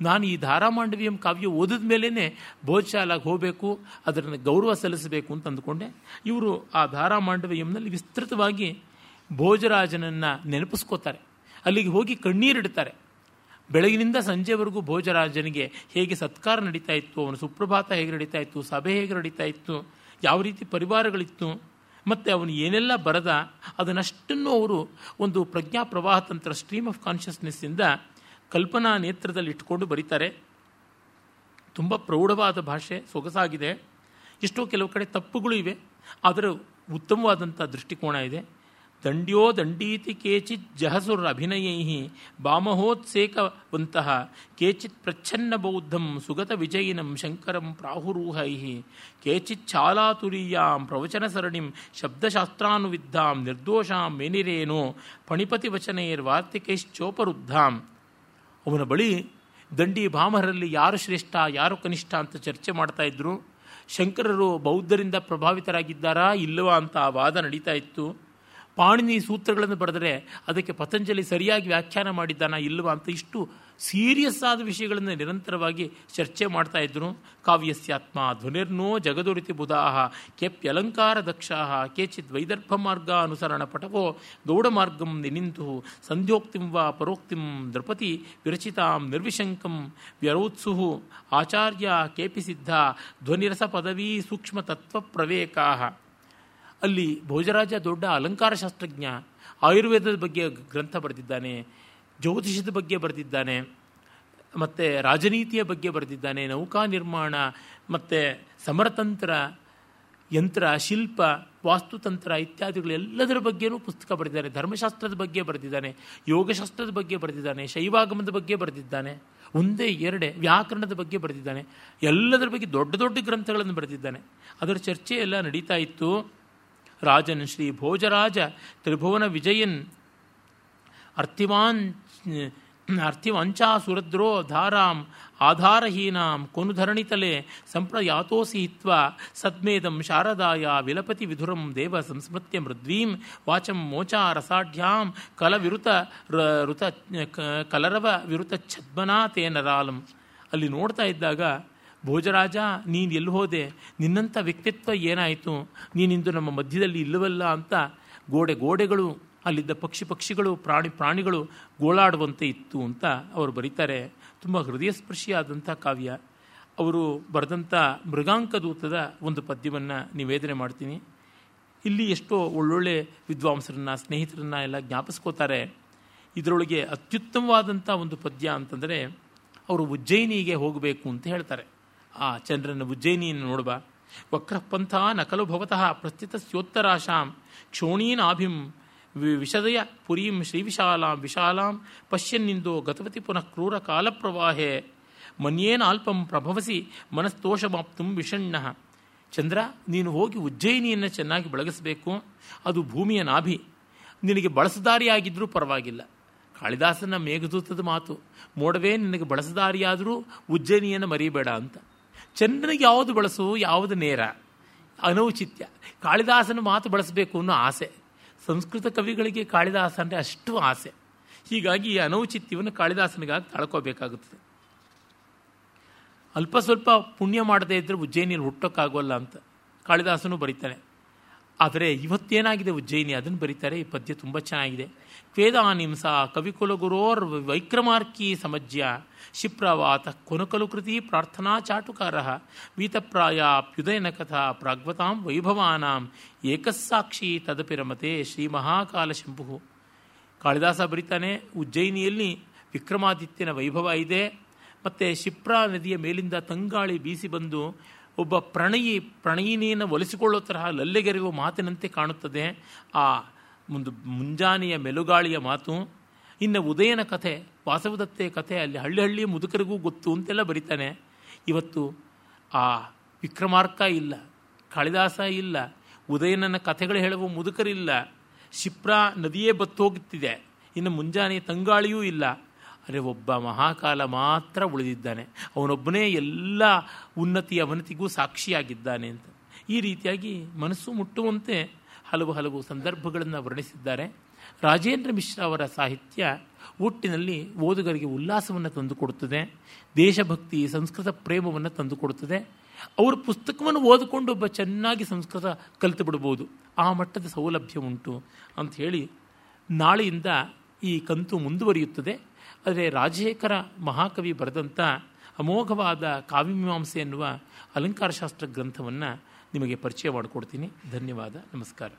ನಾನು ಈ ಧಾರಾಮಾಂಡವಿಯಂ ಕಾವ್ಯ ಓದಿದ ಮೇಲೇ ಭೋಜಶಾಲಾಗಿ ಹೋಗಬೇಕು ಅದರನ್ನು ಗೌರವ ಸಲ್ಲಿಸಬೇಕು ಅಂತ ಅಂದುಕೊಂಡೆ. ಇವರು ಆ ಧಾರಾಮಾಂಡವಿಯಂನಲ್ಲಿ ವಿಸ್ತೃತವಾಗಿ ಭೋಜರಾಜನನ್ನು ನೆನಪಿಸ್ಕೋತಾರೆ. ಅಲ್ಲಿಗೆ ಹೋಗಿ ಕಣ್ಣೀರಿಡ್ತಾರೆ. ಬೆಳಗಿನಿಂದ ಸಂಜೆವರೆಗೂ ಭೋಜರಾಜನಿಗೆ ಹೇಗೆ ಸತ್ಕಾರ ನಡೀತಾ ಇತ್ತು, ಅವನ ಸುಪ್ರಭಾತ ಹೇಗೆ ನಡೀತಾ ಇತ್ತು, ಸಭೆ ಹೇಗೆ ನಡೀತಾ ಇತ್ತು, ಯಾವ ರೀತಿ ಪರಿವಾರಗಳಿತ್ತು, ಮತ್ತು ಅವನು ಏನೆಲ್ಲ ಬರದ, ಅದನ್ನಷ್ಟನ್ನು ಅವರು ಒಂದು ಪ್ರಜ್ಞಾ ಪ್ರವಾಹ ತಂತ್ರ ಸ್ಟ್ರೀಮ್ ಆಫ್ ಕಾನ್ಷಿಯಸ್ನೆಸ್ಸಿಂದ ಕಲ್ಪನಾ ನೇತ್ರದಲ್ಲಿ ಇಟ್ಕೊಂಡು ಬರೀತಾರೆ. ತುಂಬ ಪ್ರೌಢವಾದ ಭಾಷೆ, ಸೊಗಸಾಗಿದೆ. ಎಷ್ಟೋ ಕೆಲವು ಕಡೆ ತಪ್ಪುಗಳು ಇವೆ, ಆದರೂ ಉತ್ತಮವಾದಂಥ ದೃಷ್ಟಿಕೋನ ಇದೆ. ದಂಡ್ಯೋ ದಂಡೀತಿ ಕೇಚಿತ್ ಜಹಸುರ ಅಭಿನಯೈ ಬಾಮಹೋತ್ಸೇಕವಂತಹ ಕೇಚಿತ್ ಪ್ರಚ್ಛನ್ನ ಬೌದ್ಧಂ ಸುಗತ ವಿಜಯಿನಂ ಶಂಕರಂ ಪ್ರಾಹುರೂಹೈ ಕೇಚಿತ್ ಚಾಲಾತುರೀಯಾಂ ಪ್ರವಚನ ಸರಣಿಂ ಶಬ್ದಶಾಸ್ತ್ರಾನುವಿದ್ಧಾಂ ನಿರ್ದೋಷಾಂ ಮೇನಿರೇನೋ ಪಣಿಪತಿವಚನೆಯೇರ್ ವಾರ್ತಿಕೈಶ್ಚೋಪರುದ್ಧಾಂ. ಅವನ ಬಳಿ ದಂಡಿ ಭಾಮರಲ್ಲಿ ಯಾರು ಶ್ರೇಷ್ಠ, ಯಾರು ಕನಿಷ್ಠ ಅಂತ ಚರ್ಚೆ ಮಾಡ್ತಾ ಇದ್ರು. ಶಂಕರರು ಬೌದ್ಧರಿಂದ ಪ್ರಭಾವಿತರಾಗಿದ್ದಾರಾ ಇಲ್ಲವಾ ಅಂತ ವಾದ ನಡೀತಾ ಇತ್ತು. ಪಾಣಿನಿ ಸೂತ್ರಗಳನ್ನು ಬರೆದರೆ ಅದಕ್ಕೆ ಪತಂಜಲಿ ಸರಿಯಾಗಿ ವ್ಯಾಖ್ಯಾನ ಮಾಡಿದ್ದಾನ ಇಲ್ಲವಾ ಅಂತ ಇಷ್ಟು ಸೀರಿಯಸ್ ಆದ ವಿಷಯಗಳನ್ನು ನಿರಂತರವಾಗಿ ಚರ್ಚೆ ಮಾಡ್ತಾ ಇದ್ರು ಕಾವ್ಯಸ್ಯಾತ್ಮ ಧ್ವನಿರ್ನೋ ಜಗದುರಿತಿ ಬುಧಾಹ. ಕೆಪ್ಯಲಂಕಾರ ದಕ್ಷಾಹ. ಕೇಚಿತ್ ವೈದರ್ಭ ಮಾರ್ಗ ಅನುಸರಣ ಪಟವೋ. ಗೌಡಮಾರ್ಗಂ ನಿನಿಂತು. ಸಂಧ್ಯೋಕ್ತಿಂ ವಾ ಪರೋಕ್ತಿಂ ನೃಪತಿ ವಿರಚಿತಾಂ ನಿರ್ವಿಶಂಕಂ ವ್ಯರೋತ್ಸು ಆಚಾರ್ಯ ಕೆಪಿ ಸಿದ್ಧ. ಧ್ವನಿರಸ ಪದವಿ ಸೂಕ್ಷ್ಮ ತತ್ವ ಪ್ರವೇಕಾ ಅಲ್ಲಿ ಭೋಜರಾಜ ದೊಡ್ಡ ಅಲಂಕಾರ ಶಾಸ್ತ್ರಜ್ಞ, ಆಯುರ್ವೇದದ ಬಗ್ಗೆ ಗ್ರಂಥ ಬರೆದಿದ್ದಾನೆ, ಜ್ಯೋತಿಷದ ಬಗ್ಗೆ ಬರೆದಿದ್ದಾನೆ, ಮತ್ತು ರಾಜನೀತಿಯ ಬಗ್ಗೆ ಬರೆದಿದ್ದಾನೆ, ನೌಕಾ ನಿರ್ಮಾಣ, ಮತ್ತು ಸಮರತಂತ್ರ, ಯಂತ್ರ, ಶಿಲ್ಪ, ವಾಸ್ತುತಂತ್ರ ಇತ್ಯಾದಿಗಳು ಎಲ್ಲದರ ಬಗ್ಗೆನೂ ಪುಸ್ತಕ ಬರೆದಿದ್ದಾನೆ, ಧರ್ಮಶಾಸ್ತ್ರದ ಬಗ್ಗೆ ಬರೆದಿದ್ದಾನೆ, ಯೋಗಶಾಸ್ತ್ರದ ಬಗ್ಗೆ ಬರೆದಿದ್ದಾನೆ, ಶೈವಾಗಮದ ಬಗ್ಗೆ ಬರೆದಿದ್ದಾನೆ, ಒಂದೇ ಎರಡೇ ವ್ಯಾಕರಣದ ಬಗ್ಗೆ ಬರೆದಿದ್ದಾನೆ, ಎಲ್ಲದರ ಬಗ್ಗೆ ದೊಡ್ಡ ದೊಡ್ಡ ಗ್ರಂಥಗಳನ್ನು ಬರೆದಿದ್ದಾನೆ. ಅದರ ಚರ್ಚೆ ಎಲ್ಲ ನಡೀತಾ ಇತ್ತು. ರಾಜನ್ ಶ್ರೀ ಭೋಜರಾಜ ತ್ರಿಭುವನ ವಿಜಯನ್ ಅರ್ಥಿವಾನ್ ಅರ್ಥಿವಂಚಾ ಸುರದ್ರೋ ಧಾರಾಂ ಆಧಾರಹೀನಾಂ ಕೊನುಧರಣಿತಲೆ ಸಂಪ್ರಯಾತೋಸಿ ಹಿತ್ವ ಸದ್ಮೇದಂ ಶಾರದಾಯ ವಿಲಪತಿ ವಿಧುರಂ ದೇವ ಸಂಸ್ಮೃತ್ಯ ಮೃದ್ವೀಂ ವಾಚಂ ಮೋಚಾ ರಸಾಢ್ಯಾಂ ಕಲವಿರುತ ಋತ ಕಲರವ ವಿರುತ ಛದ್ಮನಾ ತೇನರಾಲಂ ಅಲ್ಲಿ ನೋಡ್ತಾ ಇದ್ದಾಗ ಭೋಜರಾಜ, ನೀನು ಎಲ್ಲಿ ಹೋದೆ? ನಿನ್ನಂಥ ವ್ಯಕ್ತಿತ್ವ ಏನಾಯಿತು? ನೀನಿಂದು ನಮ್ಮ ಮಧ್ಯದಲ್ಲಿ ಇಲ್ಲವಲ್ಲ ಅಂತ ಗೋಡೆ ಗೋಡೆಗಳು, ಅಲ್ಲಿದ್ದ ಪಕ್ಷಿ ಪಕ್ಷಿಗಳು, ಪ್ರಾಣಿ ಪ್ರಾಣಿಗಳು ಗೋಳಾಡುವಂತೆ ಇತ್ತು ಅಂತ ಅವರು ಬರೀತಾರೆ. ತುಂಬ ಹೃದಯಸ್ಪರ್ಶಿಯಾದಂಥ ಕಾವ್ಯ. ಅವರು ಬರೆದಂಥ ಮೃಗಾಂಕದೂತದ ಒಂದು ಪದ್ಯವನ್ನು ನಿವೇದನೆ ಮಾಡ್ತೀನಿ. ಇಲ್ಲಿ ಎಷ್ಟೋ ಒಳ್ಳೊಳ್ಳೆ ವಿದ್ವಾಂಸರನ್ನು, ಸ್ನೇಹಿತರನ್ನ ಎಲ್ಲ ಜ್ಞಾಪಿಸ್ಕೋತಾರೆ. ಇದರೊಳಗೆ ಅತ್ಯುತ್ತಮವಾದಂಥ ಒಂದು ಪದ್ಯ ಅಂತಂದರೆ, ಅವರು ಉಜ್ಜಯಿನಿಗೆ ಹೋಗಬೇಕು ಅಂತ ಹೇಳ್ತಾರೆ. ಆ ಚಂದ್ರನ ಉಜ್ಜಯಿನಿಯನ್ನು ನೋಡುವ. ವಕ್ರಪಂಥ ನಕಲು ಭವತಃ ಪ್ರಸ್ಥಿತಸ್ಯೋತ್ತರಾಶಾಂ ಕ್ಷೋಣೀನಾಭಿಂ ವಿಶದಯ ಪುರೀಂ ಶ್ರೀವಿಶಾಲಾಂ ವಿಶಾಲಾಂ ಪಶ್ಯನ್ನಿಂದೋ ಗತವತಿ ಪುನಃ ಕ್ರೂರ ಕಾಲಪ್ರವಾಹೇ ಮನ್ಯೇನಾಲ್ಪಂ ಪ್ರಭವಸಿ ಮನಸ್ತೋಷಮಾಪ್ತು ವಿಷಣ್ಣ. ಚಂದ್ರ, ನೀನು ಹೋಗಿ ಉಜ್ಜಯಿನಿಯನ್ನು ಚೆನ್ನಾಗಿ ಬೆಳಗಿಸಬೇಕು. ಅದು ಭೂಮಿಯ ನಾಭಿ. ನಿನಗೆ ಬಳಸದಾರಿಯಾಗಿದ್ದರೂ ಪರವಾಗಿಲ್ಲ. ಕಾಳಿದಾಸನ ಮೇಘದೂತದ ಮಾತು. ಮೋಡವೇ ನಿನಗೆ ಬಳಸದಾರಿಯಾದರೂ ಉಜ್ಜಯಿನಿಯನ್ನು ಮರಿಬೇಡ ಅಂತ. ಚಂದ್ರನಿಗೆ ಯಾವುದು ಬಳಸು ಯಾವುದು ನೇರ? ಅನೌಚಿತ್ಯ. ಕಾಳಿದಾಸನ ಮಾತು ಬಳಸಬೇಕು ಅನ್ನೋ ಆಸೆ. ಸಂಸ್ಕೃತ ಕವಿಗಳಿಗೆ ಕಾಳಿದಾಸ ಅಂದರೆ ಅಷ್ಟು ಆಸೆ. ಹೀಗಾಗಿ ಈ ಅನೌಚಿತ್ಯವನ್ನು ಕಾಳಿದಾಸನಿಗಾಗಿ ತಾಳ್ಕೋಬೇಕಾಗುತ್ತದೆ. ಅಲ್ಪ ಸ್ವಲ್ಪ ಪುಣ್ಯ ಮಾಡದೇ ಇದ್ದರೆ ಉಜ್ಜಯಿನಿಯಲ್ಲಿ ಹುಟ್ಟೋಕ್ಕಾಗೋಲ್ಲ ಅಂತ ಕಾಳಿದಾಸನು ಬರೀತಾನೆ. ಆದರೆ ಇವತ್ತೇನಾಗಿದೆ ಉಜ್ಜಯಿನಿ? ಅದನ್ನು ಬರೀತಾರೆ. ಈ ಪದ್ಯ ತುಂಬ ಚೆನ್ನಾಗಿದೆ. ವೇದಾನಿಂಸ ಕವಿಕುಲಗುರೋರ್ ವೈಕ್ರಮಾರ್ಕಿ ಸಮಜ್ಯ ಶಿಪ್ರವಾತ ಕೊನಕಲು ಕೃತಿ ಪ್ರಾರ್ಥನಾ ಚಾಟುಕಾರ ವೀತಪ್ರಾಯಾಪ್ಯುದಯನ ಕಥಾ ಪ್ರಾಗ್ವತಾಂ ವೈಭವಾನಾಂ ಏಕಸ್ಸಾಕ್ಷಿ ತದಪಿರಮತೆ ಶ್ರೀ ಮಹಾಕಾಲ ಶಂಭು. ಕಾಳಿದಾಸ ಬರೀತಾನೆ, ಉಜ್ಜಯಿನಿಯಲ್ಲಿ ವಿಕ್ರಮಾದಿತ್ಯನ ವೈಭವ ಇದೆ. ಮತ್ತು ಶಿಪ್ರಾ ನದಿಯ ಮೇಲಿಂದ ತಂಗಾಳಿ ಬೀಸಿ ಬಂದು ಒಬ್ಬ ಪ್ರಣಯಿ, ಪ್ರಣಯಿನಿಯನ್ನು ಒಲಿಸಿಕೊಳ್ಳೋ ತರಹ ಲಲ್ಲೆಗೆರೆಯುವ ಮಾತಿನಂತೆ ಕಾಣುತ್ತದೆ. ಆ ಒಂದು ಮುಂಜಾನೆಯ ಮೆಲುಗಾಳಿಯ ಮಾತು, ಇನ್ನು ಉದಯನ ಕಥೆ, ವಾಸವದತ್ತೆ ಕಥೆ, ಅಲ್ಲಿ ಹಳ್ಳಿ ಹಳ್ಳಿಯ ಮುದುಕರಿಗೂ ಗೊತ್ತು ಅಂತೆಲ್ಲ ಬರೀತಾನೆ. ಇವತ್ತು ಆ ವಿಕ್ರಮಾರ್ಕ ಇಲ್ಲ, ಕಾಳಿದಾಸ ಇಲ್ಲ, ಉದಯನನ ಕಥೆಗಳು ಹೇಳುವ ಮುದುಕರಿಲ್ಲ, ಶಿಪ್ರಾ ನದಿಯೇ ಬತ್ತೋಗುತ್ತಿದೆ, ಇನ್ನು ಮುಂಜಾನೆ ತಂಗಾಳಿಯೂ ಇಲ್ಲ. ಅರೆ ಒಬ್ಬ ಮಹಾಕಾಲ ಮಾತ್ರ ಉಳಿದಿದ್ದಾನೆ. ಅವನೊಬ್ಬನೇ ಎಲ್ಲ ಉನ್ನತಿಯ ಅವನತಿಗೂ ಸಾಕ್ಷಿಯಾಗಿದ್ದಾನೆ ಅಂತ. ಈ ರೀತಿಯಾಗಿ ಮನಸ್ಸು ಮುಟ್ಟುವಂತೆ ಹಲವು ಹಲವು ಸಂದರ್ಭಗಳನ್ನು ವರ್ಣಿಸಿದ್ದಾರೆ. ರಾಜೇಂದ್ರ ಮಿಶ್ರ ಅವರ ಸಾಹಿತ್ಯ ಒಟ್ಟಿನಲ್ಲಿ ಓದುಗರಿಗೆ ಉಲ್ಲಾಸವನ್ನು ತಂದುಕೊಡುತ್ತದೆ. ದೇಶಭಕ್ತಿ, ಸಂಸ್ಕೃತ ಪ್ರೇಮವನ್ನು ತಂದುಕೊಡುತ್ತದೆ. ಅವರ ಪುಸ್ತಕವನ್ನು ಓದಿಕೊಂಡು ಒಬ್ಬ ಚೆನ್ನಾಗಿ ಸಂಸ್ಕೃತ ಕಲಿತು ಬಿಡ್ಬೋದು ಆ ಮಟ್ಟದ ಸೌಲಭ್ಯ ಉಂಟು ಅಂತ ಹೇಳಿ ನಾಳೆಯಿಂದ ಈ ಕಂತು ಮುಂದುವರಿಯುತ್ತದೆ. ಆದರೆ ರಾಜಶೇಖರ ಮಹಾಕವಿ ಬರೆದಂಥ ಅಮೋಘವಾದ ಕಾವ್ಯಮೀಮಾಂಸೆ ಎನ್ನುವ ಅಲಂಕಾರಶಾಸ್ತ್ರ ಗ್ರಂಥವನ್ನು ನಿಮಗೆ ಪರಿಚಯ ಮಾಡಿಕೊಡ್ತೀನಿ. ಧನ್ಯವಾದ. ನಮಸ್ಕಾರ.